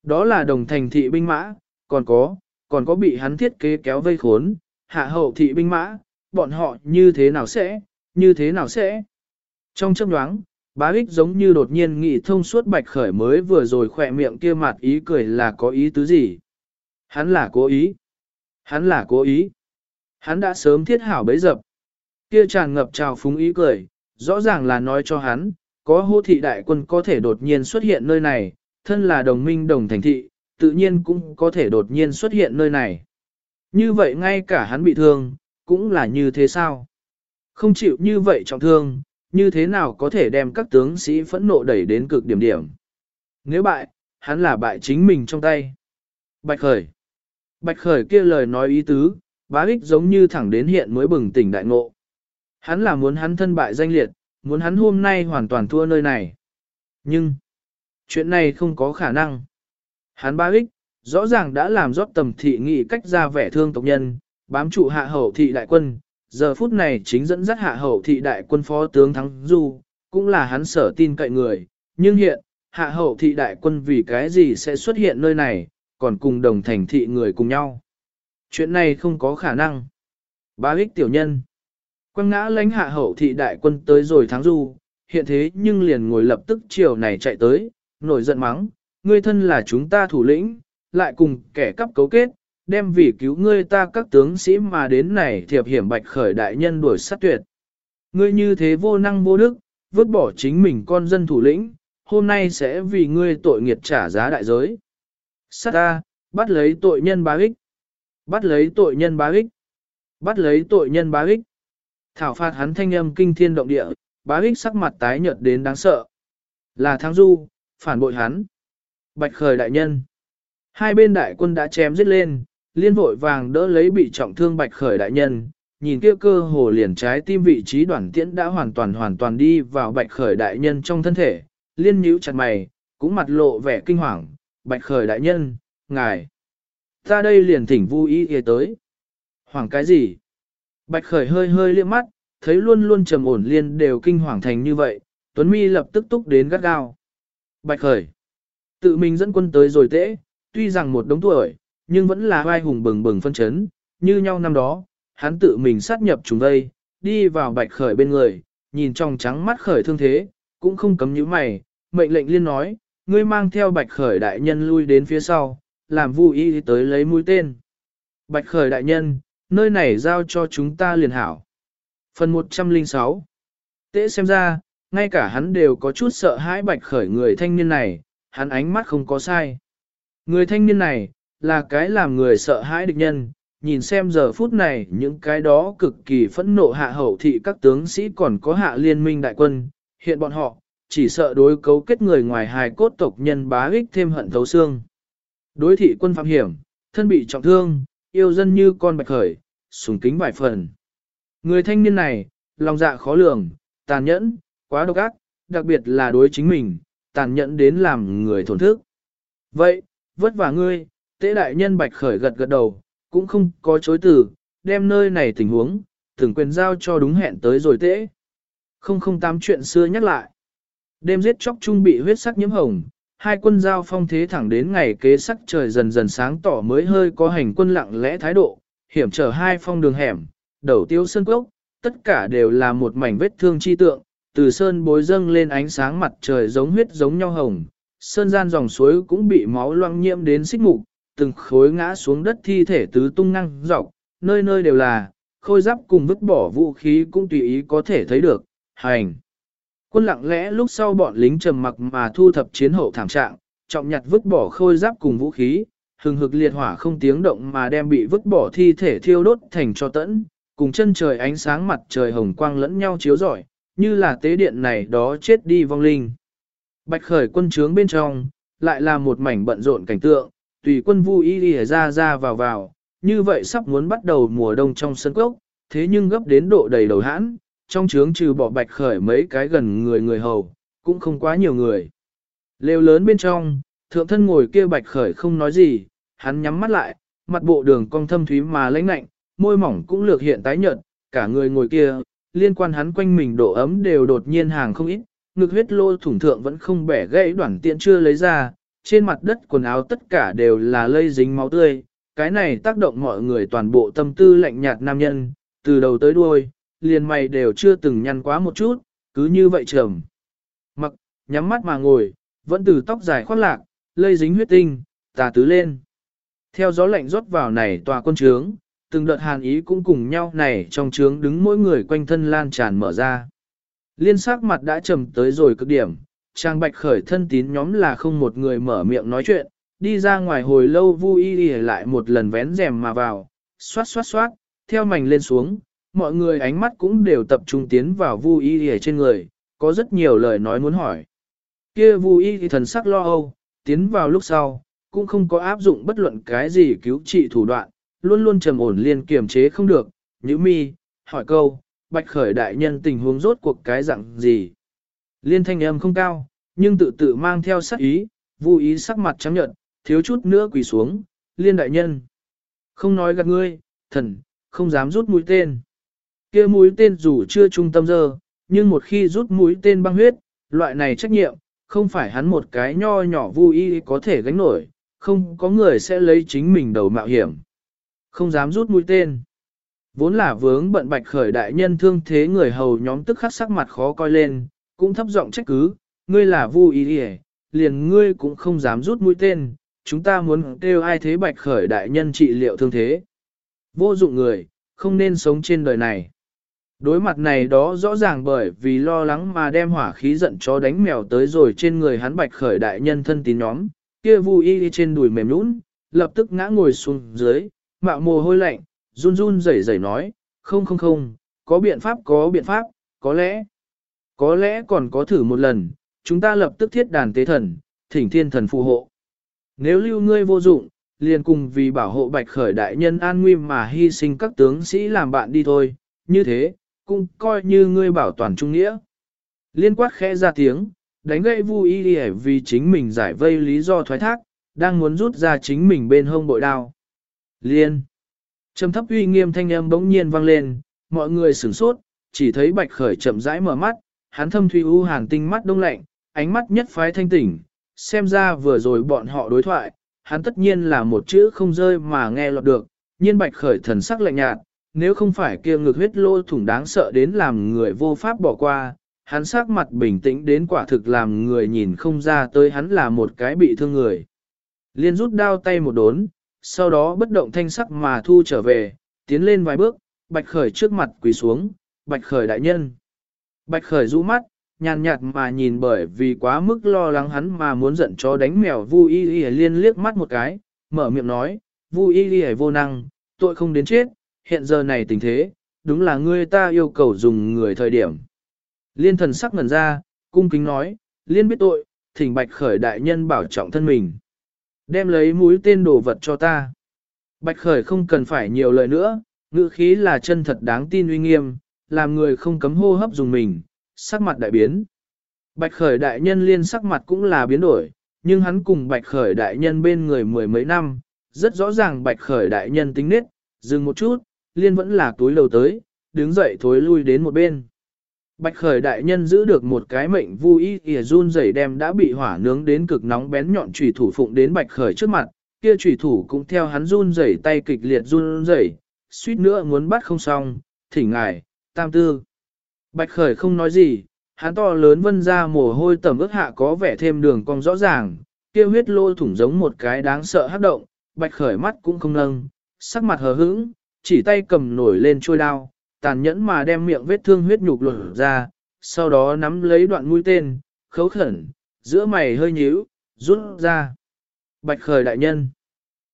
S1: đó là đồng thành thị binh mã, còn có, còn có bị hắn thiết kế kéo vây khốn, hạ hậu thị binh mã, bọn họ như thế nào sẽ, như thế nào sẽ. Trong chấp nhoáng, bá ích giống như đột nhiên nghĩ thông suốt bạch khởi mới vừa rồi khỏe miệng kia mặt ý cười là có ý tứ gì. Hắn là cố ý. Hắn là cố ý. Hắn đã sớm thiết hảo bấy dập. Kia tràn ngập trào phúng ý cười, rõ ràng là nói cho hắn, có hô thị đại quân có thể đột nhiên xuất hiện nơi này, thân là đồng minh đồng thành thị, tự nhiên cũng có thể đột nhiên xuất hiện nơi này. Như vậy ngay cả hắn bị thương, cũng là như thế sao? Không chịu như vậy trọng thương, như thế nào có thể đem các tướng sĩ phẫn nộ đẩy đến cực điểm điểm? Nếu bại, hắn là bại chính mình trong tay. Bạch Khởi Bạch Khởi kia lời nói ý tứ, bá ích giống như thẳng đến hiện mới bừng tỉnh đại ngộ. Hắn là muốn hắn thân bại danh liệt, muốn hắn hôm nay hoàn toàn thua nơi này. Nhưng, chuyện này không có khả năng. Hắn bá ích, rõ ràng đã làm rót tầm thị nghị cách ra vẻ thương tộc nhân, bám trụ hạ hậu thị đại quân, giờ phút này chính dẫn dắt hạ hậu thị đại quân phó tướng Thắng Du, cũng là hắn sở tin cậy người, nhưng hiện, hạ hậu thị đại quân vì cái gì sẽ xuất hiện nơi này, còn cùng đồng thành thị người cùng nhau. Chuyện này không có khả năng. Ba ích tiểu nhân. Quang ngã lãnh hạ hậu thị đại quân tới rồi thắng du, hiện thế nhưng liền ngồi lập tức chiều này chạy tới, nổi giận mắng, ngươi thân là chúng ta thủ lĩnh, lại cùng kẻ cắp cấu kết, đem vì cứu ngươi ta các tướng sĩ mà đến này thiệp hiểm bạch khởi đại nhân đuổi sát tuyệt. Ngươi như thế vô năng vô đức, vứt bỏ chính mình con dân thủ lĩnh, hôm nay sẽ vì ngươi tội nghiệt trả giá đại giới. Sát ta, bắt lấy tội nhân bá ích. Bắt lấy tội nhân bá ích. Bắt lấy tội nhân bá ích. Thảo phạt hắn thanh âm kinh thiên động địa, bá ích sắc mặt tái nhợt đến đáng sợ. Là thắng du, phản bội hắn. Bạch khởi đại nhân. Hai bên đại quân đã chém giết lên, liên vội vàng đỡ lấy bị trọng thương bạch khởi đại nhân, nhìn kia cơ hồ liền trái tim vị trí đoạn tiễn đã hoàn toàn hoàn toàn đi vào bạch khởi đại nhân trong thân thể, liên nhíu chặt mày, cũng mặt lộ vẻ kinh hoàng, bạch khởi đại nhân, ngài. Ta đây liền thỉnh vui ý y tới. hoàng cái gì? Bạch khởi hơi hơi liếc mắt, thấy luôn luôn trầm ổn liên đều kinh hoàng thành như vậy, Tuấn Mi lập tức túc đến gắt gao. Bạch khởi. Tự mình dẫn quân tới rồi tễ, tuy rằng một đống tuổi, nhưng vẫn là vai hùng bừng bừng phân chấn, như nhau năm đó, hắn tự mình sát nhập chúng đây, đi vào bạch khởi bên người, nhìn trong trắng mắt khởi thương thế, cũng không cấm những mày, mệnh lệnh liên nói, ngươi mang theo bạch khởi đại nhân lui đến phía sau, làm vu y tới lấy mũi tên. Bạch khởi đại nhân, nơi này giao cho chúng ta liền hảo. Phần 106 Tế xem ra, ngay cả hắn đều có chút sợ hãi bạch khởi người thanh niên này, hắn ánh mắt không có sai. Người thanh niên này, là cái làm người sợ hãi địch nhân, nhìn xem giờ phút này những cái đó cực kỳ phẫn nộ hạ hậu thị các tướng sĩ còn có hạ liên minh đại quân, hiện bọn họ, chỉ sợ đối cấu kết người ngoài hài cốt tộc nhân bá ích thêm hận thấu xương. Đối thị quân phạm hiểm, thân bị trọng thương, yêu dân như con bạch khởi, sùng kính vài phần. Người thanh niên này, lòng dạ khó lường, tàn nhẫn, quá độc ác, đặc biệt là đối chính mình, tàn nhẫn đến làm người thổn thức. Vậy, vất vả ngươi, tế đại nhân bạch khởi gật gật đầu, cũng không có chối từ, đem nơi này tình huống, thường quyền giao cho đúng hẹn tới rồi tế. Không không tám chuyện xưa nhắc lại. Đêm giết chóc trung bị huyết sắc nhiễm hồng, hai quân giao phong thế thẳng đến ngày kế sắc trời dần dần sáng tỏ mới hơi có hành quân lặng lẽ thái độ, hiểm trở hai phong đường hẻm, đầu tiêu sơn cốc, tất cả đều là một mảnh vết thương chi tượng, từ sơn bối dâng lên ánh sáng mặt trời giống huyết giống nhau hồng, sơn gian dòng suối cũng bị máu loang nhiễm đến xích mục, từng khối ngã xuống đất thi thể tứ tung năng dọc, nơi nơi đều là, khôi giáp cùng vứt bỏ vũ khí cũng tùy ý có thể thấy được, hành. Quân lặng lẽ lúc sau bọn lính trầm mặc mà thu thập chiến hậu thảm trạng, trọng nhặt vứt bỏ khôi giáp cùng vũ khí, hừng hực liệt hỏa không tiếng động mà đem bị vứt bỏ thi thể thiêu đốt thành cho tẫn, cùng chân trời ánh sáng mặt trời hồng quang lẫn nhau chiếu rọi, như là tế điện này đó chết đi vong linh. Bạch khởi quân trướng bên trong, lại là một mảnh bận rộn cảnh tượng, tùy quân vu y đi ra ra vào vào, như vậy sắp muốn bắt đầu mùa đông trong sân cốc, thế nhưng gấp đến độ đầy đầu hãn, trong trướng trừ bỏ bạch khởi mấy cái gần người người hầu, cũng không quá nhiều người. Lều lớn bên trong, thượng thân ngồi kia bạch khởi không nói gì, hắn nhắm mắt lại, mặt bộ đường cong thâm thúy mà lãnh lạnh, môi mỏng cũng lược hiện tái nhợt, cả người ngồi kia, liên quan hắn quanh mình độ ấm đều đột nhiên hàng không ít, ngực huyết lô thủng thượng vẫn không bẻ gãy đoạn tiện chưa lấy ra, trên mặt đất quần áo tất cả đều là lây dính máu tươi, cái này tác động mọi người toàn bộ tâm tư lạnh nhạt nam nhân, từ đầu tới đuôi, liền mày đều chưa từng nhăn quá một chút, cứ như vậy trầm. Mặc, nhắm mắt mà ngồi, vẫn từ tóc dài khoác lạc, lây dính huyết tinh, tà tứ lên. Theo gió lạnh rót vào này tòa quân trướng, từng đợt hàn ý cũng cùng nhau này trong trướng đứng mỗi người quanh thân lan tràn mở ra. Liên sắc mặt đã trầm tới rồi cực điểm, trang bạch khởi thân tín nhóm là không một người mở miệng nói chuyện, đi ra ngoài hồi lâu vui y lại một lần vén rèm mà vào, xoát xoát xoát, theo mảnh lên xuống, mọi người ánh mắt cũng đều tập trung tiến vào Vu Y trên người, có rất nhiều lời nói muốn hỏi. Kia Vu Y thần sắc lo âu, tiến vào lúc sau, cũng không có áp dụng bất luận cái gì cứu trị thủ đoạn, luôn luôn trầm ổn liên kiềm chế không được, Nhữ Mi, hỏi câu, Bạch Khởi đại nhân tình huống rốt cuộc cái dạng gì? Liên thanh âm không cao, nhưng tự tự mang theo sắc ý, Vu ý sắc mặt trắng nhợt, thiếu chút nữa quỳ xuống, Liên đại nhân. Không nói gạt ngươi, thần, không dám rút mũi tên kia mũi tên dù chưa trung tâm giờ, nhưng một khi rút mũi tên băng huyết, loại này trách nhiệm, không phải hắn một cái nho nhỏ vui có thể gánh nổi, không có người sẽ lấy chính mình đầu mạo hiểm. Không dám rút mũi tên. Vốn là vướng bận bạch khởi đại nhân thương thế người hầu nhóm tức khắc sắc mặt khó coi lên, cũng thấp giọng trách cứ, ngươi là vu ý đi liền ngươi cũng không dám rút mũi tên, chúng ta muốn kêu ai thế bạch khởi đại nhân trị liệu thương thế. Vô dụng người, không nên sống trên đời này. Đối mặt này đó rõ ràng bởi vì lo lắng mà đem hỏa khí giận cho đánh mèo tới rồi trên người hắn bạch khởi đại nhân thân tín nhóm, kia vu y trên đùi mềm nũng, lập tức ngã ngồi xuống dưới, mạo mồ hôi lạnh, run run rẩy rẩy nói, không không không, có biện pháp có biện pháp, có lẽ, có lẽ còn có thử một lần, chúng ta lập tức thiết đàn tế thần, thỉnh thiên thần phù hộ. Nếu lưu ngươi vô dụng, liền cùng vì bảo hộ bạch khởi đại nhân an nguy mà hy sinh các tướng sĩ làm bạn đi thôi, như thế, cũng coi như ngươi bảo toàn trung nghĩa. Liên quát khẽ ra tiếng, đánh gậy vui y vì chính mình giải vây lý do thoái thác, đang muốn rút ra chính mình bên hông bội đao. Liên. Trầm thấp uy nghiêm thanh âm bỗng nhiên vang lên, mọi người sửng sốt, chỉ thấy bạch khởi chậm rãi mở mắt, hắn thâm thủy u hàn tinh mắt đông lạnh, ánh mắt nhất phái thanh tỉnh, xem ra vừa rồi bọn họ đối thoại, hắn tất nhiên là một chữ không rơi mà nghe lọt được, nhiên bạch khởi thần sắc lạnh nhạt, nếu không phải kia ngược huyết lô thủng đáng sợ đến làm người vô pháp bỏ qua, hắn sắc mặt bình tĩnh đến quả thực làm người nhìn không ra tới hắn là một cái bị thương người. Liên rút đao tay một đốn, sau đó bất động thanh sắc mà thu trở về, tiến lên vài bước, bạch khởi trước mặt quỳ xuống, bạch khởi đại nhân. Bạch khởi rũ mắt, nhàn nhạt mà nhìn bởi vì quá mức lo lắng hắn mà muốn giận cho đánh mèo Vu Y Y liên liếc mắt một cái, mở miệng nói, Vu Y Y vô năng, tội không đến chết, hiện giờ này tình thế, đúng là ngươi ta yêu cầu dùng người thời điểm. Liên thần sắc ngẩn ra, cung kính nói, liên biết tội, thỉnh bạch khởi đại nhân bảo trọng thân mình. Đem lấy mũi tên đồ vật cho ta. Bạch khởi không cần phải nhiều lời nữa, ngữ khí là chân thật đáng tin uy nghiêm, làm người không cấm hô hấp dùng mình, sắc mặt đại biến. Bạch khởi đại nhân liên sắc mặt cũng là biến đổi, nhưng hắn cùng bạch khởi đại nhân bên người mười mấy năm, rất rõ ràng bạch khởi đại nhân tính nết, dừng một chút, liên vẫn là túi lầu tới, đứng dậy thối lui đến một bên. Bạch khởi đại nhân giữ được một cái mệnh vui ỉa run rẩy đem đã bị hỏa nướng đến cực nóng bén nhọn chủy thủ phụng đến bạch khởi trước mặt, kia chủy thủ cũng theo hắn run rẩy tay kịch liệt run rẩy, suýt nữa muốn bắt không xong, thỉnh ngài, tam tư. Bạch khởi không nói gì, hắn to lớn vân ra mồ hôi tẩm ướt hạ có vẻ thêm đường cong rõ ràng, kia huyết lô thủng giống một cái đáng sợ hấp động, bạch khởi mắt cũng không nâng, sắc mặt hờ hững, chỉ tay cầm nổi lên trôi đao, tàn nhẫn mà đem miệng vết thương huyết nhục lột ra, sau đó nắm lấy đoạn mũi tên, khấu khẩn, giữa mày hơi nhíu, rút ra. Bạch khởi đại nhân.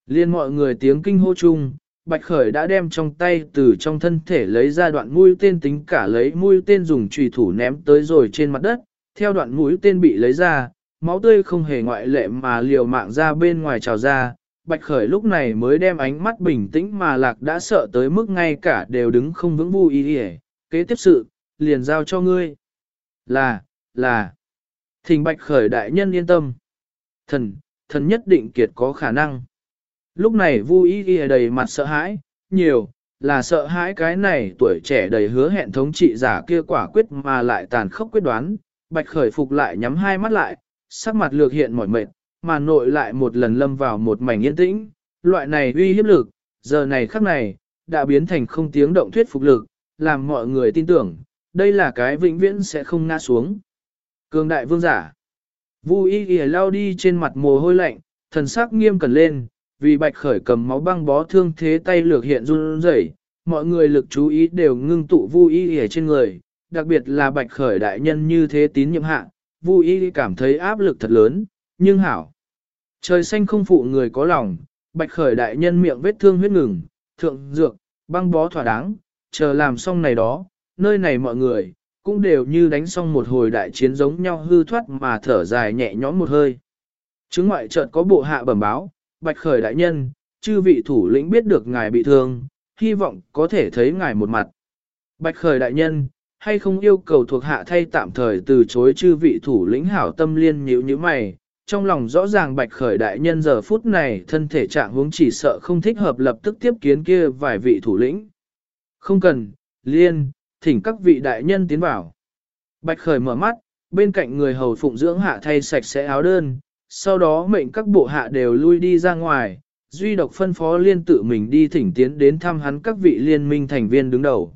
S1: Liên mọi người tiếng kinh hô chung, Bạch khởi đã đem trong tay từ trong thân thể lấy ra đoạn mũi tên tính cả lấy mũi tên dùng trùy thủ ném tới rồi trên mặt đất, theo đoạn mũi tên bị lấy ra, máu tươi không hề ngoại lệ mà liều mạng ra bên ngoài trào ra, Bạch Khởi lúc này mới đem ánh mắt bình tĩnh mà lạc đã sợ tới mức ngay cả đều đứng không vững vui ý hề. Kế tiếp sự, liền giao cho ngươi. Là, là. Thình Bạch Khởi đại nhân yên tâm. Thần, thần nhất định kiệt có khả năng. Lúc này vui Y ghi đầy mặt sợ hãi, nhiều, là sợ hãi cái này tuổi trẻ đầy hứa hẹn thống trị giả kia quả quyết mà lại tàn khốc quyết đoán. Bạch Khởi phục lại nhắm hai mắt lại, sắc mặt lược hiện mỏi mệt, mà nội lại một lần lâm vào một mảnh yên tĩnh, loại này uy hiếp lực, giờ này khắc này, đã biến thành không tiếng động thuyết phục lực, làm mọi người tin tưởng, đây là cái vĩnh viễn sẽ không ngã xuống. Cường đại vương giả. Vu y y lao đi trên mặt mồ hôi lạnh, thần sắc nghiêm cẩn lên, vì bạch khởi cầm máu băng bó thương thế tay lược hiện run rẩy, mọi người lực chú ý đều ngưng tụ Vu y y trên người, đặc biệt là bạch khởi đại nhân như thế tín nhiệm hạ, Vu y cảm thấy áp lực thật lớn, nhưng hảo. Trời xanh không phụ người có lòng, bạch khởi đại nhân miệng vết thương huyết ngừng, thượng dược, băng bó thỏa đáng, chờ làm xong này đó, nơi này mọi người, cũng đều như đánh xong một hồi đại chiến giống nhau hư thoát mà thở dài nhẹ nhõm một hơi. Chứng ngoại chợt có bộ hạ bẩm báo, bạch khởi đại nhân, chư vị thủ lĩnh biết được ngài bị thương, hy vọng có thể thấy ngài một mặt. Bạch khởi đại nhân, hay không yêu cầu thuộc hạ thay tạm thời từ chối chư vị thủ lĩnh hảo tâm liên nhíu như mày, trong lòng rõ ràng bạch khởi đại nhân giờ phút này thân thể trạng huống chỉ sợ không thích hợp lập tức tiếp kiến kia vài vị thủ lĩnh. Không cần, liên, thỉnh các vị đại nhân tiến vào. Bạch khởi mở mắt, bên cạnh người hầu phụng dưỡng hạ thay sạch sẽ áo đơn, sau đó mệnh các bộ hạ đều lui đi ra ngoài, duy độc phân phó liên tự mình đi thỉnh tiến đến thăm hắn các vị liên minh thành viên đứng đầu.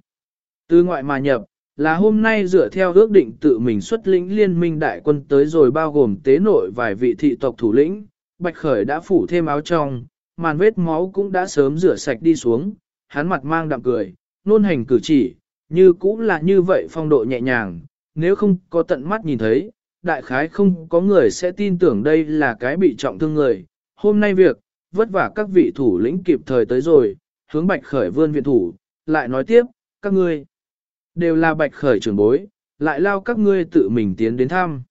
S1: Từ ngoại mà nhập, là hôm nay dựa theo ước định tự mình xuất lĩnh liên minh đại quân tới rồi bao gồm tế nội vài vị thị tộc thủ lĩnh, Bạch Khởi đã phủ thêm áo trong, màn vết máu cũng đã sớm rửa sạch đi xuống, hắn mặt mang đạm cười, nôn hành cử chỉ, như cũng là như vậy phong độ nhẹ nhàng, nếu không có tận mắt nhìn thấy, đại khái không có người sẽ tin tưởng đây là cái bị trọng thương người. Hôm nay việc, vất vả các vị thủ lĩnh kịp thời tới rồi, hướng Bạch Khởi vươn viện thủ, lại nói tiếp, các ngươi đều là Bạch Khởi trưởng bối, lại lao các ngươi tự mình tiến đến thăm.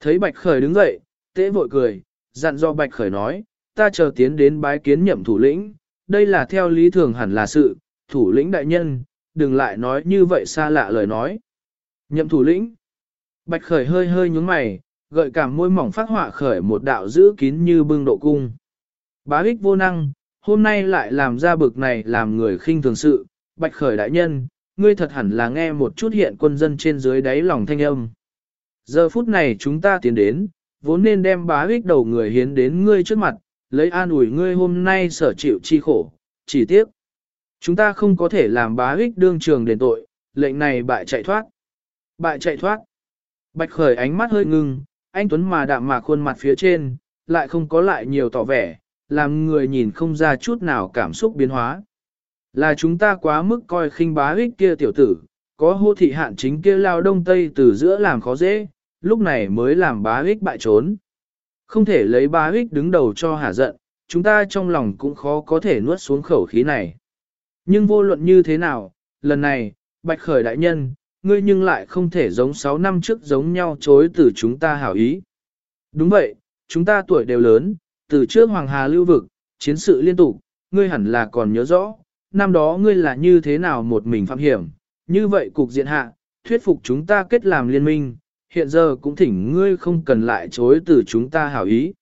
S1: Thấy Bạch Khởi đứng dậy, tế vội cười, dặn do Bạch Khởi nói, ta chờ tiến đến bái kiến nhậm thủ lĩnh, đây là theo lý thường hẳn là sự, thủ lĩnh đại nhân, đừng lại nói như vậy xa lạ lời nói. Nhậm thủ lĩnh, Bạch Khởi hơi hơi nhúng mày, gợi cảm môi mỏng phát họa khởi một đạo giữ kín như bưng độ cung. Bá ích vô năng, hôm nay lại làm ra bực này làm người khinh thường sự, Bạch Khởi đại nhân, ngươi thật hẳn là nghe một chút hiện quân dân trên dưới đáy lòng thanh âm. Giờ phút này chúng ta tiến đến, vốn nên đem bá ích đầu người hiến đến ngươi trước mặt, lấy an ủi ngươi hôm nay sở chịu chi khổ, chỉ tiếc. Chúng ta không có thể làm bá ích đương trường đền tội, lệnh này bại chạy thoát. Bại chạy thoát. Bạch khởi ánh mắt hơi ngưng, anh Tuấn mà đạm mạc khuôn mặt phía trên, lại không có lại nhiều tỏ vẻ, làm người nhìn không ra chút nào cảm xúc biến hóa. Là chúng ta quá mức coi khinh bá ích kia tiểu tử, có hô thị hạn chính kia lao đông tây từ giữa làm khó dễ, lúc này mới làm bá ích bại trốn. Không thể lấy bá ích đứng đầu cho hả giận, chúng ta trong lòng cũng khó có thể nuốt xuống khẩu khí này. Nhưng vô luận như thế nào, lần này, bạch khởi đại nhân, ngươi nhưng lại không thể giống 6 năm trước giống nhau chối từ chúng ta hảo ý. Đúng vậy, chúng ta tuổi đều lớn, từ trước Hoàng Hà lưu vực, chiến sự liên tục, ngươi hẳn là còn nhớ rõ, năm đó ngươi là như thế nào một mình phạm hiểm, như vậy cục diện hạ, thuyết phục chúng ta kết làm liên minh, hiện giờ cũng thỉnh ngươi không cần lại chối từ chúng ta hảo ý.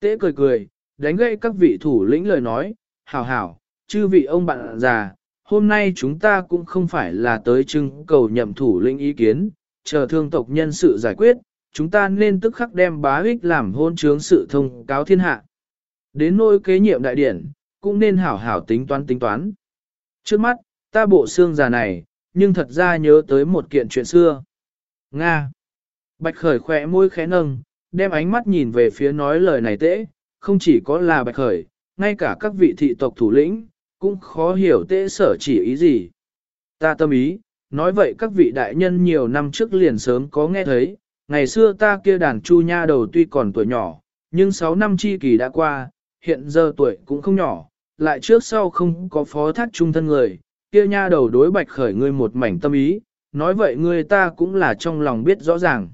S1: Tế cười cười, đánh gây các vị thủ lĩnh lời nói, hảo hảo, chư vị ông bạn già, hôm nay chúng ta cũng không phải là tới trưng cầu nhậm thủ lĩnh ý kiến, chờ thương tộc nhân sự giải quyết, chúng ta nên tức khắc đem bá ích làm hôn chướng sự thông cáo thiên hạ. Đến nôi kế nhiệm đại điển, cũng nên hảo hảo tính toán tính toán. Trước mắt, ta bộ xương già này, nhưng thật ra nhớ tới một kiện chuyện xưa. Nga. Bạch khởi khỏe môi khẽ nâng, đem ánh mắt nhìn về phía nói lời này tễ, không chỉ có là bạch khởi, ngay cả các vị thị tộc thủ lĩnh, cũng khó hiểu tế sở chỉ ý gì. Ta tâm ý, nói vậy các vị đại nhân nhiều năm trước liền sớm có nghe thấy, ngày xưa ta kia đàn chu nha đầu tuy còn tuổi nhỏ, nhưng 6 năm chi kỳ đã qua, hiện giờ tuổi cũng không nhỏ, lại trước sau không có phó thác trung thân người, kia nha đầu đối bạch khởi ngươi một mảnh tâm ý, nói vậy ngươi ta cũng là trong lòng biết rõ ràng.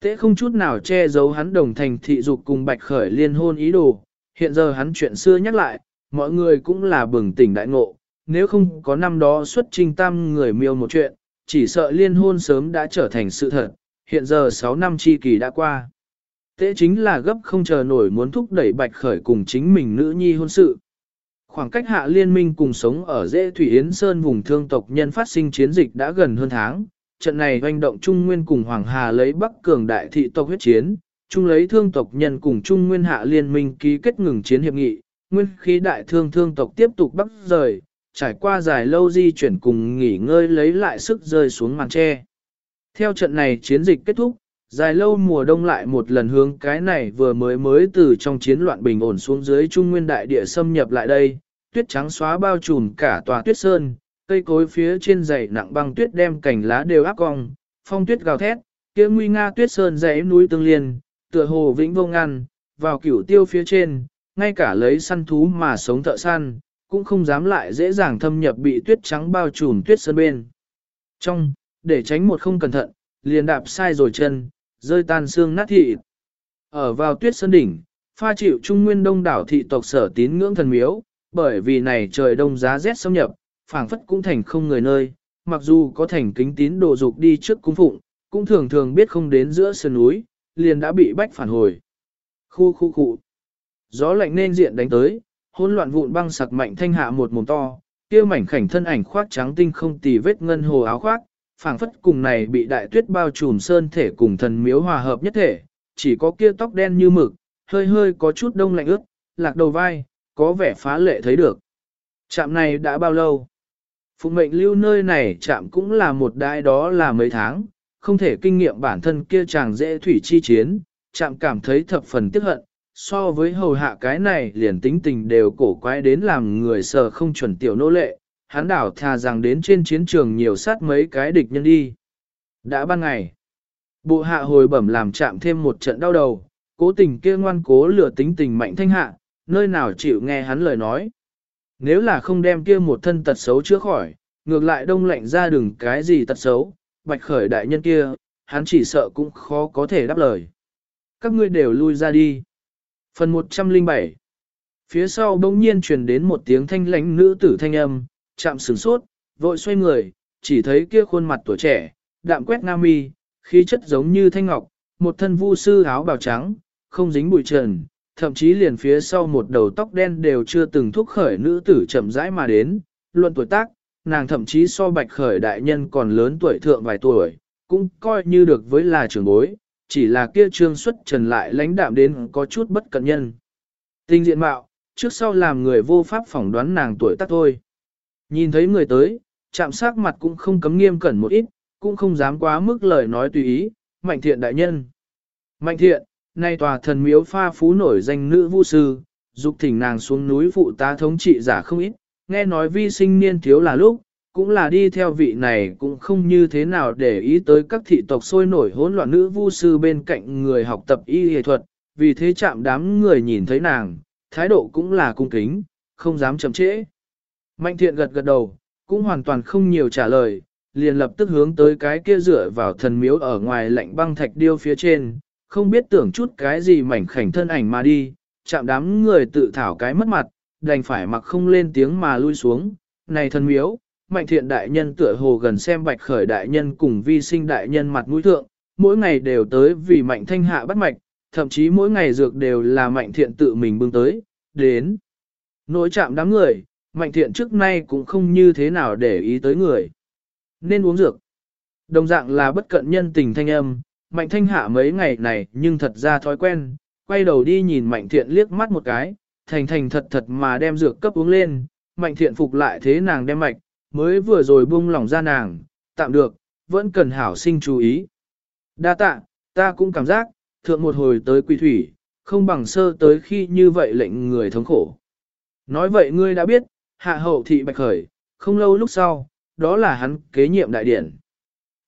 S1: Tế không chút nào che giấu hắn đồng thành thị dục cùng bạch khởi liên hôn ý đồ, hiện giờ hắn chuyện xưa nhắc lại, mọi người cũng là bừng tỉnh đại ngộ, nếu không có năm đó xuất trình tam người miêu một chuyện, chỉ sợ liên hôn sớm đã trở thành sự thật, hiện giờ 6 năm chi kỳ đã qua. Tế chính là gấp không chờ nổi muốn thúc đẩy bạch khởi cùng chính mình nữ nhi hôn sự. Khoảng cách hạ liên minh cùng sống ở dễ Thủy Yến Sơn vùng thương tộc nhân phát sinh chiến dịch đã gần hơn tháng, trận này doanh động Trung Nguyên cùng Hoàng Hà lấy Bắc Cường đại thị tộc huyết chiến, chung lấy thương tộc nhân cùng Trung Nguyên hạ liên minh ký kết ngừng chiến hiệp nghị, nguyên khí đại thương thương tộc tiếp tục bắc rời, trải qua dài lâu di chuyển cùng nghỉ ngơi lấy lại sức rơi xuống màn tre. Theo trận này chiến dịch kết thúc, dài lâu mùa đông lại một lần hướng cái này vừa mới mới từ trong chiến loạn bình ổn xuống dưới trung nguyên đại địa xâm nhập lại đây, tuyết trắng xóa bao trùm cả tòa tuyết sơn, cây cối phía trên dày nặng băng tuyết đem cành lá đều áp cong, phong tuyết gào thét, kia nguy nga tuyết sơn dãy núi tương liên, tựa hồ vĩnh vô ngăn, vào cửu tiêu phía trên, ngay cả lấy săn thú mà sống thợ săn, cũng không dám lại dễ dàng thâm nhập bị tuyết trắng bao trùm tuyết sơn bên. Trong, để tránh một không cẩn thận, liền đạp sai rồi chân, rơi tan xương nát thịt. Ở vào tuyết sơn đỉnh, pha chịu trung nguyên đông đảo thị tộc sở tín ngưỡng thần miếu, bởi vì này trời đông giá rét xâm nhập, phảng phất cũng thành không người nơi, mặc dù có thành kính tín đồ dục đi trước cung phụng, cũng thường thường biết không đến giữa sơn núi, liền đã bị bách phản hồi. Khu khu khu. Gió lạnh nên diện đánh tới, hỗn loạn vụn băng sặc mạnh thanh hạ một mồm to, kia mảnh khảnh thân ảnh khoác trắng tinh không tì vết ngân hồ áo khoác, phảng phất cùng này bị đại tuyết bao trùm sơn thể cùng thần miếu hòa hợp nhất thể, chỉ có kia tóc đen như mực, hơi hơi có chút đông lạnh ướt, lạc đầu vai, có vẻ phá lệ thấy được. Trạm này đã bao lâu? Phụng mệnh lưu nơi này chạm cũng là một đại đó là mấy tháng, không thể kinh nghiệm bản thân kia chàng dễ thủy chi chiến, chạm cảm thấy thập phần tiếc hận, so với hầu hạ cái này liền tính tình đều cổ quái đến làm người sợ không chuẩn tiểu nô lệ, hắn đảo thà rằng đến trên chiến trường nhiều sát mấy cái địch nhân đi. Đã ban ngày, bộ hạ hồi bẩm làm chạm thêm một trận đau đầu, cố tình kia ngoan cố lửa tính tình mạnh thanh hạ, nơi nào chịu nghe hắn lời nói. Nếu là không đem kia một thân tật xấu chữa khỏi, ngược lại đông lạnh ra đừng cái gì tật xấu, bạch khởi đại nhân kia, hắn chỉ sợ cũng khó có thể đáp lời. Các ngươi đều lui ra đi. Phần 107 Phía sau bỗng nhiên truyền đến một tiếng thanh lãnh nữ tử thanh âm, chạm sửng sốt, vội xoay người, chỉ thấy kia khuôn mặt tuổi trẻ, đạm quét nam mi, khí chất giống như thanh ngọc, một thân vu sư áo bào trắng, không dính bụi trần, thậm chí liền phía sau một đầu tóc đen đều chưa từng thúc khởi nữ tử chậm rãi mà đến, luận tuổi tác, nàng thậm chí so bạch khởi đại nhân còn lớn tuổi thượng vài tuổi, cũng coi như được với là trưởng bối, chỉ là kia trương xuất trần lại lãnh đạm đến có chút bất cẩn nhân. Tinh diện mạo, trước sau làm người vô pháp phỏng đoán nàng tuổi tác thôi. Nhìn thấy người tới, chạm sát mặt cũng không cấm nghiêm cẩn một ít, cũng không dám quá mức lời nói tùy ý, mạnh thiện đại nhân. Mạnh thiện, nay tòa thần miếu pha phú nổi danh nữ vũ sư, dục thỉnh nàng xuống núi phụ tá thống trị giả không ít, nghe nói vi sinh niên thiếu là lúc, cũng là đi theo vị này cũng không như thế nào để ý tới các thị tộc sôi nổi hỗn loạn nữ vu sư bên cạnh người học tập y y thuật, vì thế chạm đám người nhìn thấy nàng, thái độ cũng là cung kính, không dám chậm trễ. Mạnh thiện gật gật đầu, cũng hoàn toàn không nhiều trả lời, liền lập tức hướng tới cái kia dựa vào thần miếu ở ngoài lạnh băng thạch điêu phía trên, không biết tưởng chút cái gì mảnh khảnh thân ảnh mà đi, chạm đám người tự thảo cái mất mặt, đành phải mặc không lên tiếng mà lui xuống, này thần miếu, mạnh thiện đại nhân tựa hồ gần xem bạch khởi đại nhân cùng vi sinh đại nhân mặt mũi thượng, mỗi ngày đều tới vì mạnh thanh hạ bắt mạch, thậm chí mỗi ngày dược đều là mạnh thiện tự mình bưng tới, đến. Nỗi chạm đám người, mạnh thiện trước nay cũng không như thế nào để ý tới người. Nên uống dược. Đồng dạng là bất cận nhân tình thanh âm, mạnh thanh hạ mấy ngày này nhưng thật ra thói quen, quay đầu đi nhìn mạnh thiện liếc mắt một cái, thành thành thật thật mà đem dược cấp uống lên, mạnh thiện phục lại thế nàng đem mạch, mới vừa rồi buông lỏng ra nàng, tạm được, vẫn cần hảo sinh chú ý. Đa tạ, ta cũng cảm giác, thượng một hồi tới quỳ thủy, không bằng sơ tới khi như vậy lệnh người thống khổ. Nói vậy ngươi đã biết, hạ hậu thị bạch khởi, không lâu lúc sau, đó là hắn kế nhiệm đại điển.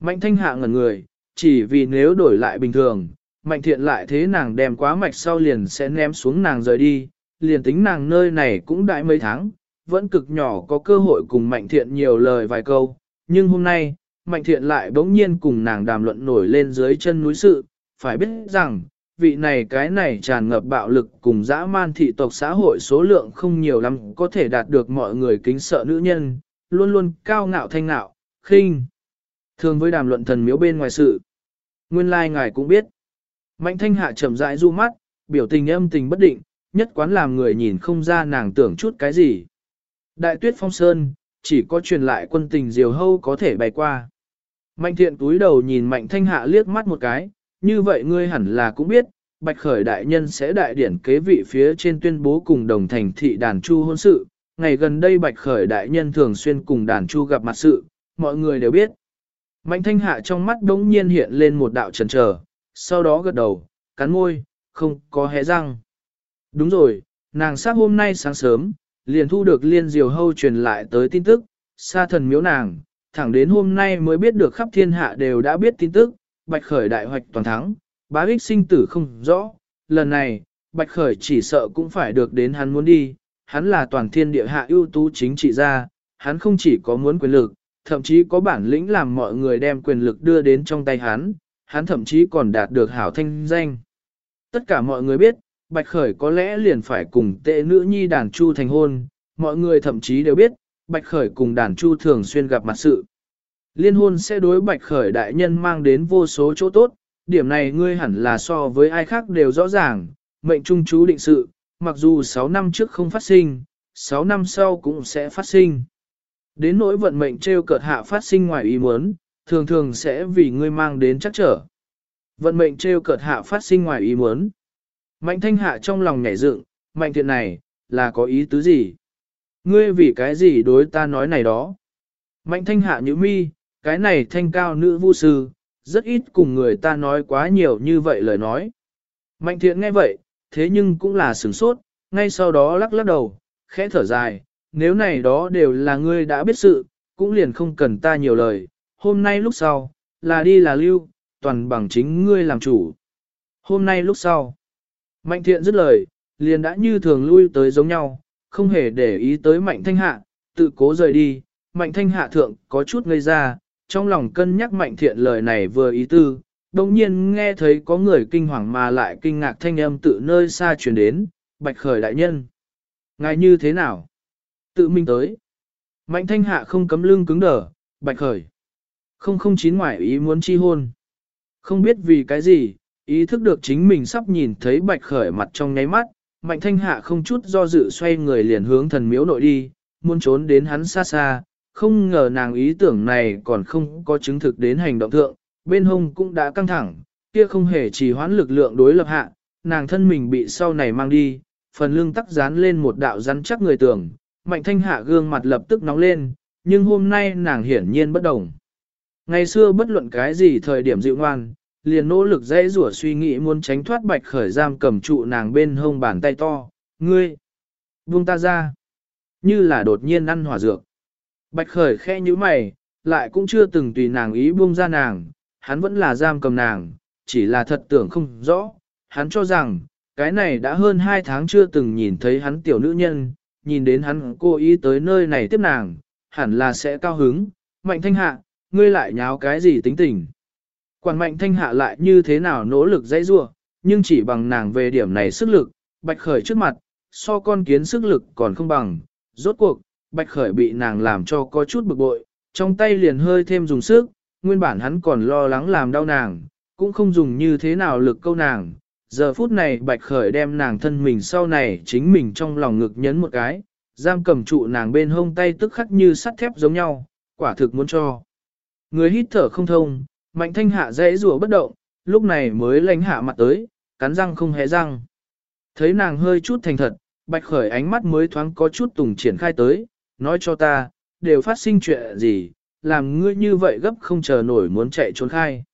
S1: Mạnh thanh hạ ngẩn người, chỉ vì nếu đổi lại bình thường, mạnh thiện lại thế nàng đem quá mạch sau liền sẽ ném xuống nàng rời đi, liền tính nàng nơi này cũng đại mấy tháng, vẫn cực nhỏ có cơ hội cùng Mạnh Thiện nhiều lời vài câu, nhưng hôm nay, Mạnh Thiện lại bỗng nhiên cùng nàng đàm luận nổi lên dưới chân núi sự, phải biết rằng, vị này cái này tràn ngập bạo lực cùng dã man thị tộc xã hội số lượng không nhiều lắm có thể đạt được mọi người kính sợ nữ nhân, luôn luôn cao ngạo thanh ngạo, khinh. Thường với đàm luận thần miếu bên ngoài sự. Nguyên lai like ngài cũng biết. Mạnh thanh hạ chậm rãi du mắt, biểu tình âm tình bất định, nhất quán làm người nhìn không ra nàng tưởng chút cái gì. Đại tuyết phong sơn, chỉ có truyền lại quân tình diều hâu có thể bày qua. Mạnh thiện túi đầu nhìn mạnh thanh hạ liếc mắt một cái, như vậy ngươi hẳn là cũng biết, bạch khởi đại nhân sẽ đại điển kế vị phía trên tuyên bố cùng đồng thành thị đàn chu hôn sự. Ngày gần đây bạch khởi đại nhân thường xuyên cùng đàn chu gặp mặt sự, mọi người đều biết. Mạnh thanh hạ trong mắt đống nhiên hiện lên một đạo trần trở, sau đó gật đầu, cắn môi, không có hé răng. Đúng rồi, nàng sát hôm nay sáng sớm, liền thu được liên diều hâu truyền lại tới tin tức, sa thần miếu nàng, thẳng đến hôm nay mới biết được khắp thiên hạ đều đã biết tin tức, bạch khởi đại hoạch toàn thắng, bá ích sinh tử không rõ, lần này, bạch khởi chỉ sợ cũng phải được đến hắn muốn đi, hắn là toàn thiên địa hạ ưu tú chính trị gia, hắn không chỉ có muốn quyền lực, thậm chí có bản lĩnh làm mọi người đem quyền lực đưa đến trong tay hắn, hắn thậm chí còn đạt được hảo thanh danh. Tất cả mọi người biết, Bạch Khởi có lẽ liền phải cùng tệ nữ nhi đàn chu thành hôn, mọi người thậm chí đều biết, Bạch Khởi cùng đàn chu thường xuyên gặp mặt sự. Liên hôn sẽ đối Bạch Khởi đại nhân mang đến vô số chỗ tốt, điểm này ngươi hẳn là so với ai khác đều rõ ràng, mệnh trung chú định sự, mặc dù 6 năm trước không phát sinh, 6 năm sau cũng sẽ phát sinh. Đến nỗi vận mệnh treo cợt hạ phát sinh ngoài ý muốn, thường thường sẽ vì ngươi mang đến chắc trở. Vận mệnh treo cợt hạ phát sinh ngoài ý muốn. Mạnh thanh hạ trong lòng nhảy dựng, mạnh thiện này, là có ý tứ gì? Ngươi vì cái gì đối ta nói này đó? Mạnh thanh hạ như mi, cái này thanh cao nữ vu sư, rất ít cùng người ta nói quá nhiều như vậy lời nói. Mạnh thiện nghe vậy, thế nhưng cũng là sửng sốt, ngay sau đó lắc lắc đầu, khẽ thở dài, nếu này đó đều là ngươi đã biết sự, cũng liền không cần ta nhiều lời, hôm nay lúc sau, là đi là lưu, toàn bằng chính ngươi làm chủ. Hôm nay lúc sau, mạnh thiện dứt lời, liền đã như thường lui tới giống nhau, không hề để ý tới mạnh thanh hạ, tự cố rời đi, mạnh thanh hạ thượng có chút ngây ra, trong lòng cân nhắc mạnh thiện lời này vừa ý tư, đồng nhiên nghe thấy có người kinh hoàng mà lại kinh ngạc thanh âm tự nơi xa truyền đến, bạch khởi đại nhân. Ngài như thế nào? Tự mình tới. Mạnh thanh hạ không cấm lưng cứng đờ, bạch khởi. Không không chín ngoại ý muốn chi hôn. Không biết vì cái gì, ý thức được chính mình sắp nhìn thấy bạch khởi mặt trong nháy mắt, mạnh thanh hạ không chút do dự xoay người liền hướng thần miếu nội đi, muốn trốn đến hắn xa xa, không ngờ nàng ý tưởng này còn không có chứng thực đến hành động thượng, bên hông cũng đã căng thẳng, kia không hề trì hoãn lực lượng đối lập hạ, nàng thân mình bị sau này mang đi, phần lưng tắc dán lên một đạo rắn chắc người tưởng, mạnh thanh hạ gương mặt lập tức nóng lên, nhưng hôm nay nàng hiển nhiên bất đồng. Ngày xưa bất luận cái gì thời điểm dịu ngoan, liền nỗ lực dễ rủa suy nghĩ muốn tránh thoát bạch khởi giam cầm trụ nàng bên hông bàn tay to, ngươi, buông ta ra, như là đột nhiên ăn hỏa dược. Bạch khởi khe như mày, lại cũng chưa từng tùy nàng ý buông ra nàng, hắn vẫn là giam cầm nàng, chỉ là thật tưởng không rõ, hắn cho rằng, cái này đã hơn hai tháng chưa từng nhìn thấy hắn tiểu nữ nhân, nhìn đến hắn cố ý tới nơi này tiếp nàng, hẳn là sẽ cao hứng, mạnh thanh hạ, ngươi lại nháo cái gì tính tình. Quản mạnh thanh hạ lại như thế nào nỗ lực dãy rua, nhưng chỉ bằng nàng về điểm này sức lực, bạch khởi trước mặt, so con kiến sức lực còn không bằng, rốt cuộc, bạch khởi bị nàng làm cho có chút bực bội, trong tay liền hơi thêm dùng sức, nguyên bản hắn còn lo lắng làm đau nàng, cũng không dùng như thế nào lực câu nàng. Giờ phút này bạch khởi đem nàng thân mình sau này chính mình trong lòng ngực nhấn một cái, giam cầm trụ nàng bên hông tay tức khắc như sắt thép giống nhau, quả thực muốn cho. Người hít thở không thông, mạnh thanh hạ dễ rùa bất động, lúc này mới lánh hạ mặt tới, cắn răng không hé răng. Thấy nàng hơi chút thành thật, bạch khởi ánh mắt mới thoáng có chút tùng triển khai tới, nói cho ta, đều phát sinh chuyện gì, làm ngươi như vậy gấp không chờ nổi muốn chạy trốn khai.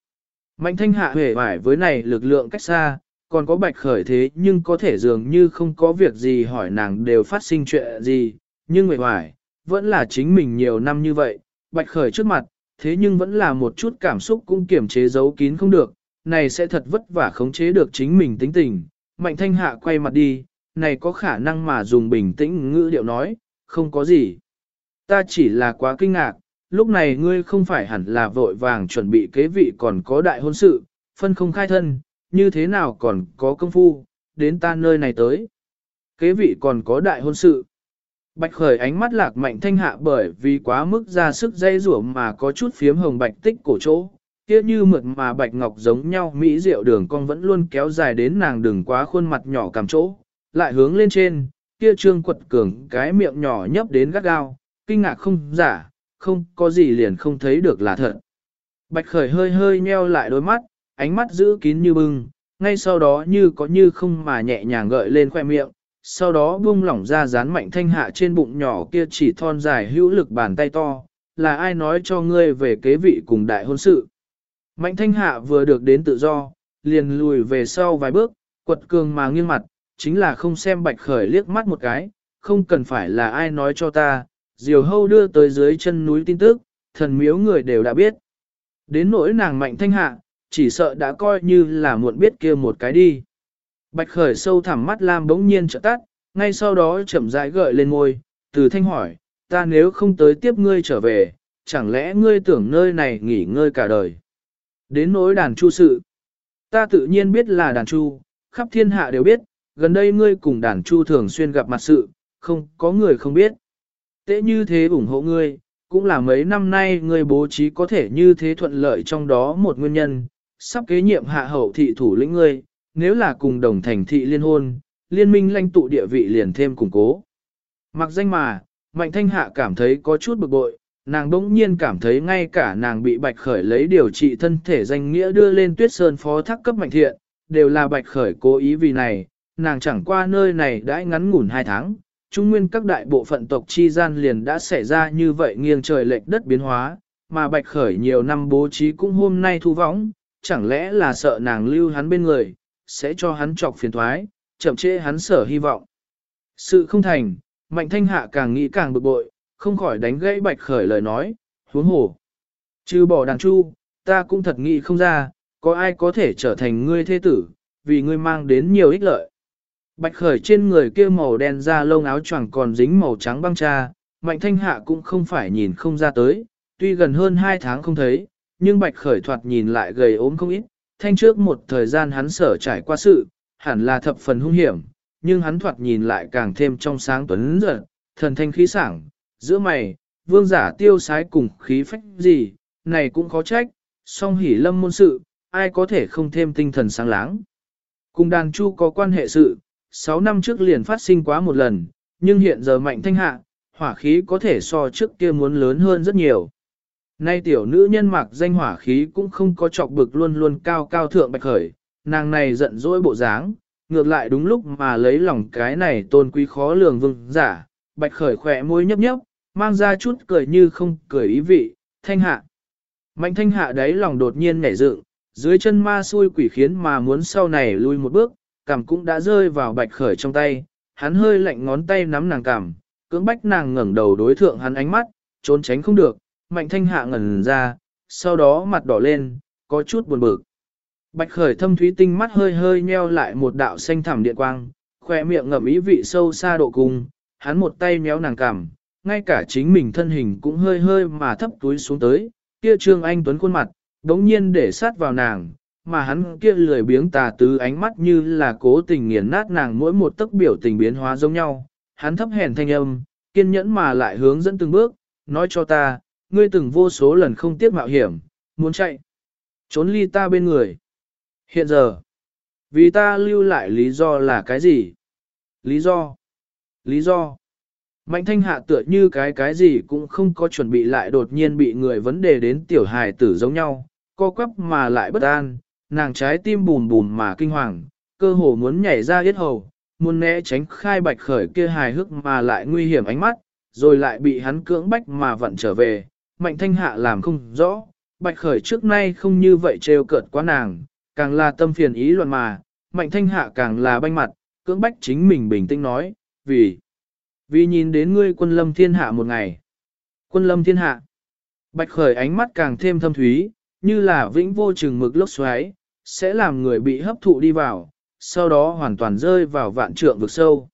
S1: Mạnh thanh hạ hề vải với này lực lượng cách xa, còn có bạch khởi thế nhưng có thể dường như không có việc gì hỏi nàng đều phát sinh chuyện gì, nhưng hề vải, vẫn là chính mình nhiều năm như vậy, bạch khởi trước mặt, thế nhưng vẫn là một chút cảm xúc cũng kiềm chế giấu kín không được, này sẽ thật vất vả khống chế được chính mình tính tình. Mạnh thanh hạ quay mặt đi, này có khả năng mà dùng bình tĩnh ngữ điệu nói, không có gì. Ta chỉ là quá kinh ngạc, lúc này ngươi không phải hẳn là vội vàng chuẩn bị kế vị còn có đại hôn sự, phân không khai thân, như thế nào còn có công phu, đến ta nơi này tới. Kế vị còn có đại hôn sự. Bạch khởi ánh mắt lạc mạnh thanh hạ bởi vì quá mức ra sức dây rủa mà có chút phiếm hồng bạch tích cổ chỗ, kia như mượt mà bạch ngọc giống nhau mỹ rượu đường con vẫn luôn kéo dài đến nàng đừng quá khuôn mặt nhỏ cảm chỗ, lại hướng lên trên, kia trương quật cường cái miệng nhỏ nhấp đến gắt gao, kinh ngạc không giả, không có gì liền không thấy được là thật. Bạch khởi hơi hơi nheo lại đôi mắt, ánh mắt giữ kín như bưng, ngay sau đó như có như không mà nhẹ nhàng gợi lên khoe miệng, sau đó buông lỏng ra dán mạnh thanh hạ trên bụng nhỏ kia chỉ thon dài hữu lực bàn tay to, là ai nói cho ngươi về kế vị cùng đại hôn sự. Mạnh thanh hạ vừa được đến tự do, liền lùi về sau vài bước, quật cường mà nghiêng mặt, chính là không xem bạch khởi liếc mắt một cái, không cần phải là ai nói cho ta, diều hâu đưa tới dưới chân núi tin tức, thần miếu người đều đã biết. Đến nỗi nàng mạnh thanh hạ, chỉ sợ đã coi như là muộn biết kia một cái đi. Bạch khởi sâu thẳm mắt lam bỗng nhiên trợ tắt, ngay sau đó chậm rãi gợi lên ngôi, từ thanh hỏi, ta nếu không tới tiếp ngươi trở về, chẳng lẽ ngươi tưởng nơi này nghỉ ngơi cả đời. Đến nỗi đàn chu sự, ta tự nhiên biết là đàn chu, khắp thiên hạ đều biết, gần đây ngươi cùng đàn chu thường xuyên gặp mặt sự, không có người không biết. Tế như thế ủng hộ ngươi, cũng là mấy năm nay ngươi bố trí có thể như thế thuận lợi trong đó một nguyên nhân, sắp kế nhiệm hạ hậu thị thủ lĩnh ngươi, nếu là cùng đồng thành thị liên hôn, liên minh lãnh tụ địa vị liền thêm củng cố. Mặc danh mà, Mạnh Thanh Hạ cảm thấy có chút bực bội, nàng đỗng nhiên cảm thấy ngay cả nàng bị Bạch Khởi lấy điều trị thân thể danh nghĩa đưa lên tuyết sơn phó thác cấp Mạnh Thiện, đều là Bạch Khởi cố ý vì này, nàng chẳng qua nơi này đã ngắn ngủn hai tháng, trung nguyên các đại bộ phận tộc chi gian liền đã xảy ra như vậy nghiêng trời lệch đất biến hóa, mà bạch khởi nhiều năm bố trí cũng hôm nay thu võng, chẳng lẽ là sợ nàng lưu hắn bên người, sẽ cho hắn trọc phiền thoái, chậm chê hắn sở hy vọng. Sự không thành, mạnh thanh hạ càng nghĩ càng bực bội, không khỏi đánh gãy bạch khởi lời nói, huống hổ. Chứ bỏ đàn chu, ta cũng thật nghĩ không ra, có ai có thể trở thành ngươi thế tử, vì ngươi mang đến nhiều ích lợi. Bạch khởi trên người kia màu đen da lông áo choàng còn dính màu trắng băng cha, mạnh thanh hạ cũng không phải nhìn không ra tới, tuy gần hơn 2 tháng không thấy, nhưng bạch khởi thoạt nhìn lại gầy ốm không ít, thanh trước một thời gian hắn sở trải qua sự, hẳn là thập phần hung hiểm, nhưng hắn thoạt nhìn lại càng thêm trong sáng tuấn giật, thần thanh khí sảng, giữa mày, vương giả tiêu sái cùng khí phách gì, này cũng khó trách, song hỉ lâm môn sự, ai có thể không thêm tinh thần sáng láng. Cùng đàn chu có quan hệ sự, 6 năm trước liền phát sinh quá một lần, nhưng hiện giờ mạnh thanh hạ, hỏa khí có thể so trước kia muốn lớn hơn rất nhiều. Nay tiểu nữ nhân mặc danh hỏa khí cũng không có trọc bực luôn luôn cao cao thượng bạch khởi, nàng này giận dỗi bộ dáng, ngược lại đúng lúc mà lấy lòng cái này tôn quý khó lường vương giả, bạch khởi khỏe môi nhấp nhấp, mang ra chút cười như không cười ý vị, thanh hạ. Mạnh thanh hạ đấy lòng đột nhiên nhảy dựng, dưới chân ma xui quỷ khiến mà muốn sau này lui một bước, cằm cũng đã rơi vào bạch khởi trong tay, hắn hơi lạnh ngón tay nắm nàng cằm, cưỡng bách nàng ngẩng đầu đối thượng hắn ánh mắt, trốn tránh không được, mạnh thanh hạ ngẩn ra, sau đó mặt đỏ lên, có chút buồn bực. Bạch khởi thâm thúy tinh mắt hơi hơi nheo lại một đạo xanh thẳm điện quang, khoe miệng ngậm ý vị sâu xa độ cùng, hắn một tay méo nàng cằm, ngay cả chính mình thân hình cũng hơi hơi mà thấp túi xuống tới, kia trương anh tuấn khuôn mặt, đống nhiên để sát vào nàng, mà hắn kia lười biếng tà tứ ánh mắt như là cố tình nghiền nát nàng mỗi một tấc biểu tình biến hóa giống nhau. Hắn thấp hèn thanh âm, kiên nhẫn mà lại hướng dẫn từng bước, nói cho ta, ngươi từng vô số lần không tiếc mạo hiểm, muốn chạy, trốn ly ta bên người. Hiện giờ, vì ta lưu lại lý do là cái gì? Lý do? Lý do? Mạnh thanh hạ tựa như cái cái gì cũng không có chuẩn bị lại đột nhiên bị người vấn đề đến tiểu hài tử giống nhau, co quắp mà lại bất an, nàng trái tim bùn bùn mà kinh hoàng, cơ hồ muốn nhảy ra yết hầu, muốn né tránh khai bạch khởi kia hài hước mà lại nguy hiểm ánh mắt, rồi lại bị hắn cưỡng bách mà vặn trở về, mạnh thanh hạ làm không rõ, bạch khởi trước nay không như vậy trêu cợt quá nàng, càng là tâm phiền ý loạn mà, mạnh thanh hạ càng là banh mặt, cưỡng bách chính mình bình tĩnh nói, vì, vì nhìn đến ngươi quân lâm thiên hạ một ngày. Quân lâm thiên hạ. Bạch khởi ánh mắt càng thêm thâm thúy, như là vĩnh vô chừng mực lốc xoáy, sẽ làm người bị hấp thụ đi vào, sau đó hoàn toàn rơi vào vạn trượng vực sâu.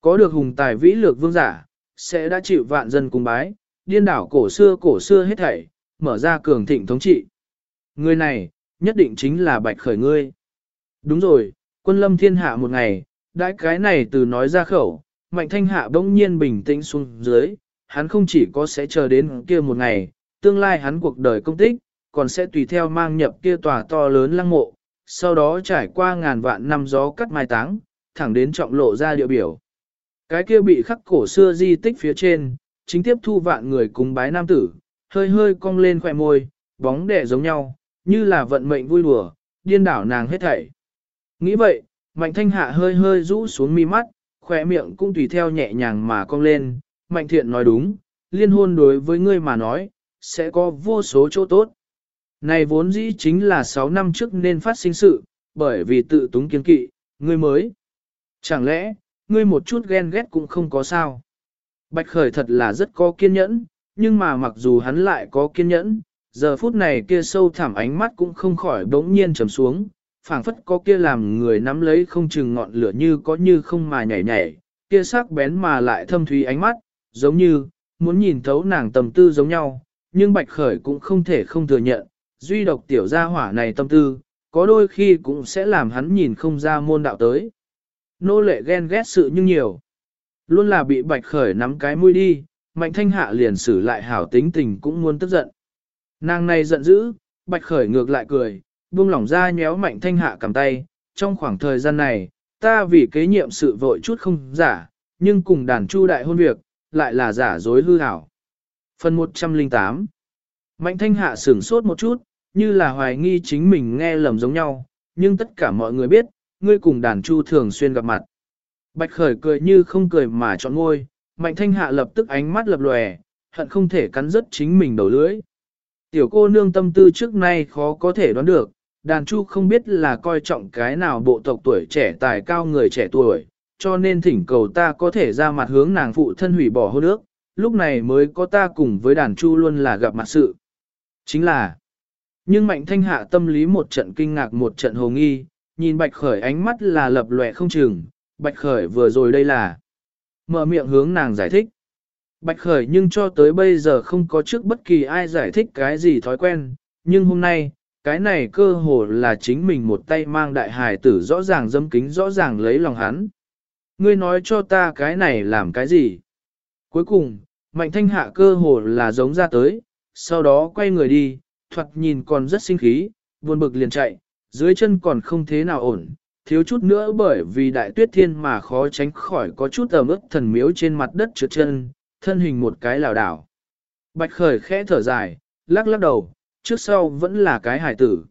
S1: Có được hùng tài vĩ lược vương giả, sẽ đã chịu vạn dân cung bái, điên đảo cổ xưa cổ xưa hết thảy, mở ra cường thịnh thống trị. Người này, nhất định chính là bạch khởi ngươi. Đúng rồi, quân lâm thiên hạ một ngày, đãi cái này từ nói ra khẩu, mạnh thanh hạ bỗng nhiên bình tĩnh xuống dưới, hắn không chỉ có sẽ chờ đến kia một ngày, tương lai hắn cuộc đời công tích, còn sẽ tùy theo mang nhập kia tòa to lớn lăng mộ, sau đó trải qua ngàn vạn năm gió cắt mai táng, thẳng đến trọng lộ ra địa biểu. Cái kia bị khắc cổ xưa di tích phía trên, chính tiếp thu vạn người cùng bái nam tử, hơi hơi cong lên khỏe môi, bóng đẻ giống nhau, như là vận mệnh vui đùa, điên đảo nàng hết thảy. Nghĩ vậy, mạnh thanh hạ hơi hơi rũ xuống mi mắt, khỏe miệng cũng tùy theo nhẹ nhàng mà cong lên, mạnh thiện nói đúng, liên hôn đối với ngươi mà nói, sẽ có vô số chỗ tốt. Này vốn dĩ chính là 6 năm trước nên phát sinh sự, bởi vì tự túng kiên kỵ, ngươi mới. Chẳng lẽ, ngươi một chút ghen ghét cũng không có sao. Bạch Khởi thật là rất có kiên nhẫn, nhưng mà mặc dù hắn lại có kiên nhẫn, giờ phút này kia sâu thẳm ánh mắt cũng không khỏi đống nhiên trầm xuống, phảng phất có kia làm người nắm lấy không chừng ngọn lửa như có như không mà nhảy nhảy, kia sắc bén mà lại thâm thúy ánh mắt, giống như, muốn nhìn thấu nàng tầm tư giống nhau, nhưng Bạch Khởi cũng không thể không thừa nhận, duy độc tiểu gia hỏa này tâm tư, có đôi khi cũng sẽ làm hắn nhìn không ra môn đạo tới. Nô lệ ghen ghét sự nhưng nhiều. Luôn là bị bạch khởi nắm cái mũi đi, mạnh thanh hạ liền xử lại hảo tính tình cũng muốn tức giận. Nàng này giận dữ, bạch khởi ngược lại cười, buông lỏng ra nhéo mạnh thanh hạ cầm tay, trong khoảng thời gian này, ta vì kế nhiệm sự vội chút không giả, nhưng cùng đàn chu đại hôn việc, lại là giả dối hư hảo. Phần 108 Mạnh thanh hạ sửng sốt một chút, như là hoài nghi chính mình nghe lầm giống nhau, nhưng tất cả mọi người biết, ngươi cùng đàn chu thường xuyên gặp mặt. Bạch khởi cười như không cười mà chọn ngôi, mạnh thanh hạ lập tức ánh mắt lập lòe, hận không thể cắn rứt chính mình đầu lưỡi. Tiểu cô nương tâm tư trước nay khó có thể đoán được, đàn chu không biết là coi trọng cái nào bộ tộc tuổi trẻ tài cao người trẻ tuổi, cho nên thỉnh cầu ta có thể ra mặt hướng nàng phụ thân hủy bỏ hôn ước, lúc này mới có ta cùng với đàn chu luôn là gặp mặt sự. Chính là, nhưng mạnh thanh hạ tâm lý một trận kinh ngạc một trận hồ nghi, nhìn bạch khởi ánh mắt là lập lòe không chừng, bạch khởi vừa rồi đây là mở miệng hướng nàng giải thích. Bạch khởi nhưng cho tới bây giờ không có trước bất kỳ ai giải thích cái gì thói quen, nhưng hôm nay, cái này cơ hồ là chính mình một tay mang đại hài tử rõ ràng dâm kính rõ ràng lấy lòng hắn. Ngươi nói cho ta cái này làm cái gì? Cuối cùng, mạnh thanh hạ cơ hồ là giống ra tới, sau đó quay người đi, thoạt nhìn còn rất sinh khí, buồn bực liền chạy, dưới chân còn không thế nào ổn, thiếu chút nữa bởi vì đại tuyết thiên mà khó tránh khỏi có chút ẩm ướt thần miếu trên mặt đất trượt chân, thân hình một cái lảo đảo. Bạch khởi khẽ thở dài, lắc lắc đầu, trước sau vẫn là cái hải tử.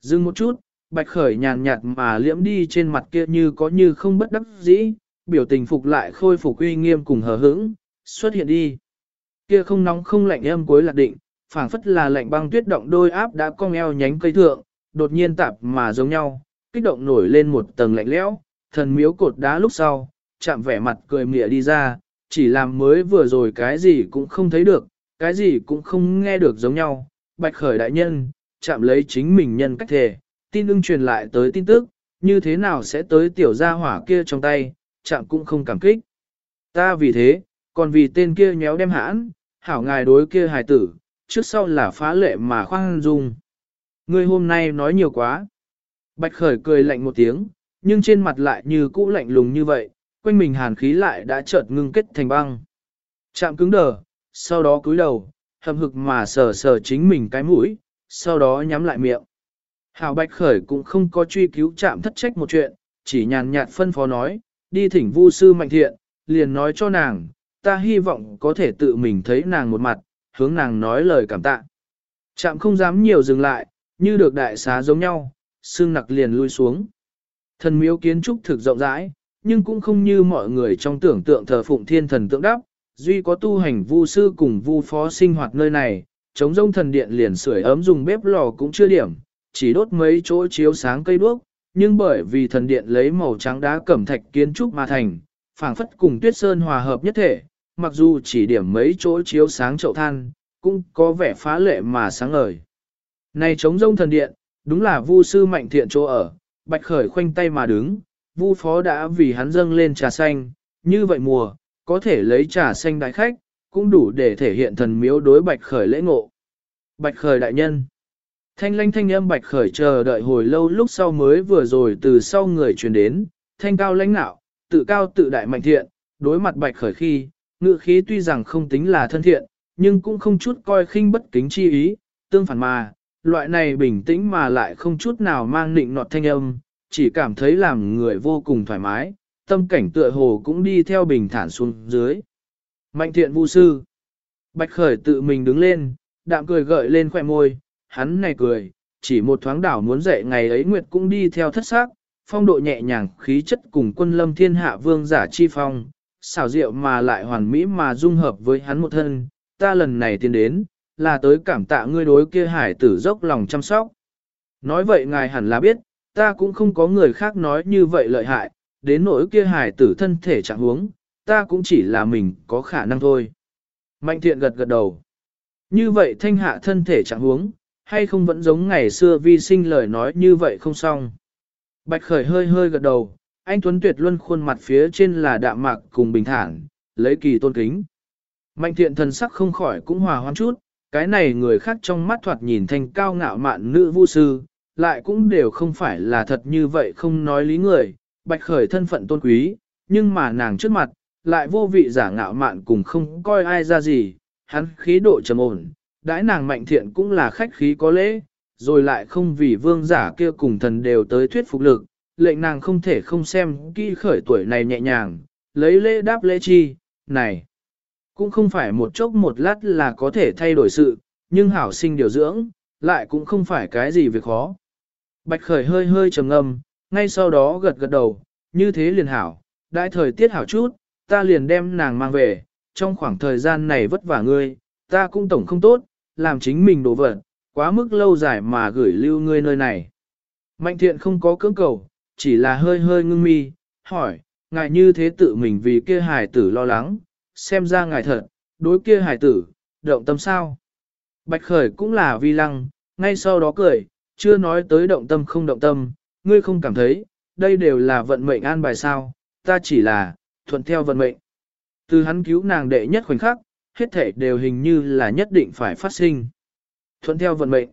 S1: Dừng một chút, bạch khởi nhàn nhạt mà liễm đi trên mặt kia như có như không bất đắc dĩ, biểu tình phục lại khôi phục uy nghiêm cùng hờ hững, xuất hiện đi. Kia không nóng không lạnh em cuối lạc định, phảng phất là lạnh băng tuyết động đôi áp đã cong eo nhánh cây thượng, đột nhiên tạp mà giống nhau, kích động nổi lên một tầng lạnh lẽo, thần miếu cột đá lúc sau, chạm vẻ mặt cười mỉa đi ra, chỉ làm mới vừa rồi cái gì cũng không thấy được, cái gì cũng không nghe được giống nhau. Bạch khởi đại nhân, chạm lấy chính mình nhân cách thể, tin ưng truyền lại tới tin tức, như thế nào sẽ tới tiểu gia hỏa kia trong tay, chạm cũng không cảm kích. Ta vì thế, còn vì tên kia nhéo đem hãn, hảo ngài đối kia hài tử, trước sau là phá lệ mà khoan dung. Ngươi hôm nay nói nhiều quá. Bạch khởi cười lạnh một tiếng, nhưng trên mặt lại như cũ lạnh lùng như vậy, quanh mình hàn khí lại đã chợt ngưng kết thành băng. Chạm cứng đờ, sau đó cúi đầu, hầm hực mà sờ sờ chính mình cái mũi, sau đó nhắm lại miệng. Hảo Bạch Khởi cũng không có truy cứu chạm thất trách một chuyện, chỉ nhàn nhạt phân phó nói, đi thỉnh vu sư mạnh thiện, liền nói cho nàng, ta hy vọng có thể tự mình thấy nàng một mặt, hướng nàng nói lời cảm tạ. Chạm không dám nhiều dừng lại, như được đại xá giống nhau, xương nặc liền lui xuống. Thần miếu kiến trúc thực rộng rãi, nhưng cũng không như mọi người trong tưởng tượng thờ phụng thiên thần tượng đắp, duy có tu hành vu sư cùng vu phó sinh hoạt nơi này, chống rông thần điện liền sưởi ấm dùng bếp lò cũng chưa điểm, chỉ đốt mấy chỗ chiếu sáng cây đuốc, nhưng bởi vì thần điện lấy màu trắng đá cẩm thạch kiến trúc mà thành, phảng phất cùng tuyết sơn hòa hợp nhất thể, mặc dù chỉ điểm mấy chỗ chiếu sáng chậu than, cũng có vẻ phá lệ mà sáng ngời. Này chống rông thần điện, đúng là vu sư mạnh thiện chỗ ở, bạch khởi khoanh tay mà đứng, vu phó đã vì hắn dâng lên trà xanh, như vậy mùa, có thể lấy trà xanh đại khách, cũng đủ để thể hiện thần miếu đối bạch khởi lễ ngộ. Bạch khởi đại nhân. Thanh lanh thanh âm bạch khởi chờ đợi hồi lâu lúc sau mới vừa rồi từ sau người truyền đến, thanh cao lãnh nạo, tự cao tự đại mạnh thiện, đối mặt bạch khởi khi, ngự khí tuy rằng không tính là thân thiện, nhưng cũng không chút coi khinh bất kính chi ý, tương phản mà, loại này bình tĩnh mà lại không chút nào mang nịnh nọt thanh âm, chỉ cảm thấy làm người vô cùng thoải mái, tâm cảnh tựa hồ cũng đi theo bình thản xuống dưới. Mạnh thiện vu sư. Bạch khởi tự mình đứng lên, đạm cười gợi lên khỏe môi, hắn này cười, chỉ một thoáng đảo muốn dậy ngày ấy Nguyệt cũng đi theo thất xác, phong độ nhẹ nhàng khí chất cùng quân lâm thiên hạ vương giả chi phong, xảo diệu mà lại hoàn mỹ mà dung hợp với hắn một thân, ta lần này tiến đến, là tới cảm tạ ngươi đối kia hải tử dốc lòng chăm sóc. Nói vậy ngài hẳn là biết, ta cũng không có người khác nói như vậy lợi hại, đến nỗi kia hải tử thân thể trạng huống, ta cũng chỉ là mình có khả năng thôi. Mạnh thiện gật gật đầu. Như vậy thanh hạ thân thể trạng huống, hay không vẫn giống ngày xưa vi sinh lời nói như vậy không xong. Bạch khởi hơi hơi gật đầu, anh Tuấn Tuyệt Luân khuôn mặt phía trên là đạm mạc cùng bình thản, lấy kỳ tôn kính. Mạnh thiện thần sắc không khỏi cũng hòa hoan chút, cái này người khác trong mắt thoạt nhìn thành cao ngạo mạn nữ vu sư, lại cũng đều không phải là thật như vậy không nói lý người, bạch khởi thân phận tôn quý, nhưng mà nàng trước mặt, lại vô vị giả ngạo mạn cùng không coi ai ra gì, hắn khí độ trầm ổn, đãi nàng mạnh thiện cũng là khách khí có lễ, rồi lại không vì vương giả kia cùng thần đều tới thuyết phục lực, lệnh nàng không thể không xem kỹ khởi tuổi này nhẹ nhàng, lấy lễ đáp lễ chi, này, cũng không phải một chốc một lát là có thể thay đổi sự, nhưng hảo sinh điều dưỡng, lại cũng không phải cái gì việc khó. Bạch khởi hơi hơi trầm ngâm, ngay sau đó gật gật đầu, như thế liền hảo, đại thời tiết hảo chút, ta liền đem nàng mang về, trong khoảng thời gian này vất vả ngươi, ta cũng tổng không tốt, làm chính mình đổ vật, quá mức lâu dài mà gửi lưu ngươi nơi này. Mạnh thiện không có cưỡng cầu, chỉ là hơi hơi ngưng mi, hỏi, ngài như thế tự mình vì kia hài tử lo lắng, xem ra ngài thật, đối kia hải tử, động tâm sao. Bạch khởi cũng là vi lăng, ngay sau đó cười, chưa nói tới động tâm không động tâm, ngươi không cảm thấy, đây đều là vận mệnh an bài sao, ta chỉ là, thuận theo vận mệnh. Từ hắn cứu nàng đệ nhất khoảnh khắc, hết thể đều hình như là nhất định phải phát sinh. Thuận theo vận mệnh.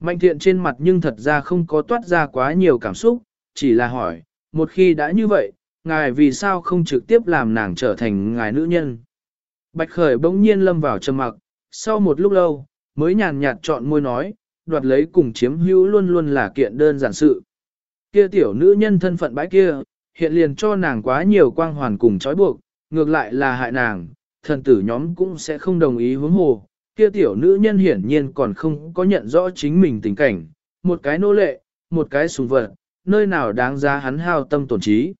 S1: Mạnh thiện trên mặt nhưng thật ra không có toát ra quá nhiều cảm xúc, chỉ là hỏi, một khi đã như vậy, ngài vì sao không trực tiếp làm nàng trở thành ngài nữ nhân. Bạch khởi bỗng nhiên lâm vào trầm mặc, sau một lúc lâu, mới nhàn nhạt chọn môi nói, đoạt lấy cùng chiếm hữu luôn luôn là kiện đơn giản sự. Kia tiểu nữ nhân thân phận bãi kia, hiện liền cho nàng quá nhiều quang hoàn cùng trói buộc, ngược lại là hại nàng, thần tử nhóm cũng sẽ không đồng ý hướng hồ. Kia tiểu nữ nhân hiển nhiên còn không có nhận rõ chính mình tình cảnh, một cái nô lệ, một cái sùng vật, nơi nào đáng giá hắn hao tâm tổn trí.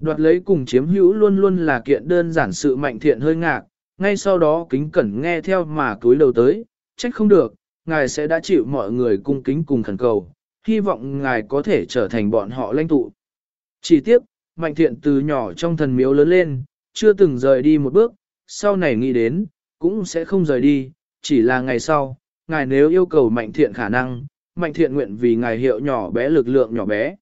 S1: Đoạt lấy cùng chiếm hữu luôn luôn là kiện đơn giản sự mạnh thiện hơi ngạc, ngay sau đó kính cẩn nghe theo mà cúi đầu tới, trách không được, ngài sẽ đã chịu mọi người cung kính cùng khẩn cầu, hy vọng ngài có thể trở thành bọn họ lãnh tụ. Chỉ tiếp, mạnh thiện từ nhỏ trong thần miếu lớn lên, chưa từng rời đi một bước, sau này nghĩ đến, cũng sẽ không rời đi, chỉ là ngày sau, ngài nếu yêu cầu mạnh thiện khả năng, mạnh thiện nguyện vì ngài hiệu nhỏ bé lực lượng nhỏ bé.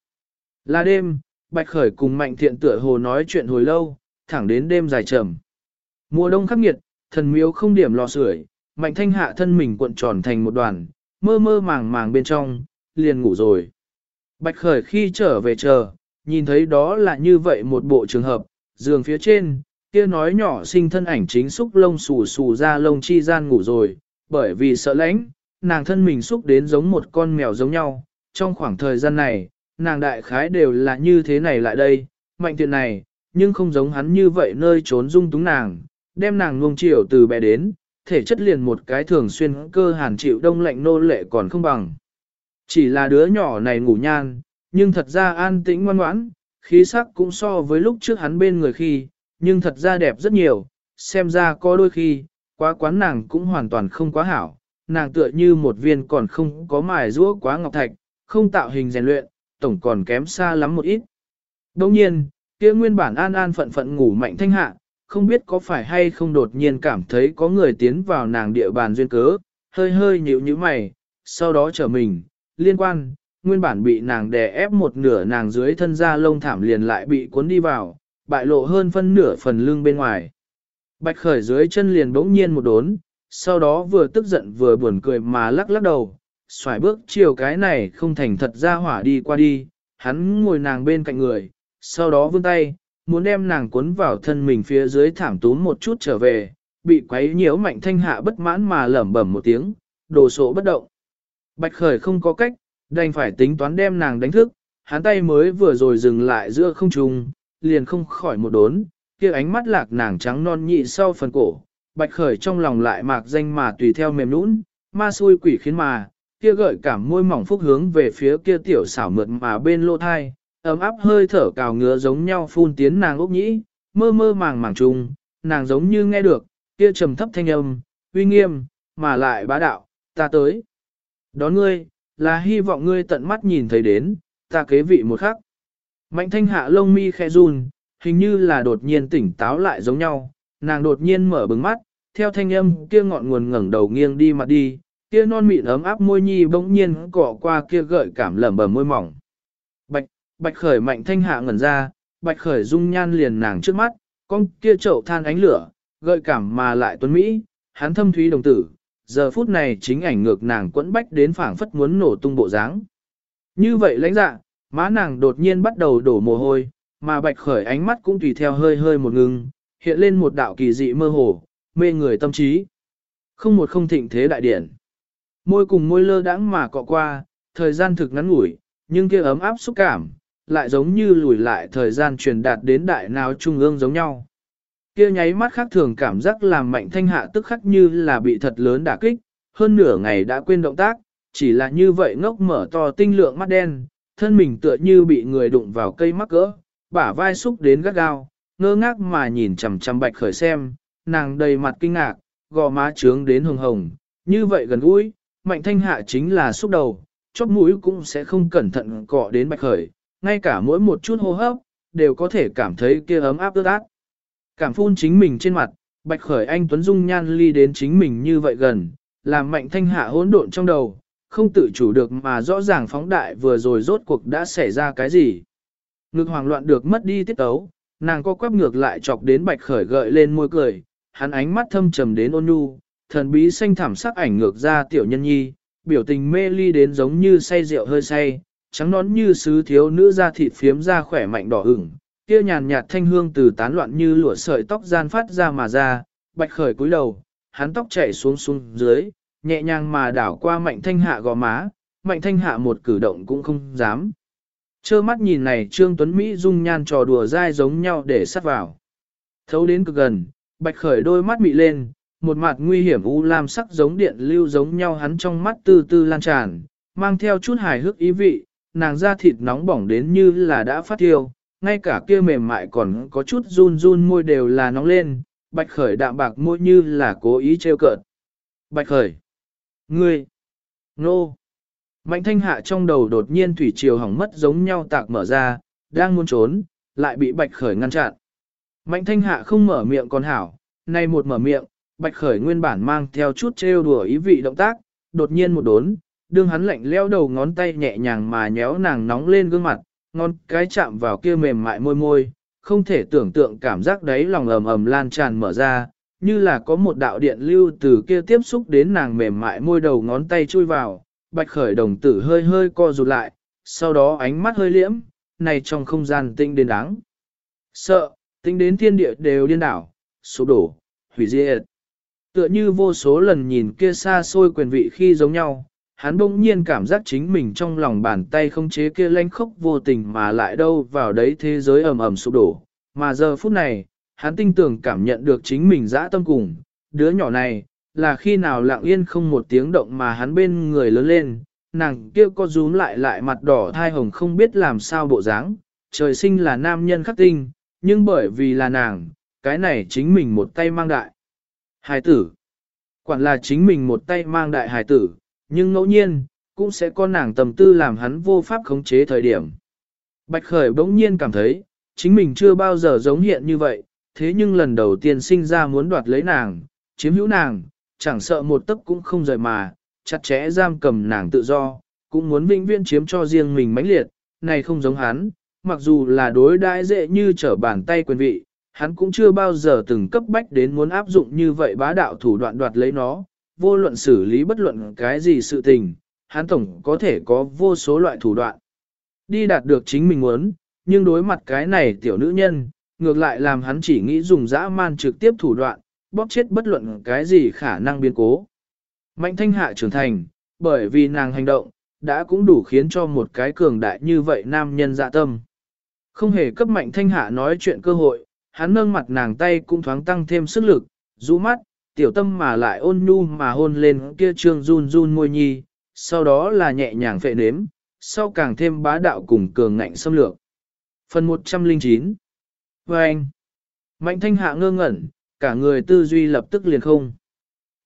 S1: Là đêm, Bạch Khởi cùng mạnh thiện tựa hồ nói chuyện hồi lâu, thẳng đến đêm dài trầm. Mùa đông khắc nghiệt, thần miếu không điểm lò sưởi, mạnh thanh hạ thân mình cuộn tròn thành một đoàn, mơ mơ màng màng bên trong, liền ngủ rồi. Bạch Khởi khi trở về chờ, nhìn thấy đó là như vậy một bộ trường hợp, giường phía trên, kia nói nhỏ sinh thân ảnh chính xúc lông xù xù ra lông chi gian ngủ rồi, bởi vì sợ lãnh, nàng thân mình xúc đến giống một con mèo giống nhau, trong khoảng thời gian này, nàng đại khái đều là như thế này lại đây, mạnh tiện này, nhưng không giống hắn như vậy nơi trốn dung túng nàng, đem nàng nuông chiều từ bé đến, thể chất liền một cái thường xuyên cơ hàn chịu đông lạnh nô lệ còn không bằng. Chỉ là đứa nhỏ này ngủ nhan, nhưng thật ra an tĩnh ngoan ngoãn, khí sắc cũng so với lúc trước hắn bên người khi, nhưng thật ra đẹp rất nhiều, xem ra có đôi khi, quá quán nàng cũng hoàn toàn không quá hảo, nàng tựa như một viên còn không có mài rũa quá ngọc thạch, không tạo hình rèn luyện, tổng còn kém xa lắm một ít. Đồng nhiên, kia nguyên bản an an phận phận ngủ mạnh thanh hạ, không biết có phải hay không đột nhiên cảm thấy có người tiến vào nàng địa bàn duyên cớ, hơi hơi nhíu như mày, sau đó trở mình, liên quan, nguyên bản bị nàng đè ép một nửa nàng dưới thân da lông thảm liền lại bị cuốn đi vào, bại lộ hơn phân nửa phần lưng bên ngoài. Bạch khởi dưới chân liền bỗng nhiên một đốn, sau đó vừa tức giận vừa buồn cười mà lắc lắc đầu, xoài bước chiều cái này không thành thật ra hỏa đi qua đi, hắn ngồi nàng bên cạnh người, sau đó vươn tay, muốn đem nàng cuốn vào thân mình phía dưới thảm túm một chút trở về, bị quấy nhiễu mạnh thanh hạ bất mãn mà lẩm bẩm một tiếng, đồ sộ bất động. Bạch khởi không có cách, đành phải tính toán đem nàng đánh thức, hắn tay mới vừa rồi dừng lại giữa không trung, liền không khỏi một đốn, kia ánh mắt lạc nàng trắng non nhị sau phần cổ, bạch khởi trong lòng lại mạc danh mà tùy theo mềm nũng, ma xui quỷ khiến mà, kia gợi cảm môi mỏng phúc hướng về phía kia tiểu xảo mượt mà bên lô thai, ấm áp hơi thở cào ngứa giống nhau phun tiến nàng ốc nhĩ, mơ mơ màng màng trùng, nàng giống như nghe được, kia trầm thấp thanh âm, uy nghiêm, mà lại bá đạo, ta tới. Đón ngươi, là hy vọng ngươi tận mắt nhìn thấy đến, ta kế vị một khắc. Mạnh thanh hạ lông mi khe run, hình như là đột nhiên tỉnh táo lại giống nhau, nàng đột nhiên mở bừng mắt, theo thanh âm kia ngọn nguồn ngẩng đầu nghiêng đi mặt đi, kia non mịn ấm áp môi nhi bỗng nhiên cọ qua kia gợi cảm lẩm bẩm môi mỏng. Bạch, bạch khởi mạnh thanh hạ ngẩn ra, bạch khởi dung nhan liền nàng trước mắt, con kia chậu than ánh lửa, gợi cảm mà lại tuấn Mỹ, hắn thâm thúy đồng tử, giờ phút này chính ảnh ngược nàng quẫn bách đến phảng phất muốn nổ tung bộ dáng. Như vậy lãnh dạ, má nàng đột nhiên bắt đầu đổ mồ hôi, mà bạch khởi ánh mắt cũng tùy theo hơi hơi một ngưng, hiện lên một đạo kỳ dị mơ hồ, mê người tâm trí. Không một không thịnh thế đại điển. Môi cùng môi lơ đãng mà cọ qua, thời gian thực ngắn ngủi, nhưng kia ấm áp xúc cảm, lại giống như lùi lại thời gian truyền đạt đến đại nào trung ương giống nhau. Kia nháy mắt khác thường cảm giác làm mạnh thanh hạ tức khắc như là bị thật lớn đả kích, hơn nửa ngày đã quên động tác, chỉ là như vậy ngốc mở to tinh lượng mắt đen, thân mình tựa như bị người đụng vào cây mắc cỡ, bả vai xúc đến gắt gao, ngơ ngác mà nhìn chằm chằm bạch khởi xem, nàng đầy mặt kinh ngạc, gò má trướng đến hồng hồng, như vậy gần gũi, mạnh thanh hạ chính là xúc đầu, chóp mũi cũng sẽ không cẩn thận cọ đến bạch khởi, ngay cả mỗi một chút hô hấp, đều có thể cảm thấy kia ấm áp ướt át. Cảm phun chính mình trên mặt, bạch khởi anh Tuấn Dung nhan ly đến chính mình như vậy gần, làm mạnh thanh hạ hỗn độn trong đầu, không tự chủ được mà rõ ràng phóng đại vừa rồi rốt cuộc đã xảy ra cái gì. Ngực hoàng loạn được mất đi tiết tấu, nàng co quắp ngược lại chọc đến bạch khởi gợi lên môi cười, hắn ánh mắt thâm trầm đến ôn nhu, thần bí xanh thảm sắc ảnh ngược ra tiểu nhân nhi, biểu tình mê ly đến giống như say rượu hơi say, trắng nón như sứ thiếu nữ da thịt phiếm ra khỏe mạnh đỏ ửng, kia nhàn nhạt thanh hương từ tán loạn như lụa sợi tóc gian phát ra mà ra, bạch khởi cúi đầu, hắn tóc chảy xuống xuống dưới, nhẹ nhàng mà đảo qua mạnh thanh hạ gò má, mạnh thanh hạ một cử động cũng không dám. Chơ mắt nhìn này Trương Tuấn Mỹ dung nhan trò đùa dai giống nhau để sát vào. Thấu đến cực gần, bạch khởi đôi mắt mị lên, một mặt nguy hiểm u lam sắc giống điện lưu giống nhau hắn trong mắt tư tư lan tràn, mang theo chút hài hước ý vị, nàng da thịt nóng bỏng đến như là đã phát tiêu ngay cả kia mềm mại còn có chút run run môi đều là nóng lên, bạch khởi đạm bạc môi như là cố ý trêu cợt. Bạch khởi, ngươi, nô, mạnh thanh hạ trong đầu đột nhiên thủy triều hỏng mất giống nhau tạc mở ra, đang muốn trốn, lại bị bạch khởi ngăn chặn. Mạnh thanh hạ không mở miệng còn hảo, nay một mở miệng, bạch khởi nguyên bản mang theo chút trêu đùa ý vị động tác, đột nhiên một đốn, đương hắn lạnh leo đầu ngón tay nhẹ nhàng mà nhéo nàng nóng lên gương mặt, ngón cái chạm vào kia mềm mại môi môi, không thể tưởng tượng cảm giác đấy lòng ầm ầm lan tràn mở ra, như là có một đạo điện lưu từ kia tiếp xúc đến nàng mềm mại môi đầu ngón tay chui vào, bạch khởi đồng tử hơi hơi co rụt lại, sau đó ánh mắt hơi liễm, này trong không gian tinh đến đáng. Sợ, tinh đến thiên địa đều điên đảo, sụp đổ, hủy diệt. Tựa như vô số lần nhìn kia xa xôi quyền vị khi giống nhau, hắn bỗng nhiên cảm giác chính mình trong lòng bàn tay không chế kia lanh khốc vô tình mà lại đâu vào đấy thế giới ầm ầm sụp đổ. Mà giờ phút này, hắn tinh tưởng cảm nhận được chính mình dã tâm cùng, đứa nhỏ này, là khi nào lặng yên không một tiếng động mà hắn bên người lớn lên, nàng kia có rúm lại lại mặt đỏ thai hồng không biết làm sao bộ dáng, trời sinh là nam nhân khắc tinh, nhưng bởi vì là nàng, cái này chính mình một tay mang đại. Hài tử. Quản là chính mình một tay mang đại hài tử, nhưng ngẫu nhiên, cũng sẽ có nàng tầm tư làm hắn vô pháp khống chế thời điểm. Bạch Khởi bỗng nhiên cảm thấy, chính mình chưa bao giờ giống hiện như vậy, thế nhưng lần đầu tiên sinh ra muốn đoạt lấy nàng, chiếm hữu nàng, chẳng sợ một tấc cũng không rời mà, chặt chẽ giam cầm nàng tự do, cũng muốn vĩnh viễn chiếm cho riêng mình mãnh liệt, này không giống hắn, mặc dù là đối đãi dễ như trở bàn tay quyền vị, hắn cũng chưa bao giờ từng cấp bách đến muốn áp dụng như vậy bá đạo thủ đoạn đoạt lấy nó, vô luận xử lý bất luận cái gì sự tình, hắn tổng có thể có vô số loại thủ đoạn. Đi đạt được chính mình muốn, nhưng đối mặt cái này tiểu nữ nhân, ngược lại làm hắn chỉ nghĩ dùng dã man trực tiếp thủ đoạn, bóp chết bất luận cái gì khả năng biến cố. Mạnh thanh hạ trưởng thành, bởi vì nàng hành động, đã cũng đủ khiến cho một cái cường đại như vậy nam nhân dạ tâm. Không hề cấp mạnh thanh hạ nói chuyện cơ hội, hắn nâng mặt nàng tay cũng thoáng tăng thêm sức lực, rũ mắt, tiểu tâm mà lại ôn nhu mà hôn lên kia trương run run môi nhi, sau đó là nhẹ nhàng phệ nếm, sau càng thêm bá đạo cùng cường ngạnh xâm lược. Phần 109 Và anh Mạnh thanh hạ ngơ ngẩn, cả người tư duy lập tức liền không.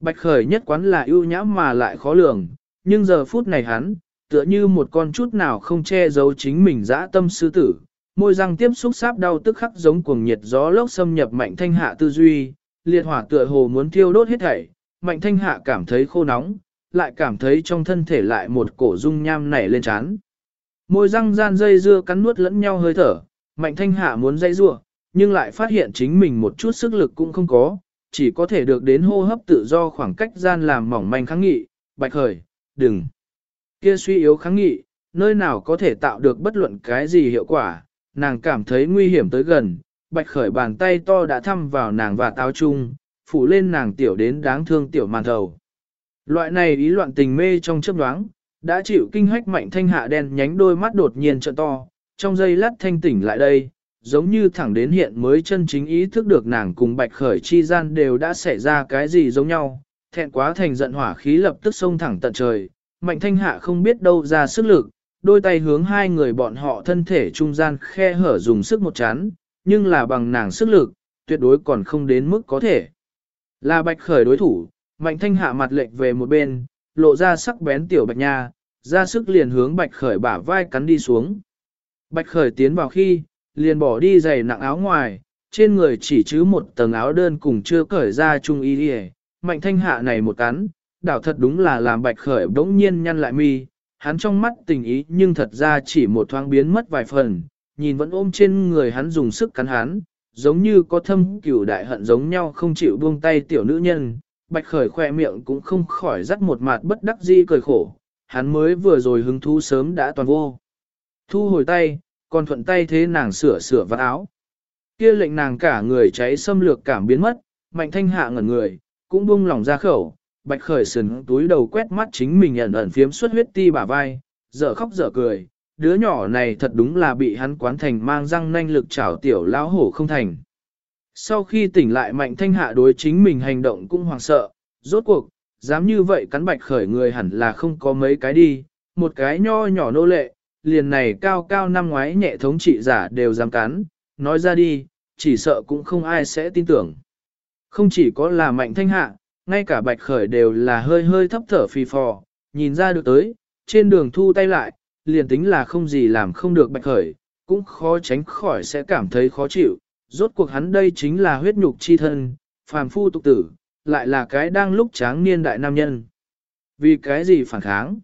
S1: Bạch khởi nhất quán là ưu nhã mà lại khó lường, nhưng giờ phút này hắn, tựa như một con chút nào không che giấu chính mình dã tâm sư tử, môi răng tiếp xúc sáp đau tức khắc giống cuồng nhiệt gió lốc xâm nhập mạnh thanh hạ tư duy, liệt hỏa tựa hồ muốn thiêu đốt hết thảy, mạnh thanh hạ cảm thấy khô nóng, lại cảm thấy trong thân thể lại một cổ dung nham nảy lên chán. Môi răng gian dây dưa cắn nuốt lẫn nhau hơi thở, mạnh thanh hạ muốn dây rua, nhưng lại phát hiện chính mình một chút sức lực cũng không có, chỉ có thể được đến hô hấp tự do khoảng cách gian làm mỏng manh kháng nghị, bạch khởi, đừng. Kia suy yếu kháng nghị, nơi nào có thể tạo được bất luận cái gì hiệu quả, nàng cảm thấy nguy hiểm tới gần, bạch khởi bàn tay to đã thăm vào nàng và táo chung, phủ lên nàng tiểu đến đáng thương tiểu màn thầu. Loại này ý loạn tình mê trong chấp đoáng, đã chịu kinh hách mạnh thanh hạ đen nhánh đôi mắt đột nhiên trợ to, trong giây lát thanh tỉnh lại đây, giống như thẳng đến hiện mới chân chính ý thức được nàng cùng bạch khởi chi gian đều đã xảy ra cái gì giống nhau, thẹn quá thành giận hỏa khí lập tức xông thẳng tận trời, mạnh thanh hạ không biết đâu ra sức lực, đôi tay hướng hai người bọn họ thân thể trung gian khe hở dùng sức một chán, nhưng là bằng nàng sức lực, tuyệt đối còn không đến mức có thể. Là bạch khởi đối thủ, mạnh thanh hạ mặt lệnh về một bên, lộ ra sắc bén tiểu bạch nha, ra sức liền hướng bạch khởi bả vai cắn đi xuống. Bạch khởi tiến vào khi, liền bỏ đi giày nặng áo ngoài, trên người chỉ chứ một tầng áo đơn cùng chưa cởi ra trung y đi mạnh thanh hạ này một cắn, đảo thật đúng là làm bạch khởi đống nhiên nhăn lại mi, hắn trong mắt tình ý nhưng thật ra chỉ một thoáng biến mất vài phần, nhìn vẫn ôm trên người hắn dùng sức cắn hắn, giống như có thâm cửu đại hận giống nhau không chịu buông tay tiểu nữ nhân, bạch khởi khoe miệng cũng không khỏi dắt một mặt bất đắc di cười khổ, hắn mới vừa rồi hứng thú sớm đã toàn vô. Thu hồi tay, còn thuận tay thế nàng sửa sửa vạt áo. Kia lệnh nàng cả người cháy xâm lược cảm biến mất, mạnh thanh hạ ngẩn người, cũng buông lỏng ra khẩu, bạch khởi sườn túi đầu quét mắt chính mình ẩn ẩn phiếm xuất huyết ti bả vai, dở khóc dở cười, đứa nhỏ này thật đúng là bị hắn quán thành mang răng nanh lực chảo tiểu lão hổ không thành. Sau khi tỉnh lại mạnh thanh hạ đối chính mình hành động cũng hoảng sợ, rốt cuộc, dám như vậy cắn bạch khởi người hẳn là không có mấy cái đi, một cái nho nhỏ nô lệ, liền này cao cao năm ngoái nhẹ thống trị giả đều dám cắn, nói ra đi, chỉ sợ cũng không ai sẽ tin tưởng. Không chỉ có là mạnh thanh hạ, ngay cả bạch khởi đều là hơi hơi thấp thở phì phò, nhìn ra được tới, trên đường thu tay lại, liền tính là không gì làm không được bạch khởi, cũng khó tránh khỏi sẽ cảm thấy khó chịu, rốt cuộc hắn đây chính là huyết nhục chi thân, phàm phu tục tử, lại là cái đang lúc tráng niên đại nam nhân. Vì cái gì phản kháng?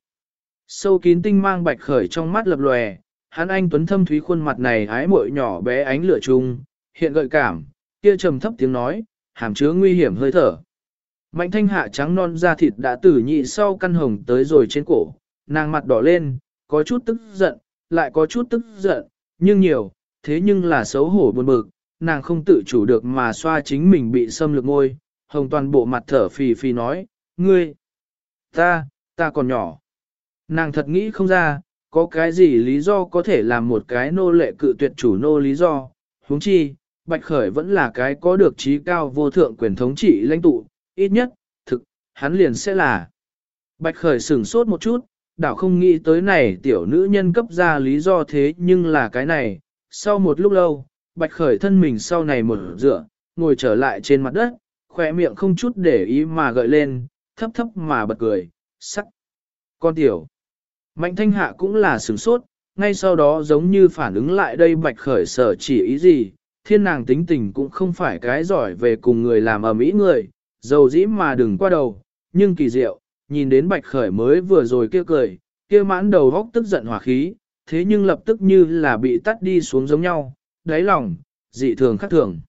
S1: Sâu kín tinh mang bạch khởi trong mắt lập lòe, hắn anh tuấn thâm thúy khuôn mặt này ái muội nhỏ bé ánh lửa chung, hiện gợi cảm, kia trầm thấp tiếng nói, hàm chứa nguy hiểm hơi thở. Mạnh thanh hạ trắng non da thịt đã tử nhị sau căn hồng tới rồi trên cổ, nàng mặt đỏ lên, có chút tức giận, lại có chút tức giận, nhưng nhiều, thế nhưng là xấu hổ buồn bực, nàng không tự chủ được mà xoa chính mình bị xâm lược ngôi, hồng toàn bộ mặt thở phì phì nói, ngươi, ta, ta còn nhỏ. Nàng thật nghĩ không ra, có cái gì lý do có thể làm một cái nô lệ cự tuyệt chủ nô lý do, huống chi, Bạch Khởi vẫn là cái có được trí cao vô thượng quyền thống trị lãnh tụ, ít nhất, thực, hắn liền sẽ là. Bạch Khởi sửng sốt một chút, đảo không nghĩ tới này tiểu nữ nhân cấp ra lý do thế nhưng là cái này, sau một lúc lâu, Bạch Khởi thân mình sau này một dựa, ngồi trở lại trên mặt đất, khỏe miệng không chút để ý mà gợi lên, thấp thấp mà bật cười, sắc. Con tiểu. Mạnh thanh hạ cũng là sửng sốt, ngay sau đó giống như phản ứng lại đây Bạch Khởi sở chỉ ý gì, thiên nàng tính tình cũng không phải cái giỏi về cùng người làm ở mỹ người, dầu dĩ mà đừng qua đầu, nhưng kỳ diệu, nhìn đến bạch khởi mới vừa rồi kia cười, kia mãn đầu góc tức giận hỏa khí, thế nhưng lập tức như là bị tắt đi xuống giống nhau, đáy lòng, dị thường khác thường.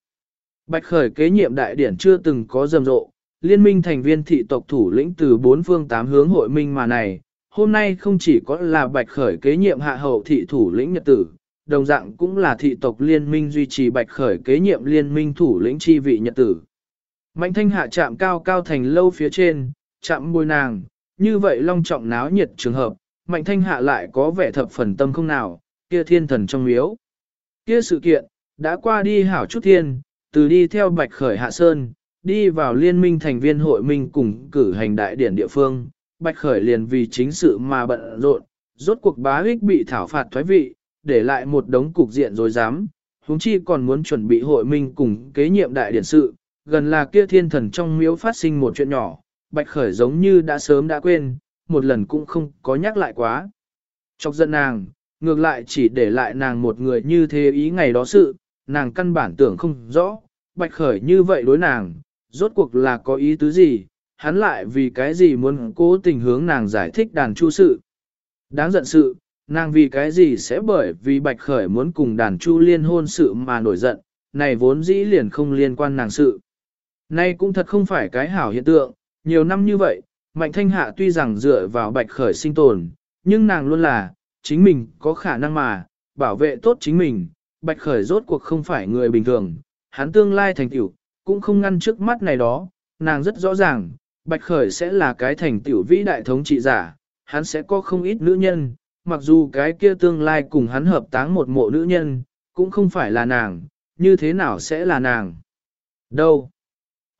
S1: Bạch khởi kế nhiệm đại điển chưa từng có rầm rộ, liên minh thành viên thị tộc thủ lĩnh từ bốn phương tám hướng hội minh mà này, hôm nay không chỉ có là bạch khởi kế nhiệm hạ hậu thị thủ lĩnh nhật tử, đồng dạng cũng là thị tộc liên minh duy trì bạch khởi kế nhiệm liên minh thủ lĩnh chi vị nhật tử. Mạnh thanh hạ chạm cao cao thành lâu phía trên, chạm bôi nàng, như vậy long trọng náo nhiệt trường hợp, mạnh thanh hạ lại có vẻ thập phần tâm không nào, kia thiên thần trong miếu. Kia sự kiện, đã qua đi hảo chút thiên, từ đi theo bạch khởi hạ sơn, đi vào liên minh thành viên hội minh cùng cử hành đại điển địa phương, bạch khởi liền vì chính sự mà bận rộn, rốt cuộc bá ích bị thảo phạt thoái vị, để lại một đống cục diện rồi dám, huống chi còn muốn chuẩn bị hội minh cùng kế nhiệm đại điển sự, gần là kia thiên thần trong miếu phát sinh một chuyện nhỏ, bạch khởi giống như đã sớm đã quên, một lần cũng không có nhắc lại quá. Chọc giận nàng, ngược lại chỉ để lại nàng một người như thế ý ngày đó sự, nàng căn bản tưởng không rõ, bạch khởi như vậy đối nàng, rốt cuộc là có ý tứ gì, hắn lại vì cái gì muốn cố tình hướng nàng giải thích đàn chu sự. Đáng giận sự, nàng vì cái gì sẽ bởi vì bạch khởi muốn cùng đàn chu liên hôn sự mà nổi giận, này vốn dĩ liền không liên quan nàng sự. Nay cũng thật không phải cái hảo hiện tượng, nhiều năm như vậy, Mạnh Thanh Hạ tuy rằng dựa vào bạch khởi sinh tồn, nhưng nàng luôn là, chính mình có khả năng mà, bảo vệ tốt chính mình, bạch khởi rốt cuộc không phải người bình thường, hắn tương lai thành tiểu, cũng không ngăn trước mắt này đó, nàng rất rõ ràng, bạch khởi sẽ là cái thành tiểu vĩ đại thống trị giả, hắn sẽ có không ít nữ nhân, mặc dù cái kia tương lai cùng hắn hợp táng một mộ nữ nhân, cũng không phải là nàng, như thế nào sẽ là nàng? Đâu?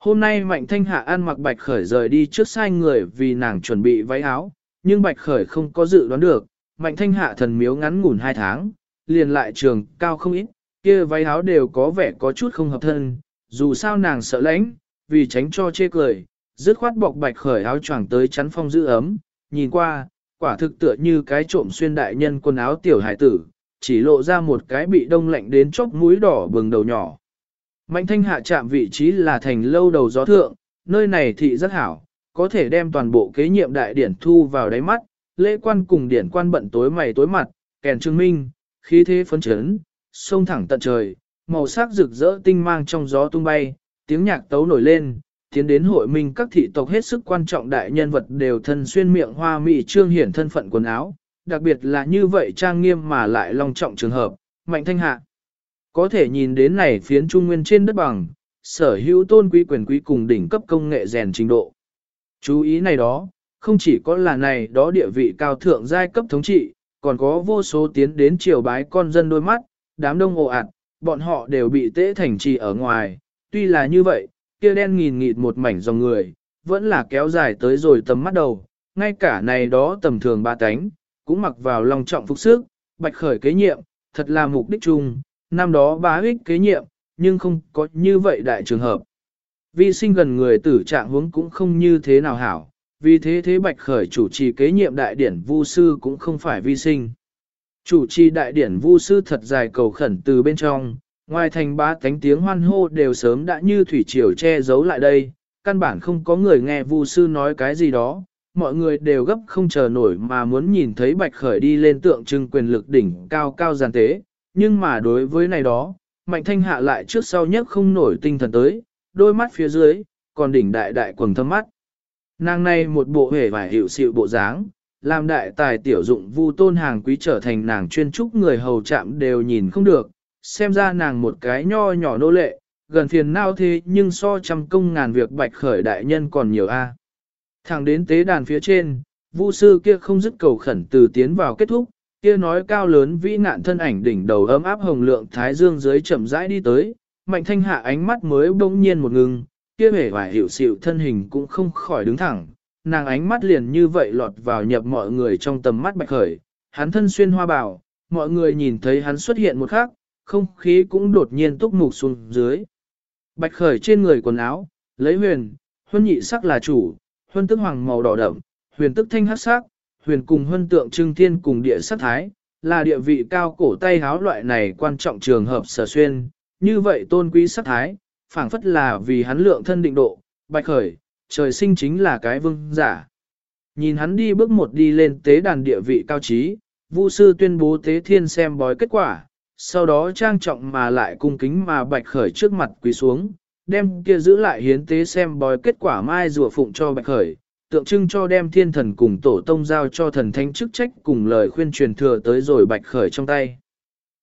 S1: Hôm nay Mạnh Thanh Hạ ăn mặc Bạch Khởi rời đi trước sai người vì nàng chuẩn bị váy áo, nhưng Bạch Khởi không có dự đoán được, mạnh thanh hạ thần miếu ngắn ngủn hai tháng, liền lại trường cao không ít, kia váy áo đều có vẻ có chút không hợp thân, dù sao nàng sợ lãnh, vì tránh cho chê cười, dứt khoát bọc bạch khởi áo choàng tới chắn phong giữ ấm, nhìn qua, quả thực tựa như cái trộm xuyên đại nhân quần áo tiểu hải tử, chỉ lộ ra một cái bị đông lạnh đến chốc mũi đỏ bừng đầu nhỏ. Mạnh thanh hạ chạm vị trí là thành lâu đầu gió thượng, nơi này thị rất hảo, có thể đem toàn bộ kế nhiệm đại điển thu vào đáy mắt, lễ quan cùng điển quan bận tối mày tối mặt, kèn trương minh, khí thế phấn chấn, sông thẳng tận trời, màu sắc rực rỡ tinh mang trong gió tung bay, tiếng nhạc tấu nổi lên, tiến đến hội minh các thị tộc hết sức quan trọng đại nhân vật đều thân xuyên miệng hoa mỹ trương hiển thân phận quần áo, đặc biệt là như vậy trang nghiêm mà lại long trọng trường hợp, mạnh thanh hạ. Có thể nhìn đến này phiến trung nguyên trên đất bằng, sở hữu tôn quý quyền quý cùng đỉnh cấp công nghệ rèn trình độ. Chú ý này đó, không chỉ có là này đó địa vị cao thượng giai cấp thống trị, còn có vô số tiến đến triều bái con dân đôi mắt, đám đông ồ ạt, bọn họ đều bị tế thành trì ở ngoài. Tuy là như vậy, kia đen nghìn nghịt một mảnh dòng người, vẫn là kéo dài tới rồi tầm mắt đầu, ngay cả này đó tầm thường ba tánh cũng mặc vào lòng trọng phục sức, bạch khởi kế nhiệm, thật là mục đích chung, năm đó bá ích kế nhiệm, nhưng không có như vậy đại trường hợp. Vi sinh gần người tử trạng hướng cũng không như thế nào hảo, vì thế thế bạch khởi chủ trì kế nhiệm đại điển vu sư cũng không phải vi sinh. Chủ trì đại điển vu sư thật dài cầu khẩn từ bên trong, ngoài thành ba cánh tiếng hoan hô đều sớm đã như thủy triều che giấu lại đây, căn bản không có người nghe vu sư nói cái gì đó, mọi người đều gấp không chờ nổi mà muốn nhìn thấy bạch khởi đi lên tượng trưng quyền lực đỉnh cao cao giàn tế, nhưng mà đối với này đó, mạnh thanh hạ lại trước sau nhất không nổi tinh thần tới, đôi mắt phía dưới, còn đỉnh đại đại quầng thâm mắt. Nàng này một bộ hề vải hiệu sự bộ dáng, làm đại tài tiểu dụng vu tôn hàng quý trở thành nàng chuyên trúc người hầu chạm đều nhìn không được, xem ra nàng một cái nho nhỏ nô lệ, gần phiền nao thế nhưng so trăm công ngàn việc bạch khởi đại nhân còn nhiều a. Thẳng đến tế đàn phía trên, vu sư kia không dứt cầu khẩn từ tiến vào kết thúc, kia nói cao lớn vĩ nạn thân ảnh đỉnh đầu ấm áp hồng lượng thái dương dưới chậm rãi đi tới, mạnh thanh hạ ánh mắt mới bỗng nhiên một ngừng, kia vẻ vải hiệu xịu thân hình cũng không khỏi đứng thẳng, nàng ánh mắt liền như vậy lọt vào nhập mọi người trong tầm mắt bạch khởi, hắn thân xuyên hoa bào, mọi người nhìn thấy hắn xuất hiện một khắc, không khí cũng đột nhiên túc mục xuống dưới. Bạch khởi trên người quần áo, lấy huyền, huân nhị sắc là chủ, huân tức hoàng màu đỏ đậm, huyền tức thanh hắc sắc, huyền cùng huân tượng trưng thiên cùng địa sát thái, là địa vị cao cổ tay háo loại này quan trọng trường hợp sở xuyên, như vậy tôn quý sát thái, phảng phất là vì hắn lượng thân định độ, bạch khởi, trời sinh chính là cái vương giả. Nhìn hắn đi bước một đi lên tế đàn địa vị cao trí, Vu sư tuyên bố tế thiên xem bói kết quả, sau đó trang trọng mà lại cung kính mà bạch khởi trước mặt quỳ xuống, đem kia giữ lại hiến tế xem bói kết quả mai rùa phụng cho bạch khởi, tượng trưng cho đem thiên thần cùng tổ tông giao cho thần thánh chức trách cùng lời khuyên truyền thừa tới rồi bạch khởi trong tay.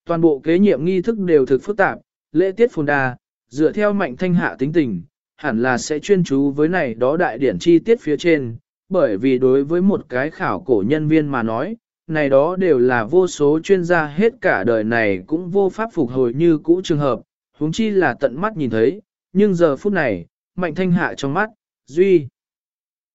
S1: Toàn bộ kế nhiệm nghi thức đều thực phức tạp, lễ tiết phồn đa, dựa theo mạnh thanh hạ tính tình, hẳn là sẽ chuyên chú với này đó đại điển chi tiết phía trên, bởi vì đối với một cái khảo cổ nhân viên mà nói, này đó đều là vô số chuyên gia hết cả đời này cũng vô pháp phục hồi như cũ trường hợp, huống chi là tận mắt nhìn thấy, nhưng giờ phút này, mạnh thanh hạ trong mắt, duy.